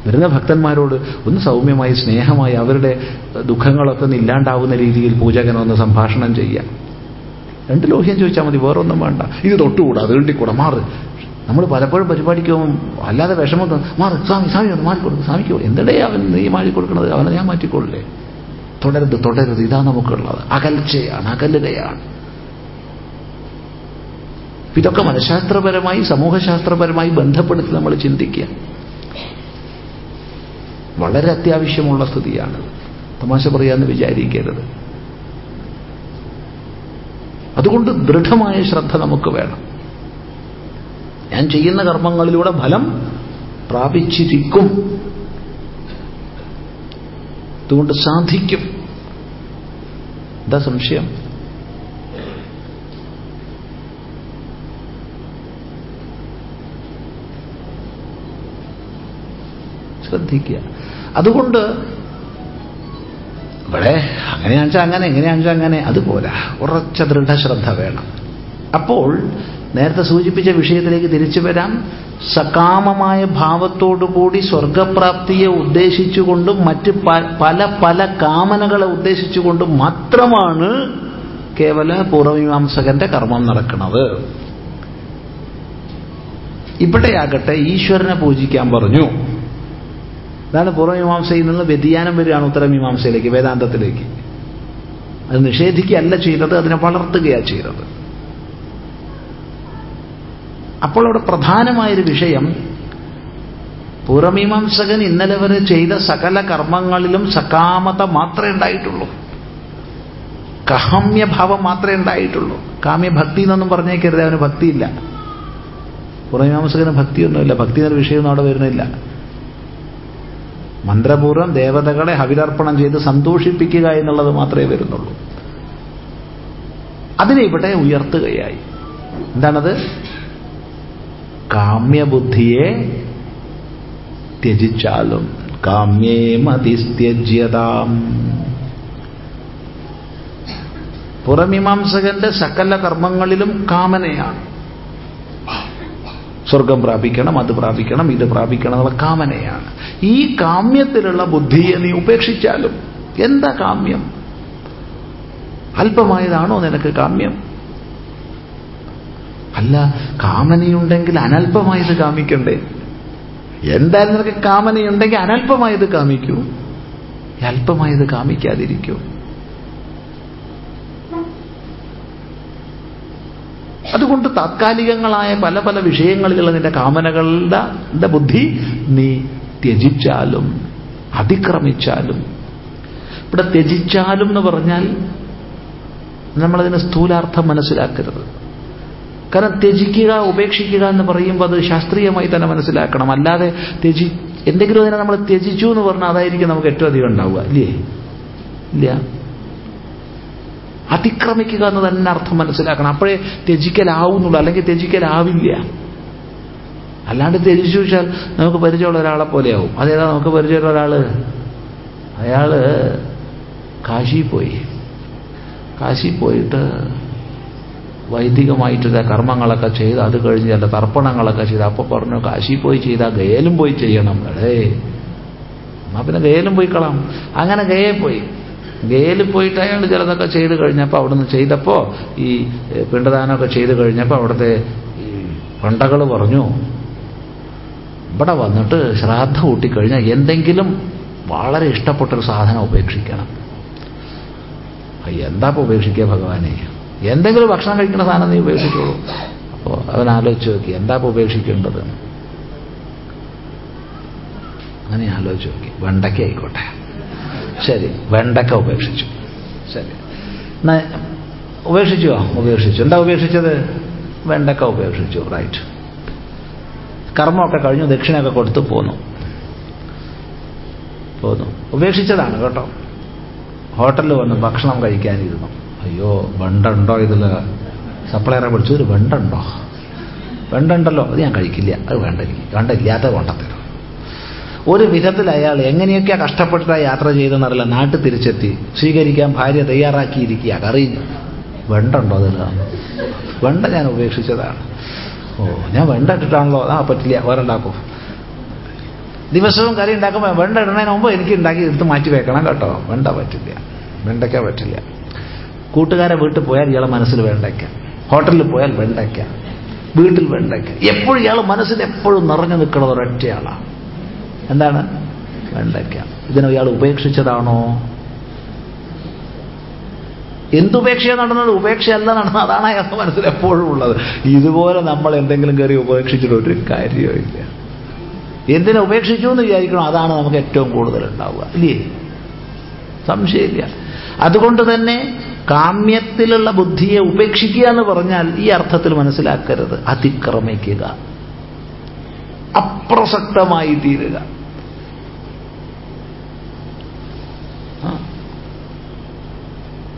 വരുന്ന ഭക്തന്മാരോട് ഒന്ന് സൗമ്യമായി സ്നേഹമായി അവരുടെ ദുഃഖങ്ങളൊക്കെ ഒന്ന് ഇല്ലാണ്ടാവുന്ന രീതിയിൽ പൂജകനൊന്ന് സംഭാഷണം ചെയ്യാം രണ്ട് ലോഹ്യം ചോദിച്ചാൽ മതി വേറൊന്നും വേണ്ട. ഇത് തൊട്ടുകൂടാ അത് കൂടാ മാറ്. നമ്മൾ പലപ്പോഴും പരിപാടിക്ക് പോകുമ്പോൾ അല്ലാതെ വിഷമം മാറ് സ്വാമി സ്വാമി ഒന്ന് മാറിക്കൊടുക്കും സ്വാമിക്ക് എന്തിടേ അവൻ നീ മാറിക്കൊടുക്കണത്? അവനെ ഞാൻ മാറ്റിക്കൊള്ളേ. തുടരുത് തുടരുത് ഇതാ നമുക്കുള്ളത്. അകൽച്ചയാണ് അകലുകയാണ്. ഇതൊക്കെ മനഃശാസ്ത്രപരമായി സമൂഹശാസ്ത്രപരമായി ബന്ധപ്പെടുത്തി നമ്മൾ ചിന്തിക്കുക. വളരെ അത്യാവശ്യമുള്ള സ്ഥിതിയാണ്. തമാശ പറയാന്ന് വിചാരിക്കരുത്. അതുകൊണ്ട് ദൃഢമായ ശ്രദ്ധ നമുക്ക് വേണം. ഞാൻ ചെയ്യുന്ന കർമ്മങ്ങളിലൂടെ ഫലം പ്രാപിച്ചിരിക്കും. അതുകൊണ്ട് സാധിക്കും. എന്താ സംശയം? ശ്രദ്ധിക്കുക. അതുകൊണ്ട് ഇവിടെ അങ്ങനെയാണെന്ന് വെച്ചാൽ അങ്ങനെ എങ്ങനെയാണെന്ന് വെച്ചാൽ അങ്ങനെ അതുപോലെ ഉറച്ച ദൃഢശ്രദ്ധ വേണം. അപ്പോൾ നേരത്തെ സൂചിപ്പിച്ച വിഷയത്തിലേക്ക് തിരിച്ചു വരാം. സകാമമായ ഭാവത്തോടുകൂടി സ്വർഗപ്രാപ്തിയെ ഉദ്ദേശിച്ചുകൊണ്ടും മറ്റ് പല പല കാമനകളെ ഉദ്ദേശിച്ചുകൊണ്ടും മാത്രമാണ് കേവല പൂർവമീമാംസകന്റെ കർമ്മം നടക്കുന്നത്. ഇവിടെയാകട്ടെ ഈശ്വരനെ പൂജിക്കാൻ പറഞ്ഞു. അതാണ് പൂർവമീമാംസയിൽ നിന്ന് വ്യതിയാനം വരികയാണ് ഉത്തരമീമാംസയിലേക്ക് വേദാന്തത്തിലേക്ക്. അത് നിഷേധിക്കുകയല്ല ചെയ്തത് അതിനെ വളർത്തുകയാണ് ചെയ്തത്. അപ്പോൾ അവിടെ പ്രധാനമായൊരു വിഷയം പൂർവമീമാംസകൻ ഇന്നലെ വരെ ചെയ്ത സകല കർമ്മങ്ങളിലും സകാമത മാത്രമേ ഉണ്ടായിട്ടുള്ളൂ. കഹമ്യഭാവം മാത്രമേ ഉണ്ടായിട്ടുള്ളൂ. കാമ്യഭക്തി എന്നൊന്നും പറഞ്ഞേക്കരുത് അവന് ഭക്തിയില്ല. പൂർവമീമാംസകന് ഭക്തിയൊന്നുമില്ല ഭക്തി എന്നൊരു വിഷയമൊന്നും അവിടെ വരുന്നില്ല. മന്ത്രപൂർവം ദേവതകളെ ഹവിലർപ്പണം ചെയ്ത് സന്തോഷിപ്പിക്കുക എന്നുള്ളത് മാത്രമേ വരുന്നുള്ളൂ. അതിനെ ഇവിടെ ഉയർത്തുകയായി. എന്താണത്? കാമ്യബുദ്ധിയെ ത്യജിച്ചാലും കാമ്യേ മതിസ്ത്യജ്യതാം. പുറമീമാംസകന്റെ സകല കർമ്മങ്ങളിലും കാമനയാണ്. സ്വർഗം പ്രാപിക്കണം അത് പ്രാപിക്കണം ഇത് പ്രാപിക്കണം എന്നുള്ള കാമനയാണ്. ഈ കാമ്യത്തിലുള്ള ബുദ്ധിയെ നീ ഉപേക്ഷിച്ചാലും എന്താ കാമ്യം? അല്പമായതാണോ നിനക്ക് കാമ്യം? അല്ല കാമനയുണ്ടെങ്കിൽ അനൽപമായത് കാമിക്കണ്ടേ? എന്തായാലും നിനക്ക് കാമനയുണ്ടെങ്കിൽ അനൽപമായത് കാമിക്കൂ. അല്പമായത് കാമിക്കാതിരിക്കൂ. അതുകൊണ്ട് താത്കാലികങ്ങളായ പല പല വിഷയങ്ങളിലുള്ള നിന്റെ കാമനകളുടെ ബുദ്ധി നീ ത്യജിച്ചാലും അതിക്രമിച്ചാലും. ഇവിടെ ത്യജിച്ചാലും എന്ന് പറഞ്ഞാൽ നമ്മളതിന് സ്ഥൂലാർത്ഥം മനസ്സിലാക്കരുത്. കാരണം ത്യജിക്കുക ഉപേക്ഷിക്കുക എന്ന് പറയുമ്പോൾ അത് ശാസ്ത്രീയമായി തന്നെ മനസ്സിലാക്കണം. അല്ലാതെ ത്യജി എന്തെങ്കിലും അതിനെ നമ്മൾ ത്യജിച്ചു എന്ന് പറഞ്ഞാൽ അതായിരിക്കും നമുക്ക് ഏറ്റവും അധികം ഉണ്ടാവുക. ഇല്ലേ? ഇല്ല. അതിക്രമിക്കുക എന്ന് തന്നെ അർത്ഥം മനസ്സിലാക്കണം. അപ്പോഴേ ത്യജിക്കലാവുന്നുള്ളൂ. അല്ലെങ്കിൽ ത്യജിക്കലാവില്ല. അല്ലാണ്ട് ത്യജിച്ചു വെച്ചാൽ നമുക്ക് പരിചയമുള്ള ഒരാളെ പോലെയാവും. അതേതാ നമുക്ക് പരിചയമുള്ള ഒരാൾ? അയാൾ കാശി പോയി. കാശി പോയിട്ട് വൈദികമായിട്ടുള്ള കർമ്മങ്ങളൊക്കെ ചെയ്ത് അത് കഴിഞ്ഞ് ചില തർപ്പണങ്ങളൊക്കെ ചെയ്ത് അപ്പൊ പറഞ്ഞു കാശി പോയി ചെയ്താൽ ഗയലും പോയി ചെയ്യണം. അടേ എന്നാ പിന്നെ ഗയലും പോയിക്കളാം. കളാം അങ്ങനെ ഗയയിൽ പോയി. ഗയലിൽ പോയിട്ട് അയാൾ ചിലതൊക്കെ ചെയ്ത് കഴിഞ്ഞപ്പോൾ അവിടുന്ന് ചെയ്തപ്പോൾ ഈ പിണ്ടദാനമൊക്കെ ചെയ്ത് കഴിഞ്ഞപ്പോൾ അവിടുത്തെ ഈ പണ്ടകൾ പറഞ്ഞു ഇവിടെ വന്നിട്ട് ശ്രാദ്ധ കൂട്ടിക്കഴിഞ്ഞാൽ എന്തെങ്കിലും വളരെ ഇഷ്ടപ്പെട്ടൊരു സാധനം ഉപേക്ഷിക്കണം. എന്താ ഇപ്പോൾ ഉപേക്ഷിക്കുക ഭഗവാനെ? എന്തെങ്കിലും ഭക്ഷണം കഴിക്കുന്ന സാധനം നീ ഉപേക്ഷിച്ചോളൂ. അപ്പോൾ അവൻ ആലോചിച്ച് നോക്കി എന്താ ഇപ്പോൾ ഉപേക്ഷിക്കേണ്ടത്? അങ്ങനെ ആലോചിച്ച് നോക്കി വെണ്ടയ്ക്ക ശരി വെണ്ടക്ക ഉപേക്ഷിച്ചു. ശരി. ഉപേക്ഷിച്ചോ? ഉപേക്ഷിച്ചു. എന്താ ഉപേക്ഷിച്ചത്? വെണ്ടക്ക ഉപേക്ഷിച്ചു റൈറ്റ് കർമ്മമൊക്കെ കഴിഞ്ഞു ദക്ഷിണയൊക്കെ കൊടുത്തു പോന്നു. പോന്നു. ഉപേക്ഷിച്ചതാണ് കേട്ടോ. ഹോട്ടലിൽ വന്ന് ഭക്ഷണം കഴിക്കാനിരുന്നു. അയ്യോ വെണ്ടുണ്ടോ ഇതിൽ സപ്ലയറെ വിളിച്ചു ഒരു വെണ്ടുണ്ടോ? വെണ്ടുണ്ടല്ലോ. അത് ഞാൻ കഴിക്കില്ല. അത് വേണ്ട വേണ്ടില്ലാത്ത കൊണ്ടത്തരും ഒരു വിധത്തിൽ അയാൾ എങ്ങനെയൊക്കെ കഷ്ടപ്പെട്ട യാത്ര ചെയ്തെന്നറിയില്ല നാട്ടിൽ തിരിച്ചെത്തി. സ്വീകരിക്കാൻ ഭാര്യ തയ്യാറാക്കിയിരിക്കുക കറി വെണ്ടുണ്ടോ അതിൽ? വെണ്ട ഞാൻ ഉപേക്ഷിച്ചതാണ്. ഓ ഞാൻ വെണ്ട ഇട്ടിട്ടാണല്ലോ. ആ പറ്റില്ല. വേറെ ഉണ്ടാക്കും. ദിവസവും കറി ഉണ്ടാക്കുമ്പോൾ വെണ്ട ഇടുന്നതിന് മുമ്പ് എനിക്ക് ഉണ്ടാക്കി എടുത്ത് മാറ്റി വെക്കണം കേട്ടോ. വെണ്ട പറ്റില്ല. വെണ്ടയ്ക്ക പറ്റില്ല. കൂട്ടുകാരെ വീട്ടിൽ പോയാൽ ഇയാളെ മനസ്സിൽ വെണ്ടയ്ക്ക. ഹോട്ടലിൽ പോയാൽ വെണ്ടയ്ക്ക. വീട്ടിൽ വെണ്ടയ്ക്ക. എപ്പോഴും ഇയാൾ മനസ്സിൽ എപ്പോഴും നിറഞ്ഞു നിൽക്കുന്നത് ഒരൊറ്റയാളാണ് എന്താണ്? വെണ്ടയ്ക്ക. ഇതിനെ ഇയാൾ ഉപേക്ഷിച്ചതാണോ? എന്തുപേക്ഷയാണ് നടന്നത്? ഉപേക്ഷയല്ല നടന്നത് അതാണ് അയാളുടെ മനസ്സിൽ എപ്പോഴും ഉള്ളത്. ഇതുപോലെ നമ്മൾ എന്തെങ്കിലും കയറി ഉപേക്ഷിച്ചിട്ട് ഒരു കാര്യമില്ല എന്തിനെ ഉപേക്ഷിച്ചു എന്ന് വിചാരിക്കണം? അതാണ് നമുക്ക് ഏറ്റവും കൂടുതൽ ഉണ്ടാവുക. ഇല്ലേ? സംശയമില്ല. അതുകൊണ്ട് തന്നെ കാമ്യത്തിലുള്ള ബുദ്ധിയെ ഉപേക്ഷിക്കുക എന്ന് പറഞ്ഞാൽ ഈ അർത്ഥത്തിൽ മനസ്സിലാക്കരുത്. അതിക്രമിക്കുക. അപ്രസക്തമായി തീരുക.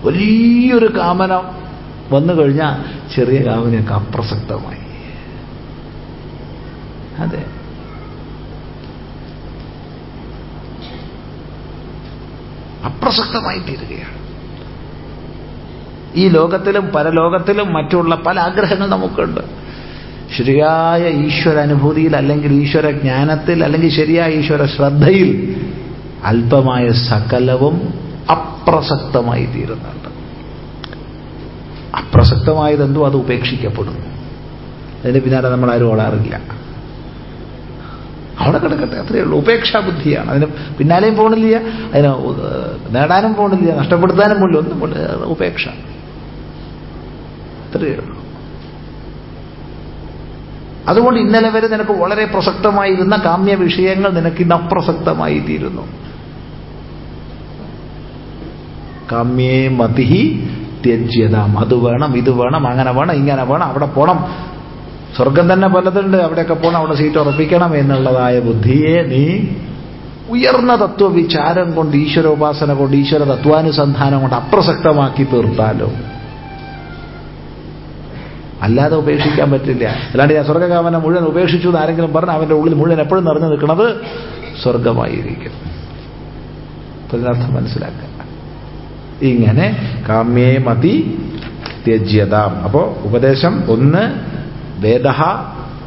വലിയൊരു കാമന വന്നു കഴിഞ്ഞാൽ ചെറിയ കാമനയൊക്കെ അപ്രസക്തമായി. അതെ. അപ്രസക്തമായി തീരുകയാണ്. ഈ ലോകത്തിലും പരലോകത്തിലും മറ്റുള്ള പല ആഗ്രഹങ്ങൾ നമുക്കുണ്ട്. ശരിയായ ഈശ്വര അനുഭൂതിയിൽ അല്ലെങ്കിൽ ഈശ്വര ജ്ഞാനത്തിൽ അല്ലെങ്കിൽ ശരിയായ ഈശ്വര ശ്രദ്ധയിൽ അല്പമായ സകലവും അപ്രസക്തമായി തീരുന്നുണ്ട്. അപ്രസക്തമായതെന്തോ അത് ഉപേക്ഷിക്കപ്പെടുന്നു. അതിന് പിന്നാലെ നമ്മൾ ആരും ഓടാറില്ല. അവിടെ കിടക്കട്ടെ അത്രയേ ഉള്ളൂ. ഉപേക്ഷാ ബുദ്ധിയാണ് അതിന് പിന്നാലെയും പോകണില്ല അതിന് നേടാനും പോകണില്ല നഷ്ടപ്പെടുത്താനും പോലും ഒന്നും പോണില്ല. ഉപേക്ഷ. അത്രയേ ഉള്ളൂ. അതുകൊണ്ട് ഇന്നലെ വരെ നിനക്ക് വളരെ പ്രസക്തമായിരുന്ന കാമ്യ വിഷയങ്ങൾ നിനക്ക് ഇന്ന് അപ്രസക്തമായി തീരുന്നു. കാമ്യേ മതിഹി ത്യജ്യതാം. അത് വേണം ഇത് വേണം അങ്ങനെ വേണം ഇങ്ങനെ വേണം അവിടെ പോണം. സ്വർഗം തന്നെ പലതുണ്ട്. അവിടെയൊക്കെ പോകണം അവിടെ സീറ്റ് ഉറപ്പിക്കണം എന്നുള്ളതായ ബുദ്ധിയെ നീ ഉയർന്ന തത്വവിചാരം കൊണ്ട് ഈശ്വരോപാസന കൊണ്ട് ഈശ്വര തത്വാനുസന്ധാനം കൊണ്ട് അപ്രസക്തമാക്കി തീർത്താലോ? അല്ലാതെ ഉപേക്ഷിക്കാൻ പറ്റില്ല. അല്ലാണ്ട് ഞാൻ സ്വർഗകാമന മുഴുവൻ ഉപേക്ഷിച്ചു എന്ന് ആരെങ്കിലും പറഞ്ഞാൽ അവന്റെ ഉള്ളിൽ മുഴുവൻ എപ്പോഴും നിറഞ്ഞു നിൽക്കുന്നത് സ്വർഗമായിരിക്കും അതിനർത്ഥം മനസ്സിലാക്കുക. ഇങ്ങനെ കാമ്യേ മതി ത്യജ്യതാം. അപ്പോ ഉപദേശം ഒന്ന് വേദ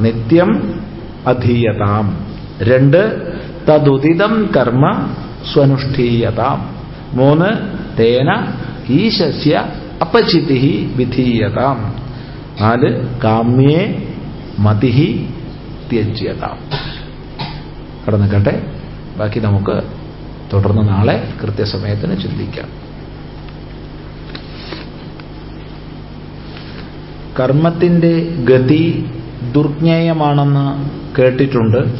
നിത്യം അധീയതാം. രണ്ട് തദുദിതം കർമ്മ സ്വനുഷ്ഠീയതാം. മൂന്ന് തേന ഈശസ്യ അപചിതി വിധീയതാം. നാല് കാമ്യേ മതിഹി ത്യജ്യതാം. അവിടെ ബാക്കി നമുക്ക് തുടർന്ന് നാളെ കൃത്യസമയത്തിന് ചിന്തിക്കാം. കർമ്മത്തിന്റെ ഗതി ദുർജ്ഞേയമാണെന്ന് കേട്ടിട്ടുണ്ട്.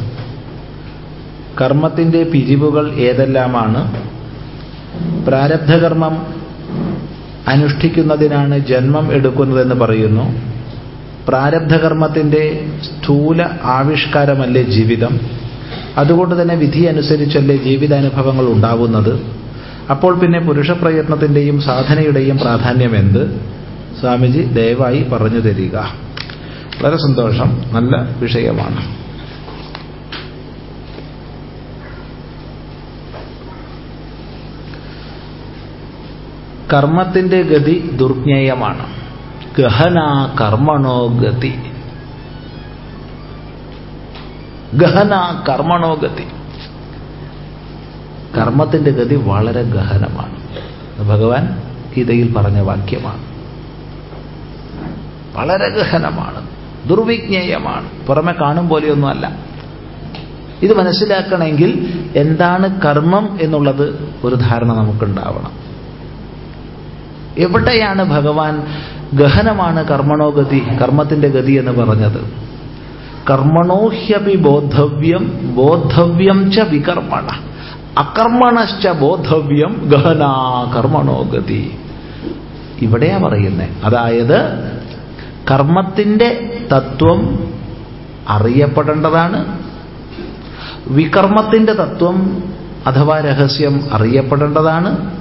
കർമ്മത്തിന്റെ പിരിവുകൾ ഏതെല്ലാമാണ്? പ്രാരബ്ധകർമ്മം അനുഷ്ഠിക്കുന്നതിനാണ് ജന്മം എടുക്കുന്നതെന്ന് പറയുന്നു. പ്രാരബ്ധകർമ്മത്തിന്റെ സ്ഥൂല ആവിഷ്കാരമല്ലേ ജീവിതം? അതുകൊണ്ട് തന്നെ വിധി അനുസരിച്ചല്ലേ ജീവിതാനുഭവങ്ങൾ ഉണ്ടാവുന്നത്? അപ്പോൾ പിന്നെ പുരുഷ പ്രയത്നത്തിന്റെയും സാധനയുടെയും പ്രാധാന്യം എന്ത്? സ്വാമിജി ദയവായി പറഞ്ഞു തരിക. വളരെ സന്തോഷം. നല്ല വിഷയമാണ്. കർമ്മത്തിന്റെ ഗതി ദുർജ്ഞേയമാണ്. ഗഹന കർമ്മണോ ഗതി? ഗഹന കർമ്മണോ ഗതി? കർമ്മത്തിന്റെ ഗതി വളരെ ഗഹനമാണ്. ഭഗവാൻ ഗീതയിൽ പറഞ്ഞ വാക്യമാണ്. വളരെ ഗഹനമാണ്. ദുർവിജ്ഞേയമാണ്. പുറമെ കാണും പോലെയൊന്നുമല്ല. ഇത് മനസ്സിലാക്കണമെങ്കിൽ എന്താണ് കർമ്മം എന്നുള്ളത് ഒരു ധാരണ നമുക്കുണ്ടാവണം. എവിടെയാണ് ഭഗവാൻ ഗഹനമാണ് കർമ്മണോഗതി കർമ്മത്തിന്റെ ഗതി എന്ന് പറഞ്ഞത്. കർമ്മണോഹ്യപി ബോദ്ധവ്യം ബോദ്ധവ്യം ച വികർമ്മണ. അകർമ്മണശ്ച ബോദ്ധവ്യം ഗഹനാ കർമ്മണോഗതി ഇവിടെയാ പറയുന്നത് അതായത് കർമ്മത്തിന്റെ തത്വം അറിയപ്പെടേണ്ടതാണ്. വികർമ്മത്തിന്റെ തത്വം അഥവാ രഹസ്യം അറിയപ്പെടേണ്ടതാണ്.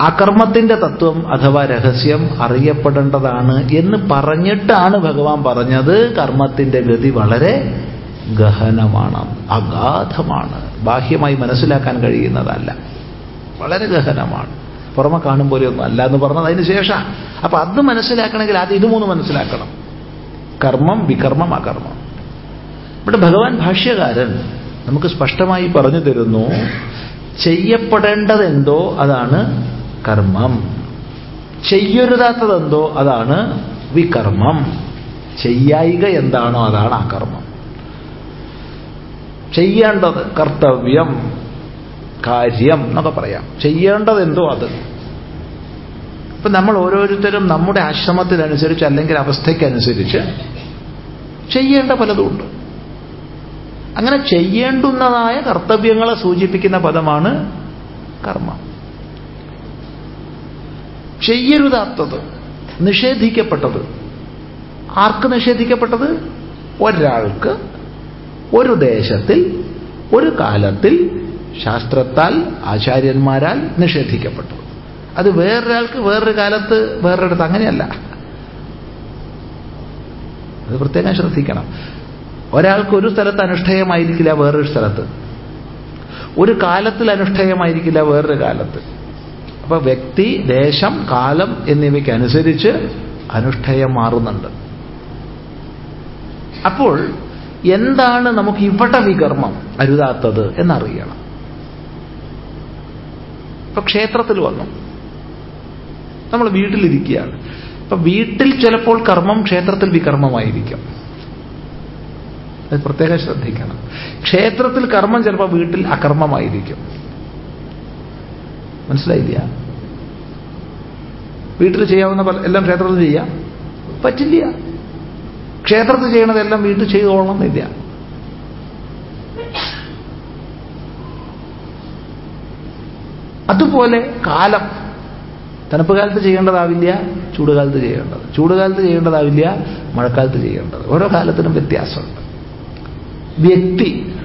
അകർമ്മത്തിന്റെ തത്വം അഥവാ രഹസ്യം അറിയപ്പെടേണ്ടതാണ് എന്ന് പറഞ്ഞിട്ടാണ് ഭഗവാൻ പറഞ്ഞത്. കർമ്മത്തിന്റെ ഗതി വളരെ ഗഹനമാണ് അഗാധമാണ്. ബാഹ്യമായി മനസ്സിലാക്കാൻ കഴിയുന്നതല്ല. വളരെ ഗഹനമാണ്. പുറമെ കാണും പോലെയൊന്നും അല്ല എന്ന് പറഞ്ഞത് അതിന് ശേഷം. അപ്പൊ അത് മനസ്സിലാക്കണമെങ്കിൽ ആദ്യം ഇത് മൂന്ന് മനസ്സിലാക്കണം. കർമ്മം വികർമ്മം അകർമ്മം. ഇവിടെ ഭഗവാൻ ഭാഷ്യകാരൻ നമുക്ക് സ്പഷ്ടമായി പറഞ്ഞു തരുന്നു ചെയ്യപ്പെടേണ്ടതെന്തോ അതാണ് കർമ്മം. ചെയ്യരുതാത്തതെന്തോ അതാണ് വികർമ്മം. ചെയ്യായിക എന്താണോ അതാണ് അകർമ്മം. ചെയ്യേണ്ടത് കർത്തവ്യം കാര്യം എന്നൊക്കെ പറയാം. ചെയ്യേണ്ടത് എന്തോ അത്. ഇപ്പൊ നമ്മൾ ഓരോരുത്തരും നമ്മുടെ ആശ്രമത്തിനനുസരിച്ച് അല്ലെങ്കിൽ അവസ്ഥയ്ക്കനുസരിച്ച് ചെയ്യേണ്ട പലതുമുണ്ട് അങ്ങനെ ചെയ്യേണ്ടുന്നതായ കർത്തവ്യങ്ങളെ സൂചിപ്പിക്കുന്ന പദമാണ് കർമ്മം. ചെയ്യരുതാത്തത് നിഷേധിക്കപ്പെട്ടത്. ആർക്ക് നിഷേധിക്കപ്പെട്ടത്? ഒരാൾക്ക് ഒരു ദേശത്തിൽ ഒരു കാലത്തിൽ ശാസ്ത്രത്താൽ ആചാര്യന്മാരാൽ നിഷേധിക്കപ്പെട്ടു അത് വേറൊരാൾക്ക് വേറൊരു കാലത്ത് വേറൊരിടത്ത് അങ്ങനെയല്ല. അത് പ്രത്യേകം ശ്രദ്ധിക്കണം. ഒരാൾക്ക് ഒരു സ്ഥലത്ത് അനുഷ്ഠേയമായിരിക്കില്ല വേറൊരു സ്ഥലത്ത്. ഒരു കാലത്തിൽ അനുഷ്ഠേയമായിരിക്കില്ല വേറൊരു കാലത്ത്. അപ്പൊ വ്യക്തി ദേശം കാലം എന്നിവയ്ക്കനുസരിച്ച് അനുഷ്ഠേയം മാറുന്നുണ്ട്. അപ്പോൾ എന്താണ് നമുക്ക് ഇവിടെ വികർമ്മം അരുതാത്തത് എന്നറിയണം. ഇപ്പൊ ക്ഷേത്രത്തിൽ വന്നു. നമ്മൾ വീട്ടിലിരിക്കുകയാണ്. ഇപ്പൊ വീട്ടിൽ ചിലപ്പോൾ കർമ്മം ക്ഷേത്രത്തിൽ വികർമ്മമായിരിക്കും. അത് പ്രത്യേകം ശ്രദ്ധിക്കണം. ക്ഷേത്രത്തിൽ കർമ്മം ചിലപ്പോൾ വീട്ടിൽ അകർമ്മമായിരിക്കും. മനസ്സിലായില്ല. വീട്ടിൽ ചെയ്യാവുന്ന എല്ലാം ക്ഷേത്രത്തിൽ ചെയ്യാം. പറ്റില്ല. ക്ഷേത്രത്തിൽ ചെയ്യണതെല്ലാം വീട്ടിൽ ചെയ്തോളണം എന്നില്ല അതുപോലെ കാലം. തണുപ്പ് കാലത്ത് ചെയ്യേണ്ടതാവില്ല ചൂടുകാലത്ത് ചെയ്യേണ്ടത്. ചൂടുകാലത്ത് ചെയ്യേണ്ടതാവില്ല മഴക്കാലത്ത് ചെയ്യേണ്ടത്. ഓരോ കാലത്തിനും വ്യത്യാസമുണ്ട്. വ്യക്തി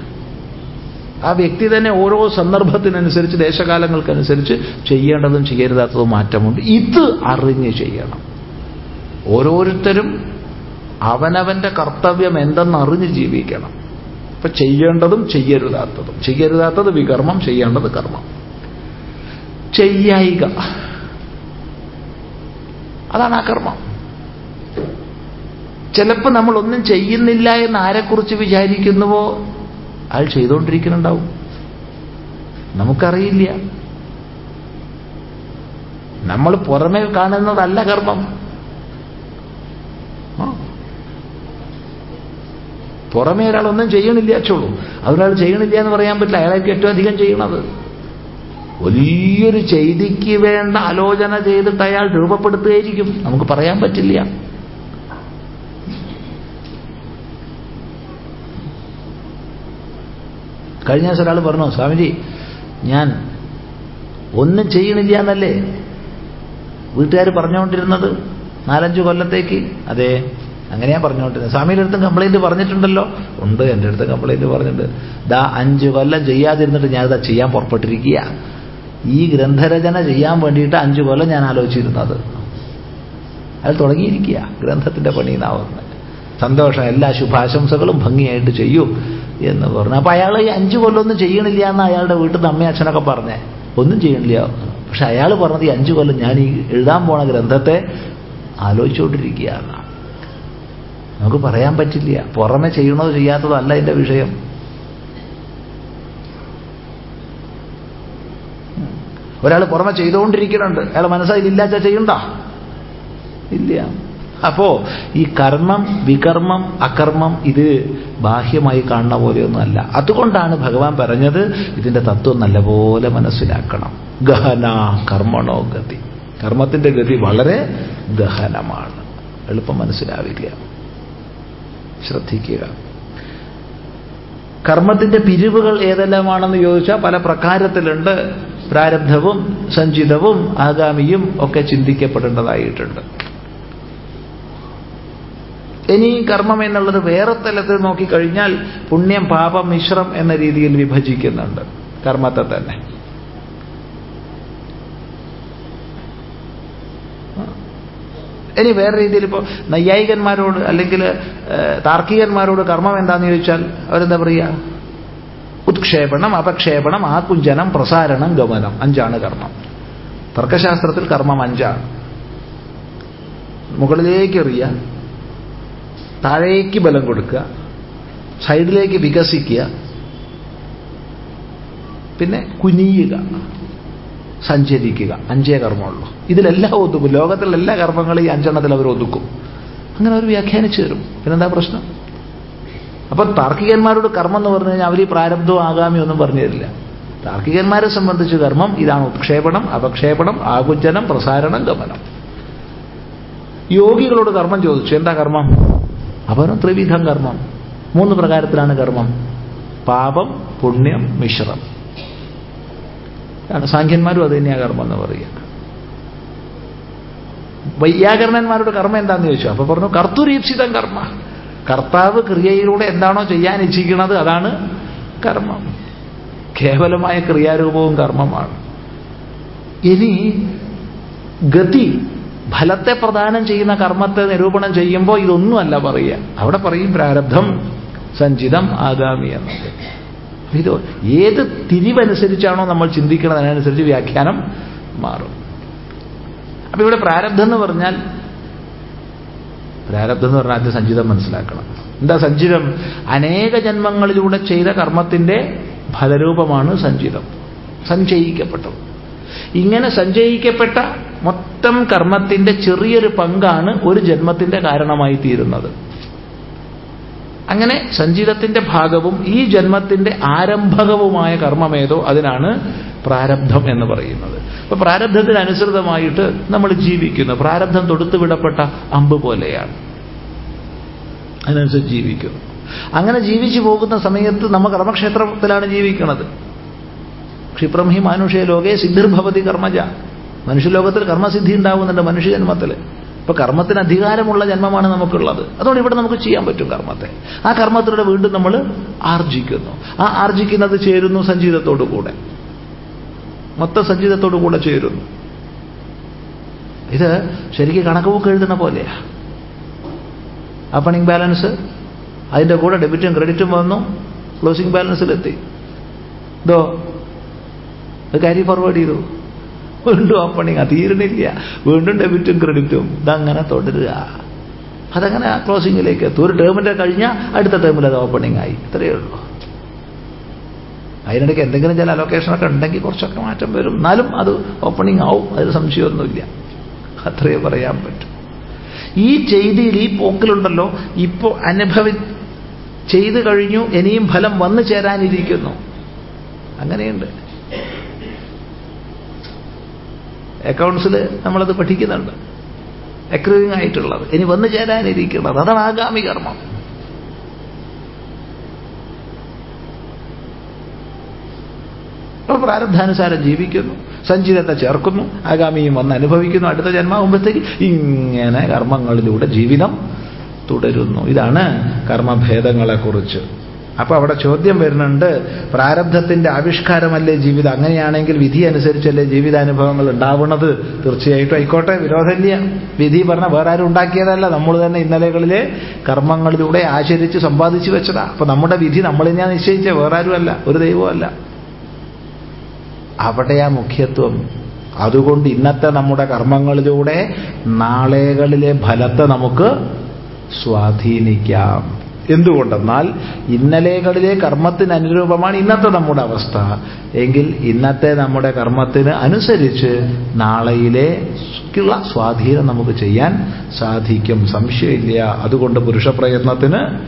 ആ വ്യക്തി തന്നെ ഓരോ സന്ദർഭത്തിനനുസരിച്ച് ദേശകാലങ്ങൾക്കനുസരിച്ച് ചെയ്യേണ്ടതും ചെയ്യരുതാത്തതും മാറ്റമുണ്ട്. ഇത് അറിഞ്ഞ് ചെയ്യണം. ഓരോരുത്തരും അവനവന്റെ കർത്തവ്യം എന്തെന്ന് അറിഞ്ഞ് ജീവിക്കണം. ഇപ്പൊ ചെയ്യേണ്ടതും ചെയ്യരുതാത്തതും. ചെയ്യരുതാത്തത് വികർമ്മം ചെയ്യേണ്ടത് കർമ്മം. ചെയ്യായിക. അതാണ് ആ കർമ്മം. ചിലപ്പോൾ നമ്മളൊന്നും ചെയ്യുന്നില്ല എന്ന് ആരെക്കുറിച്ച് വിചാരിക്കുന്നുവോ? അയാൾ ചെയ്തുകൊണ്ടിരിക്കുന്നുണ്ടാവും നമുക്കറിയില്ല. നമ്മൾ പുറമേ കാണുന്നതല്ല കർമ്മം. പുറമേ ഒരാൾ ഒന്നും ചെയ്യണില്ല അച്ചോളൂ. അതൊരാൾ ചെയ്യണില്ല എന്ന് പറയാൻ പറ്റില്ല. അയാളായിരിക്കും ഏറ്റവും അധികം ചെയ്യണത്. വലിയൊരു ചെയ്തിക്ക് വേണ്ട ആലോചന ചെയ്തിട്ട് അയാൾ രൂപപ്പെടുത്തുകയായിരിക്കും. നമുക്ക് പറയാൻ പറ്റില്ല. കഴിഞ്ഞ ദിവസം ഒരാൾ പറഞ്ഞു സ്വാമിജി ഞാൻ ഒന്നും ചെയ്യണില്ല എന്നല്ലേ വീട്ടുകാർ പറഞ്ഞുകൊണ്ടിരുന്നത് നാലഞ്ച് കൊല്ലത്തേക്ക്? അതെ അങ്ങനെയാ പറഞ്ഞുകൊണ്ടിരുന്നത്. സ്വാമിയുടെ അടുത്ത് കംപ്ലൈന്റ് പറഞ്ഞിട്ടുണ്ടല്ലോ? ഉണ്ട് എന്റെ അടുത്ത് കംപ്ലൈന്റ് പറഞ്ഞിട്ടുണ്ട്. ദാ അഞ്ച് കൊല്ലം ചെയ്യാതിരുന്നിട്ട് ഞാനിതാ ചെയ്യാൻ പുറപ്പെട്ടിരിക്കുക. ഈ ഗ്രന്ഥരചന ചെയ്യാൻ വേണ്ടിയിട്ട് അഞ്ച് കൊല്ലം ഞാൻ ആലോചിച്ചിരുന്നത്. അത് തുടങ്ങിയിരിക്കുക ഗ്രന്ഥത്തിന്റെ പണി സന്തോഷം എല്ലാ ശുഭാശംസകളും ഭംഗിയായിട്ട് ചെയ്യൂ. എന്ന് പറഞ്ഞു. അപ്പൊ അയാൾ അഞ്ചു കൊല്ലമൊന്നും ചെയ്യണില്ല എന്ന് അയാളുടെ വീട്ടിൽ നിന്ന് അമ്മയും അച്ഛനൊക്കെ പറഞ്ഞേ. ഒന്നും ചെയ്യണില്ല. പക്ഷെ അയാൾ പറഞ്ഞത് ഈ അഞ്ചു കൊല്ലം ഞാൻ ഈ എഴുതാൻ പോണ ഗ്രന്ഥത്തെ ആലോചിച്ചുകൊണ്ടിരിക്കുകയാണ് നമുക്ക് പറയാൻ പറ്റില്ല. പുറമെ ചെയ്യണോ ചെയ്യാത്തതോ അല്ല ഇതിന്റെ വിഷയം. ഒരാൾ പുറമെ ചെയ്തുകൊണ്ടിരിക്കുന്നുണ്ട്. അയാൾ മനസ്സായി ഇല്ലാച്ച ചെയ്യണ്ട? ഇല്ല. അപ്പോ ഈ കർമ്മം വികർമ്മം അകർമ്മം ഇത് ബാഹ്യമായി കാണുന്ന പോലെയൊന്നുമല്ല. അതുകൊണ്ടാണ് ഭഗവാൻ പറഞ്ഞത് ഇതിന്റെ തത്വം നല്ലപോലെ മനസ്സിലാക്കണം. ഗഹന കർമ്മണോ ഗതി. കർമ്മത്തിന്റെ ഗതി വളരെ ഗഹനമാണ്. എളുപ്പം മനസ്സിലാവില്ല. ശ്രദ്ധിക്കുക. കർമ്മത്തിന്റെ പിരിവുകൾ ഏതെല്ലാമാണെന്ന് ചോദിച്ചാൽ പല പ്രകാരത്തിലുണ്ട്. പ്രാരബ്ധവും സഞ്ചിതവും ആഗാമിയും ഒക്കെ ചിന്തിക്കപ്പെടേണ്ടതായിട്ടുണ്ട്. ഇനി കർമ്മം എന്നുള്ളത് വേറെ തലത്തിൽ നോക്കിക്കഴിഞ്ഞാൽ പുണ്യം പാപം മിശ്രം എന്ന രീതിയിൽ വിഭജിക്കുന്നുണ്ട് കർമ്മത്തെ തന്നെ. ഇനി വേറെ രീതിയിൽ ഇപ്പോൾ നൈയായികന്മാരോട് അല്ലെങ്കിൽ താർക്കികന്മാരോട് കർമ്മം എന്താന്ന് ചോദിച്ചാൽ അവരെന്താ പറയുക ഉത്ക്ഷേപണം അപക്ഷേപണം ആകുഞ്ചനം പ്രസാരണം ഗമനം. അഞ്ചാണ് കർമ്മം. തർക്കശാസ്ത്രത്തിൽ കർമ്മം അഞ്ചാണ്. മുകളിലേക്ക് എറിയുക. താഴേക്ക് ബലം കൊടുക്കുക സൈഡിലേക്ക് വികസിക്കുക പിന്നെ കുനിയുക സഞ്ചരിക്കുക. അഞ്ചേ കർമ്മമുള്ളൂ. ഇതിലെല്ലാം ഒതുക്കും. ലോകത്തിലെ എല്ലാ കർമ്മങ്ങളും ഈ അഞ്ചെണ്ണത്തിൽ അവർ ഒതുക്കും. അങ്ങനെ അവർ വ്യാഖ്യാനിച്ചു തരും. പിന്നെന്താ പ്രശ്നം? അപ്പൊ താർക്കികന്മാരോട് കർമ്മം എന്ന് പറഞ്ഞു കഴിഞ്ഞാൽ അവർ ഈ പ്രാരബ്ധവും ആഗാമി ഒന്നും പറഞ്ഞു തരില്ല. താർക്കികന്മാരെ സംബന്ധിച്ച് കർമ്മം ഇതാണ് ഉത്ക്ഷേപണം അപക്ഷേപണം ആകുഞ്ചനം പ്രസാരണം ഗമനം. യോഗികളോട് കർമ്മം ചോദിച്ചു. എന്താ കർമ്മം? അപരം ത്രിവിധം കർമ്മം. മൂന്ന് പ്രകാരത്തിലാണ് കർമ്മം. പാപം പുണ്യം മിശ്രം. സാഖ്യന്മാരും അത് തന്നെയാ കർമ്മം എന്ന് പറയുക. വൈയാകരണന്മാരുടെ കർമ്മം എന്താന്ന് ചോദിച്ചു. അപ്പൊ പറഞ്ഞു കർത്തുരീപ്സിതം കർമ്മ. കർത്താവ് ക്രിയയിലൂടെ എന്താണോ ചെയ്യാൻ ഇച്ഛിക്കുന്നത് അതാണ് കർമ്മം. കേവലമായ ക്രിയാരൂപവും കർമ്മമാണ്. ഇനി ഗതി ഫലത്തെ പ്രദാനം ചെയ്യുന്ന കർമ്മത്തെ നിരൂപണം ചെയ്യുമ്പോൾ ഇതൊന്നുമല്ല പറയുക. അവിടെ പറയും പ്രാരബ്ധം സഞ്ചിതം ആഗാമി എന്നത്. ഇത് ഏത് തിരിവനുസരിച്ചാണോ നമ്മൾ ചിന്തിക്കുന്നത് അതിനനുസരിച്ച് വ്യാഖ്യാനം മാറും. അപ്പൊ ഇവിടെ പ്രാരബ്ധം എന്ന് പറഞ്ഞാൽ പ്രാരബ്ധം എന്ന് പറഞ്ഞാൽ ആദ്യം സഞ്ചിതം മനസ്സിലാക്കണം. എന്താ സഞ്ചിതം? അനേക ജന്മങ്ങളിലൂടെ ചെയ്ത കർമ്മത്തിന്റെ ഫലരൂപമാണ് സഞ്ചിതം. സഞ്ചയിക്കപ്പെട്ടത് ഇങ്ങനെ സഞ്ചയിക്കപ്പെട്ട മൊത്തം കർമ്മത്തിന്റെ ചെറിയൊരു പങ്കാണ് ഒരു ജന്മത്തിന്റെ കാരണമായി തീരുന്നത്. അങ്ങനെ സഞ്ചിതത്തിന്റെ ഭാഗവും ഈ ജന്മത്തിന്റെ ആരംഭകവുമായ കർമ്മമേതോ അതിനാണ് പ്രാരബ്ധം എന്ന് പറയുന്നത്. അപ്പൊ പ്രാരബ്ധത്തിനനുസൃതമായിട്ട് നമ്മൾ ജീവിക്കുന്നു. പ്രാരബ്ധം തൊടുത്തുവിടപ്പെട്ട അമ്പ് പോലെയാണ്. അതിനനുസരിച്ച് ജീവിക്കുന്നു. അങ്ങനെ ജീവിച്ചു പോകുന്ന സമയത്ത് നമ്മൾ കർമ്മക്ഷേത്രത്തിലാണ് ജീവിക്കുന്നത് ക്ഷിപ്രം ഹി മാനുഷ്യ ലോകേ സിദ്ധിർഭവതി കർമ്മജ. മനുഷ്യലോകത്തിൽ കർമ്മസിദ്ധി ഉണ്ടാവുന്നുണ്ട് മനുഷ്യജന്മത്തിൽ. ഇപ്പൊ കർമ്മത്തിന് അധികാരമുള്ള ജന്മമാണ് നമുക്കുള്ളത്. അതുകൊണ്ട് ഇവിടെ നമുക്ക് ചെയ്യാൻ പറ്റും കർമ്മത്തെ. ആ കർമ്മത്തിലൂടെ വീണ്ടും നമ്മൾ ആർജിക്കുന്നു. ആ ആർജിക്കുന്നത് ചേരുന്നു സഞ്ചീതത്തോടു കൂടെ. മൊത്ത സഞ്ചീതത്തോടു കൂടെ ചേരുന്നു. ഇത് ശരിക്കും കണക്കുബുക്ക് എഴുതുന്ന പോലെയാ. ഓപ്പണിംഗ് ബാലൻസ് അതിന്റെ കൂടെ ഡെബിറ്റും ക്രെഡിറ്റും വന്നു ക്ലോസിംഗ് ബാലൻസിലെത്തി. ഇതോ അത് കാരി ഫോർവേഡ് ചെയ്തു. വീണ്ടും ഓപ്പണിങ് തീരണില്ല വീണ്ടും ഡെബിറ്റും ക്രെഡിറ്റും ഇതങ്ങനെ തുടരുക. അതങ്ങനെ ക്ലോസിങ്ങിലേക്ക് എത്തും. ഒരു ടേമിന്റെ കഴിഞ്ഞാൽ അടുത്ത ടേമിൽ അത് ഓപ്പണിംഗ് ആയി. ഇത്രയേ ഉള്ളൂ. അതിനിടയ്ക്ക് എന്തെങ്കിലും ചില അലൊക്കേഷനൊക്കെ ഉണ്ടെങ്കിൽ കുറച്ചൊക്കെ മാറ്റം വരും. എന്നാലും അത് ഓപ്പണിംഗ് ആവും. അതിൽ സംശയമൊന്നുമില്ല. അത്രയേ പറയാൻ പറ്റും. ഈ ചെയ്തിയിൽ ഈ പോക്കിലുണ്ടല്ലോ. ഇപ്പോൾ അനുഭവി ചെയ്തു കഴിഞ്ഞു. ഇനിയും ഫലം വന്നു ചേരാനിരിക്കുന്നു. അങ്ങനെയുണ്ട്. അക്കൗണ്ട്സിൽ നമ്മളത് പഠിക്കുന്നുണ്ട്. അക്രൂവിംഗ് ആയിട്ടുള്ളത്. ഇനി വന്നു ചേരാനിരിക്കുന്നത്. അതാണ് ആഗാമി കർമ്മം. പ്രാരബ്ധാനുസാരം ജീവിക്കുന്നു. സഞ്ചിതത്തെ ചേർക്കുന്നു. ആഗാമിയും വന്ന് അനുഭവിക്കുന്നു. അടുത്ത ജന്മാകുമ്പോഴത്തേക്ക് ഇങ്ങനെ കർമ്മങ്ങളിലൂടെ ജീവിതം തുടരുന്നു. ഇതാണ് കർമ്മഭേദങ്ങളെക്കുറിച്ച്. അപ്പൊ അവിടെ ചോദ്യം വരുന്നുണ്ട് പ്രാരബ്ധത്തിന്റെ ആവിഷ്കാരമല്ലേ ജീവിതം? അങ്ങനെയാണെങ്കിൽ വിധി അനുസരിച്ചല്ലേ ജീവിതാനുഭവങ്ങൾ ഉണ്ടാവുന്നത്? തീർച്ചയായിട്ടും ആയിക്കോട്ടെ വിരോധമില്ല വിധി പറഞ്ഞ വേറെ ആരും ഉണ്ടാക്കിയതല്ല. നമ്മൾ തന്നെ ഇന്നലകളിലെ കർമ്മങ്ങളിലൂടെ ആചരിച്ച് സമ്പാദിച്ചു വെച്ചതാ. അപ്പൊ നമ്മുടെ വിധി നമ്മൾ തന്നെയാ നിശ്ചയിച്ച വേറെ ആരുമല്ല ഒരു ദൈവമല്ല. അവിടെയാ മുഖ്യത്വം. അതുകൊണ്ട് ഇന്നത്തെ നമ്മുടെ കർമ്മങ്ങളിലൂടെ നാളെകളിലെ ഫലത്തെ നമുക്ക് സ്വാധീനിക്കാം. എന്തുകൊണ്ടെന്നാൽ ഇന്നലെകളിലെ കർമ്മത്തിന് അനുരൂപമാണ് ഇന്നത്തെ നമ്മുടെ അവസ്ഥ. എങ്കിൽ ഇന്നത്തെ നമ്മുടെ കർമ്മത്തിന് അനുസരിച്ച് നാളെയിലെ സ്വാധീനം നമുക്ക് ചെയ്യാൻ സാധിക്കും. സംശയമില്ല. അതുകൊണ്ട് പുരുഷപ്രയത്നത്തിന്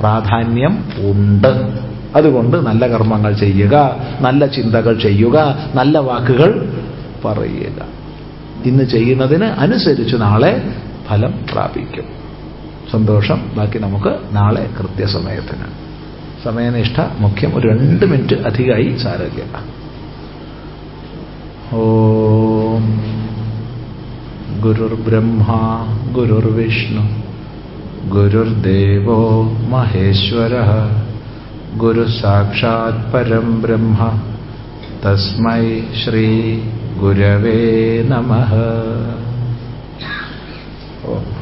പ്രാധാന്യം ഉണ്ട്. അതുകൊണ്ട് നല്ല കർമ്മങ്ങൾ ചെയ്യുക നല്ല ചിന്തകൾ ചെയ്യുക നല്ല വാക്കുകൾ പറയുക. ഇന്ന് ചെയ്യുന്നതിന് അനുസരിച്ച് നാളെ ഫലം പ്രാപിക്കും. സന്തോഷം. ബാക്കി നമുക്ക് നാളെ കൃത്യസമയത്തിന്. സമയനിഷ്ഠ മുഖ്യം ഒരു രണ്ട് മിനിറ്റ് അധികമായി സാരമില്ല. ഓം. ഗുരുർബ്രഹ്മ ഗുരുർവിഷ്ണു ഗുരുർദേവോ മഹേശ്വര ഗുരു സാക്ഷാത് പരം ബ്രഹ്മ തസ്മൈ ശ്രീ ഗുരവേ നമ. ഓം.